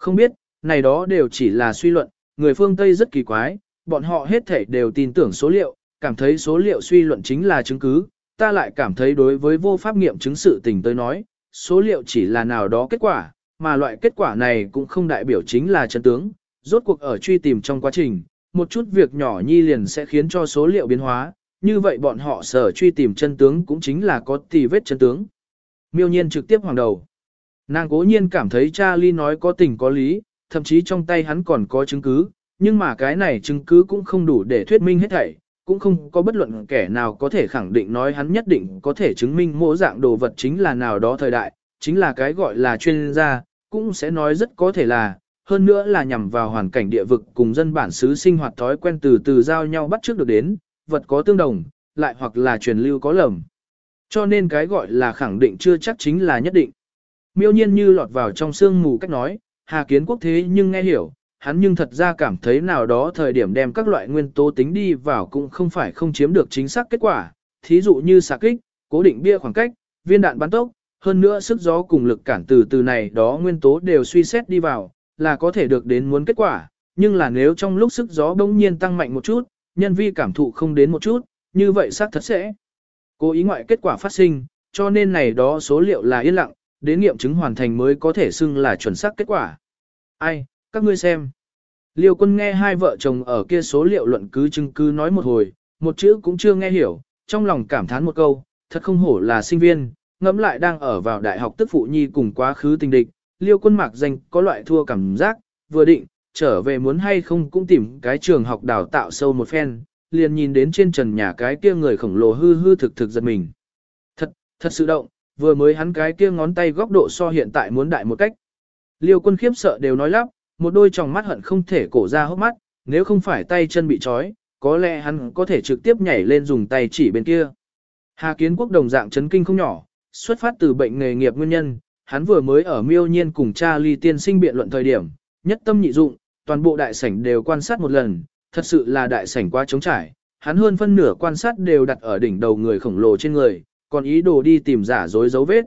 Speaker 1: Không biết, này đó đều chỉ là suy luận, người phương Tây rất kỳ quái, bọn họ hết thể đều tin tưởng số liệu, cảm thấy số liệu suy luận chính là chứng cứ, ta lại cảm thấy đối với vô pháp nghiệm chứng sự tình tới nói, số liệu chỉ là nào đó kết quả, mà loại kết quả này cũng không đại biểu chính là chân tướng, rốt cuộc ở truy tìm trong quá trình, một chút việc nhỏ nhi liền sẽ khiến cho số liệu biến hóa, như vậy bọn họ sở truy tìm chân tướng cũng chính là có tì vết chân tướng. Miêu nhiên trực tiếp hoàng đầu. Nàng cố nhiên cảm thấy Charlie nói có tình có lý, thậm chí trong tay hắn còn có chứng cứ, nhưng mà cái này chứng cứ cũng không đủ để thuyết minh hết thảy, cũng không có bất luận kẻ nào có thể khẳng định nói hắn nhất định có thể chứng minh mỗi dạng đồ vật chính là nào đó thời đại, chính là cái gọi là chuyên gia, cũng sẽ nói rất có thể là, hơn nữa là nhằm vào hoàn cảnh địa vực cùng dân bản xứ sinh hoạt thói quen từ từ giao nhau bắt trước được đến, vật có tương đồng, lại hoặc là truyền lưu có lầm. Cho nên cái gọi là khẳng định chưa chắc chính là nhất định. Miêu nhiên như lọt vào trong sương mù cách nói, Hà Kiến Quốc thế nhưng nghe hiểu, hắn nhưng thật ra cảm thấy nào đó thời điểm đem các loại nguyên tố tính đi vào cũng không phải không chiếm được chính xác kết quả, thí dụ như xạ kích, cố định bia khoảng cách, viên đạn bắn tốc, hơn nữa sức gió cùng lực cản từ từ này đó nguyên tố đều suy xét đi vào, là có thể được đến muốn kết quả, nhưng là nếu trong lúc sức gió bỗng nhiên tăng mạnh một chút, nhân vi cảm thụ không đến một chút, như vậy xác thật sẽ cố ý ngoại kết quả phát sinh, cho nên này đó số liệu là yên lặng, đến nghiệm chứng hoàn thành mới có thể xưng là chuẩn xác kết quả. Ai, các ngươi xem. Liêu quân nghe hai vợ chồng ở kia số liệu luận cứ chứng cứ nói một hồi, một chữ cũng chưa nghe hiểu, trong lòng cảm thán một câu, thật không hổ là sinh viên, ngẫm lại đang ở vào đại học tức phụ nhi cùng quá khứ tình địch, liêu quân mạc danh có loại thua cảm giác, vừa định, trở về muốn hay không cũng tìm cái trường học đào tạo sâu một phen, liền nhìn đến trên trần nhà cái kia người khổng lồ hư hư thực thực giật mình. Thật, thật sự động, vừa mới hắn cái kia ngón tay góc độ so hiện tại muốn đại một cách. Liêu quân khiếp sợ đều nói lắp, một đôi tròng mắt hận không thể cổ ra hốc mắt, nếu không phải tay chân bị trói, có lẽ hắn có thể trực tiếp nhảy lên dùng tay chỉ bên kia. Hà kiến quốc đồng dạng chấn kinh không nhỏ, xuất phát từ bệnh nghề nghiệp nguyên nhân, hắn vừa mới ở miêu nhiên cùng cha ly tiên sinh biện luận thời điểm, nhất tâm nhị dụng, toàn bộ đại sảnh đều quan sát một lần, thật sự là đại sảnh quá trống trải, hắn hơn phân nửa quan sát đều đặt ở đỉnh đầu người khổng lồ trên người, còn ý đồ đi tìm giả dối dấu vết.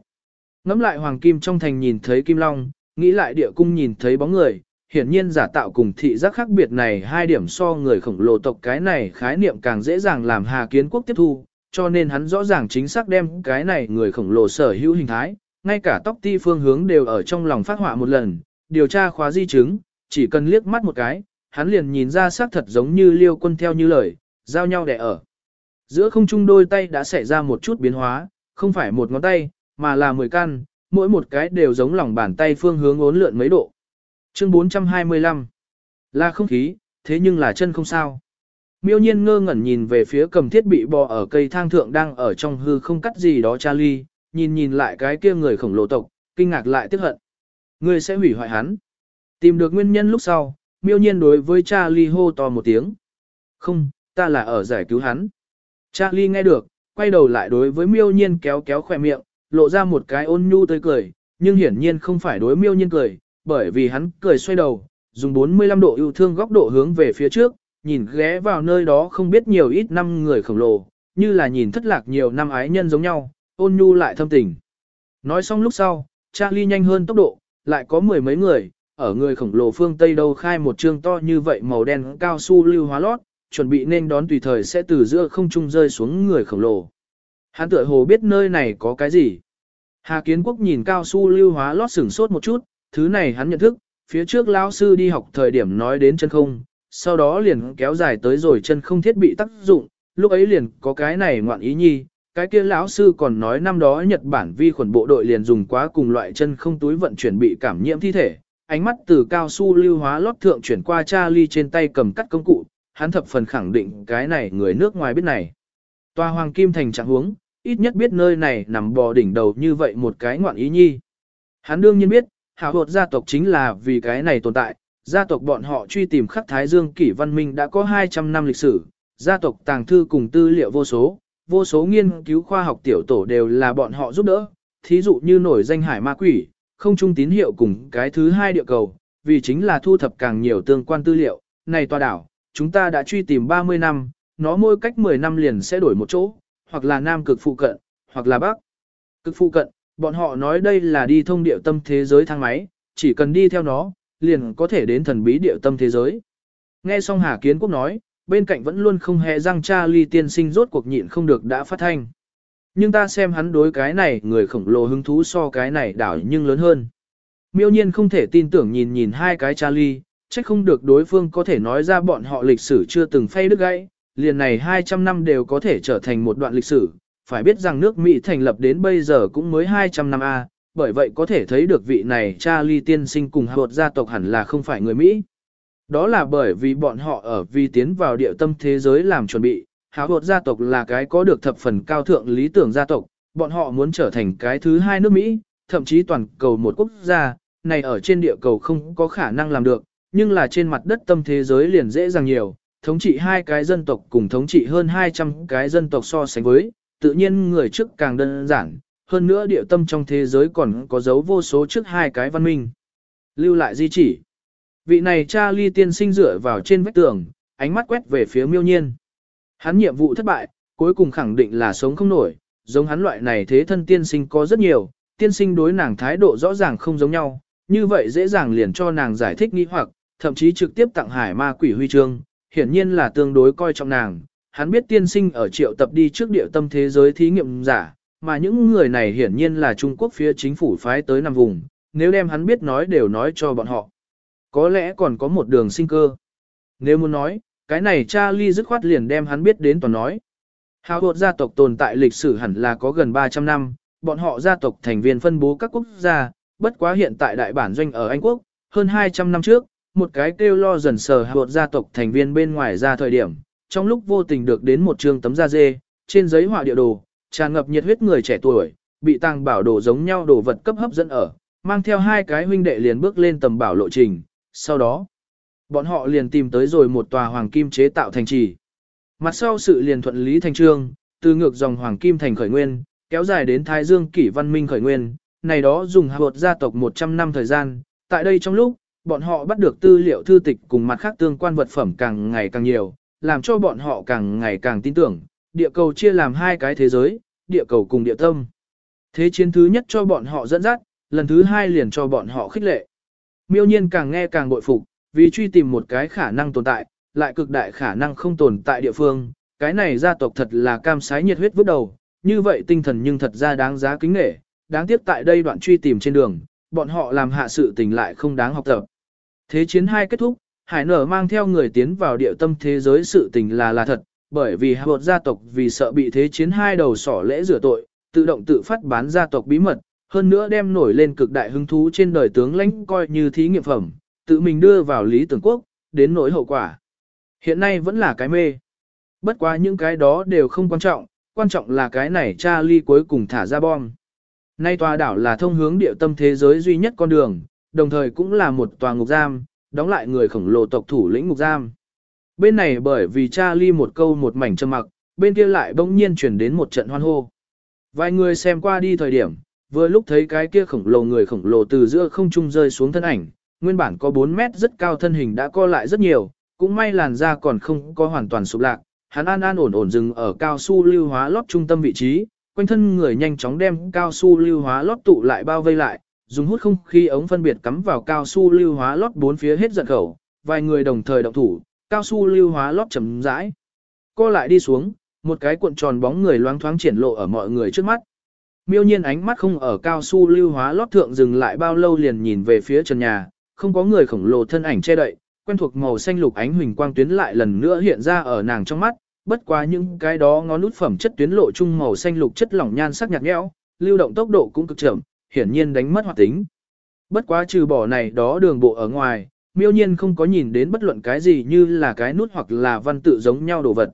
Speaker 1: Ngắm lại hoàng kim trong thành nhìn thấy kim long, nghĩ lại địa cung nhìn thấy bóng người, hiển nhiên giả tạo cùng thị giác khác biệt này hai điểm so người khổng lồ tộc cái này khái niệm càng dễ dàng làm Hà Kiến Quốc tiếp thu, cho nên hắn rõ ràng chính xác đem cái này người khổng lồ sở hữu hình thái, ngay cả tóc ti phương hướng đều ở trong lòng phát họa một lần, điều tra khóa di chứng, chỉ cần liếc mắt một cái, hắn liền nhìn ra xác thật giống như liêu quân theo như lời, giao nhau để ở. Giữa không trung đôi tay đã xảy ra một chút biến hóa, không phải một ngón tay, mà là 10 căn, mỗi một cái đều giống lòng bàn tay phương hướng ốn lượn mấy độ. Chương 425 Là không khí, thế nhưng là chân không sao. Miêu nhiên ngơ ngẩn nhìn về phía cầm thiết bị bò ở cây thang thượng đang ở trong hư không cắt gì đó Charlie, nhìn nhìn lại cái kia người khổng lồ tộc, kinh ngạc lại tiếc hận. Người sẽ hủy hoại hắn. Tìm được nguyên nhân lúc sau, miêu nhiên đối với Charlie hô to một tiếng. Không, ta là ở giải cứu hắn. Charlie nghe được, quay đầu lại đối với miêu nhiên kéo kéo khỏe miệng, lộ ra một cái ôn nhu tươi cười, nhưng hiển nhiên không phải đối miêu nhiên cười, bởi vì hắn cười xoay đầu, dùng 45 độ yêu thương góc độ hướng về phía trước, nhìn ghé vào nơi đó không biết nhiều ít năm người khổng lồ, như là nhìn thất lạc nhiều năm ái nhân giống nhau, ôn nhu lại thâm tình. Nói xong lúc sau, Charlie nhanh hơn tốc độ, lại có mười mấy người, ở người khổng lồ phương Tây đâu khai một trương to như vậy màu đen cao su lưu hóa lót, chuẩn bị nên đón tùy thời sẽ từ giữa không trung rơi xuống người khổng lồ. Hắn tựa hồ biết nơi này có cái gì. Hà Kiến Quốc nhìn cao su lưu hóa lót sửng sốt một chút, thứ này hắn nhận thức, phía trước lão sư đi học thời điểm nói đến chân không, sau đó liền kéo dài tới rồi chân không thiết bị tác dụng, lúc ấy liền có cái này ngoạn ý nhi, cái kia lão sư còn nói năm đó Nhật Bản vi khuẩn bộ đội liền dùng quá cùng loại chân không túi vận chuyển bị cảm nhiễm thi thể, ánh mắt từ cao su lưu hóa lót thượng chuyển qua Charlie trên tay cầm cắt công cụ, hắn thập phần khẳng định cái này người nước ngoài biết này. Tòa Hoàng Kim Thành trạng huống, ít nhất biết nơi này nằm bò đỉnh đầu như vậy một cái ngoạn ý nhi. Hắn đương nhiên biết, hào hột gia tộc chính là vì cái này tồn tại, gia tộc bọn họ truy tìm khắc Thái Dương kỷ văn minh đã có 200 năm lịch sử, gia tộc tàng thư cùng tư liệu vô số, vô số nghiên cứu khoa học tiểu tổ đều là bọn họ giúp đỡ, thí dụ như nổi danh hải ma quỷ, không trung tín hiệu cùng cái thứ hai địa cầu, vì chính là thu thập càng nhiều tương quan tư liệu, này tòa đảo, chúng ta đã truy tìm 30 năm, nó mỗi cách 10 năm liền sẽ đổi một chỗ, hoặc là nam cực phụ cận, hoặc là bắc. Cực phụ cận, bọn họ nói đây là đi thông điệu tâm thế giới thang máy, chỉ cần đi theo nó, liền có thể đến thần bí điệu tâm thế giới. Nghe xong Hà Kiến Quốc nói, bên cạnh vẫn luôn không hề răng cha ly tiên sinh rốt cuộc nhịn không được đã phát thanh. Nhưng ta xem hắn đối cái này người khổng lồ hứng thú so cái này đảo nhưng lớn hơn. Miêu nhiên không thể tin tưởng nhìn nhìn hai cái cha ly, chắc không được đối phương có thể nói ra bọn họ lịch sử chưa từng phay đứt gãy, liền này 200 năm đều có thể trở thành một đoạn lịch sử, phải biết rằng nước Mỹ thành lập đến bây giờ cũng mới 200 năm A, bởi vậy có thể thấy được vị này Charlie tiên sinh cùng hợp gia tộc hẳn là không phải người Mỹ. Đó là bởi vì bọn họ ở vì tiến vào địa tâm thế giới làm chuẩn bị, háo hột gia tộc là cái có được thập phần cao thượng lý tưởng gia tộc, bọn họ muốn trở thành cái thứ hai nước Mỹ, thậm chí toàn cầu một quốc gia, này ở trên địa cầu không có khả năng làm được, nhưng là trên mặt đất tâm thế giới liền dễ dàng nhiều, thống trị hai cái dân tộc cùng thống trị hơn 200 cái dân tộc so sánh với, tự nhiên người trước càng đơn giản, hơn nữa địa tâm trong thế giới còn có dấu vô số trước hai cái văn minh. Lưu lại di chỉ. Vị này cha ly tiên sinh dựa vào trên vách tường, ánh mắt quét về phía miêu nhiên. Hắn nhiệm vụ thất bại, cuối cùng khẳng định là sống không nổi, giống hắn loại này thế thân tiên sinh có rất nhiều, tiên sinh đối nàng thái độ rõ ràng không giống nhau, như vậy dễ dàng liền cho nàng giải thích nghi hoặc, thậm chí trực tiếp tặng hải ma quỷ huy chương, hiển nhiên là tương đối coi trọng nàng. Hắn biết tiên sinh ở triệu tập đi trước địa tâm thế giới thí nghiệm giả, mà những người này hiển nhiên là Trung Quốc phía chính phủ phái tới nằm vùng, nếu đem hắn biết nói đều nói cho bọn họ. Có lẽ còn có một đường sinh cơ. Nếu muốn nói, cái này Charlie dứt khoát liền đem hắn biết đến toàn nói. Hào hột gia tộc tồn tại lịch sử hẳn là có gần 300 năm, bọn họ gia tộc thành viên phân bố các quốc gia, bất quá hiện tại đại bản doanh ở Anh Quốc, hơn 200 năm trước, một cái kêu lo dần sờ hợp gia tộc thành viên bên ngoài ra thời điểm, trong lúc vô tình được đến một trường tấm da dê, trên giấy họa địa đồ, tràn ngập nhiệt huyết người trẻ tuổi, bị tàng bảo đồ giống nhau đồ vật cấp hấp dẫn ở, mang theo hai cái huynh đệ liền bước lên tầm bảo lộ trình, sau đó, bọn họ liền tìm tới rồi một tòa hoàng kim chế tạo thành trì. Mặt sau sự liền thuận lý thành trương, từ ngược dòng hoàng kim thành khởi nguyên, kéo dài đến Thái Dương kỷ văn minh khởi nguyên, này đó dùng hợp gia tộc 100 năm thời gian, tại đây trong lúc, bọn họ bắt được tư liệu thư tịch cùng mặt khác tương quan vật phẩm càng ngày càng nhiều, làm cho bọn họ càng ngày càng tin tưởng, địa cầu chia làm hai cái thế giới, địa cầu cùng địa tâm. Thế chiến thứ nhất cho bọn họ dẫn dắt, lần thứ hai liền cho bọn họ khích lệ. Miêu nhiên càng nghe càng bội phục, vì truy tìm một cái khả năng tồn tại, lại cực đại khả năng không tồn tại địa phương, cái này gia tộc thật là cam sái nhiệt huyết vứt đầu, như vậy tinh thần nhưng thật ra đáng giá kính nghệ, đáng tiếc tại đây đoạn truy tìm trên đường, bọn họ làm hạ sự tình lại không đáng học tập. Thế chiến hai kết thúc, Hải nở mang theo người tiến vào địa tâm thế giới sự tình là là thật, bởi vì hạ gia tộc vì sợ bị thế chiến hai đầu sỏ lễ rửa tội, tự động tự phát bán gia tộc bí mật, hơn nữa đem nổi lên cực đại hứng thú trên đời tướng lãnh coi như thí nghiệm phẩm, tự mình đưa vào lý tưởng quốc, đến nỗi hậu quả. Hiện nay vẫn là cái mê. Bất quá những cái đó đều không quan trọng, quan trọng là cái này Charlie cuối cùng thả ra bom. Nay tòa đảo là thông hướng địa tâm thế giới duy nhất con đường, đồng thời cũng là một tòa ngục giam, đóng lại người khổng lồ tộc thủ lĩnh ngục giam. Bên này bởi vì Charlie một câu một mảnh trầm mặc, bên kia lại bỗng nhiên chuyển đến một trận hoan hô. Vài người xem qua đi thời điểm, vừa lúc thấy cái kia khổng lồ người khổng lồ từ giữa không trung rơi xuống thân ảnh, nguyên bản có 4 mét rất cao thân hình đã co lại rất nhiều, cũng may làn da còn không có hoàn toàn sụp lạc, hắn an an ổn ổn dừng ở cao su lưu hóa lót trung tâm vị trí, quanh thân người nhanh chóng đem cao su lưu hóa lót tụ lại bao vây lại, dùng hút không khí ống phân biệt cắm vào cao su lưu hóa lót bốn phía hết giận khẩu, vài người đồng thời động thủ, cao su lưu hóa lót chấm rãi. Co lại đi xuống, một cái cuộn tròn bóng người loáng thoáng triển lộ ở mọi người trước mắt. Miêu nhiên ánh mắt không ở cao su lưu hóa lót thượng dừng lại bao lâu liền nhìn về phía trần nhà, không có người khổng lồ thân ảnh che đậy, quen thuộc màu xanh lục ánh huỳnh quang tuyến lại lần nữa hiện ra ở nàng trong mắt, bất quá những cái đó ngón nút phẩm chất tuyến lộ trung màu xanh lục chất lỏng nhan sắc nhạt nhẽo, lưu động tốc độ cũng cực chậm, hiển nhiên đánh mất hoạt tính. Bất quá trừ bỏ này đó đường bộ ở ngoài, miêu nhiên không có nhìn đến bất luận cái gì như là cái nút hoặc là văn tự giống nhau đồ vật.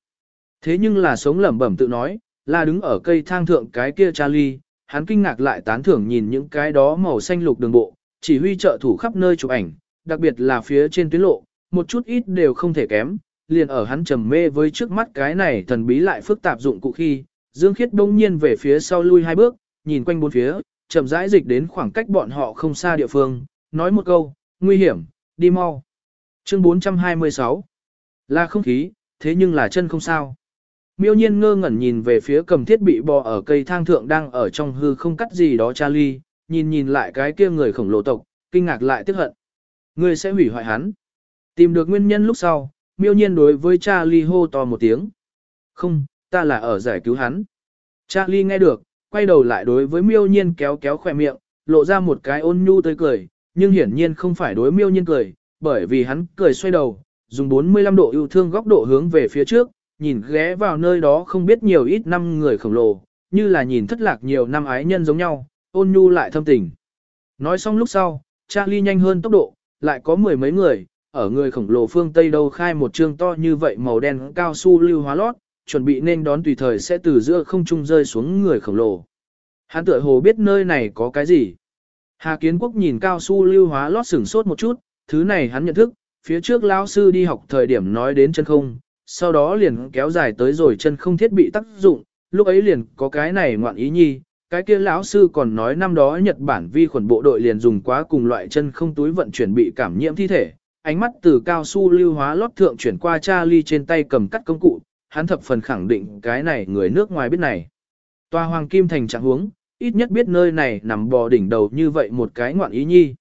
Speaker 1: Thế nhưng là sống lẩm bẩm tự nói, là đứng ở cây thang thượng cái kia Charlie, hắn kinh ngạc lại tán thưởng nhìn những cái đó màu xanh lục đường bộ, chỉ huy trợ thủ khắp nơi chụp ảnh, đặc biệt là phía trên tuyến lộ, một chút ít đều không thể kém, liền ở hắn trầm mê với trước mắt cái này thần bí lại phức tạp dụng cụ khi, Dương Khiết đông nhiên về phía sau lui hai bước, nhìn quanh bốn phía, chậm rãi dịch đến khoảng cách bọn họ không xa địa phương, nói một câu, nguy hiểm, đi mau. Chương 426 Là không khí, thế nhưng là chân không sao. Miêu nhiên ngơ ngẩn nhìn về phía cầm thiết bị bò ở cây thang thượng đang ở trong hư không cắt gì đó Charlie, nhìn nhìn lại cái kia người khổng lồ tộc, kinh ngạc lại tiếc hận. Người sẽ hủy hoại hắn. Tìm được nguyên nhân lúc sau, miêu nhiên đối với Charlie hô to một tiếng. Không, ta là ở giải cứu hắn. Charlie nghe được, quay đầu lại đối với miêu nhiên kéo kéo khỏe miệng, lộ ra một cái ôn nhu tươi cười, nhưng hiển nhiên không phải đối miêu nhiên cười, bởi vì hắn cười xoay đầu, dùng 45 độ yêu thương góc độ hướng về phía trước, nhìn ghé vào nơi đó không biết nhiều ít năm người khổng lồ, như là nhìn thất lạc nhiều năm ái nhân giống nhau, ôn nhu lại thâm tình. Nói xong lúc sau, Charlie nhanh hơn tốc độ, lại có mười mấy người, ở người khổng lồ phương Tây đâu khai một trương to như vậy màu đen cao su lưu hóa lót, chuẩn bị nên đón tùy thời sẽ từ giữa không trung rơi xuống người khổng lồ. Hắn tựa hồ biết nơi này có cái gì. Hà Kiến Quốc nhìn cao su lưu hóa lót sửng sốt một chút, thứ này hắn nhận thức, phía trước lão sư đi học thời điểm nói đến chân không, sau đó liền kéo dài tới rồi chân không thiết bị tác dụng, lúc ấy liền có cái này ngoạn ý nhi, cái kia lão sư còn nói năm đó Nhật Bản vi khuẩn bộ đội liền dùng quá cùng loại chân không túi vận chuyển bị cảm nhiễm thi thể, ánh mắt từ cao su lưu hóa lót thượng chuyển qua Charlie trên tay cầm cắt công cụ, hắn thập phần khẳng định cái này người nước ngoài biết này. Tòa Hoàng Kim Thành trạng huống, ít nhất biết nơi này nằm bò đỉnh đầu như vậy một cái ngoạn ý nhi.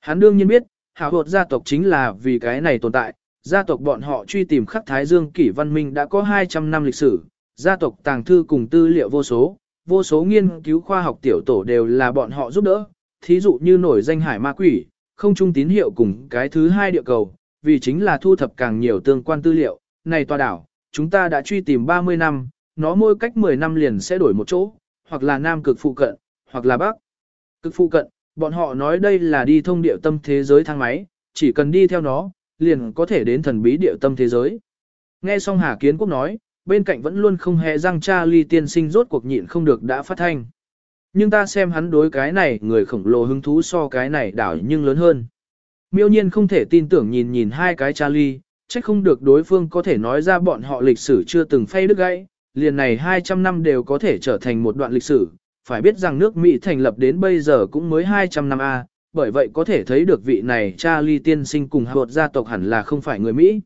Speaker 1: Hắn đương nhiên biết, hào hột gia tộc chính là vì cái này tồn tại, gia tộc bọn họ truy tìm khắc Thái Dương kỷ văn minh đã có 200 năm lịch sử, gia tộc tàng thư cùng tư liệu vô số, vô số nghiên cứu khoa học tiểu tổ đều là bọn họ giúp đỡ, thí dụ như nổi danh hải ma quỷ, không trung tín hiệu cùng cái thứ hai địa cầu, vì chính là thu thập càng nhiều tương quan tư liệu, này tòa đảo, chúng ta đã truy tìm 30 năm, nó mỗi cách 10 năm liền sẽ đổi một chỗ, hoặc là nam cực phụ cận, hoặc là bắc. Cực phụ cận, bọn họ nói đây là đi thông điệu tâm thế giới thang máy, chỉ cần đi theo nó, liền có thể đến thần bí điệu tâm thế giới. Nghe xong Hà Kiến Quốc nói, bên cạnh vẫn luôn không hề răng cha ly tiên sinh rốt cuộc nhịn không được đã phát thanh. Nhưng ta xem hắn đối cái này người khổng lồ hứng thú so cái này đảo nhưng lớn hơn. Miêu nhiên không thể tin tưởng nhìn nhìn hai cái Charlie, chắc không được đối phương có thể nói ra bọn họ lịch sử chưa từng phay đứt gãy, liền này 200 năm đều có thể trở thành một đoạn lịch sử, phải biết rằng nước Mỹ thành lập đến bây giờ cũng mới 200 năm A, bởi vậy có thể thấy được vị này Charlie tiên sinh cùng hợp gia tộc hẳn là không phải người Mỹ.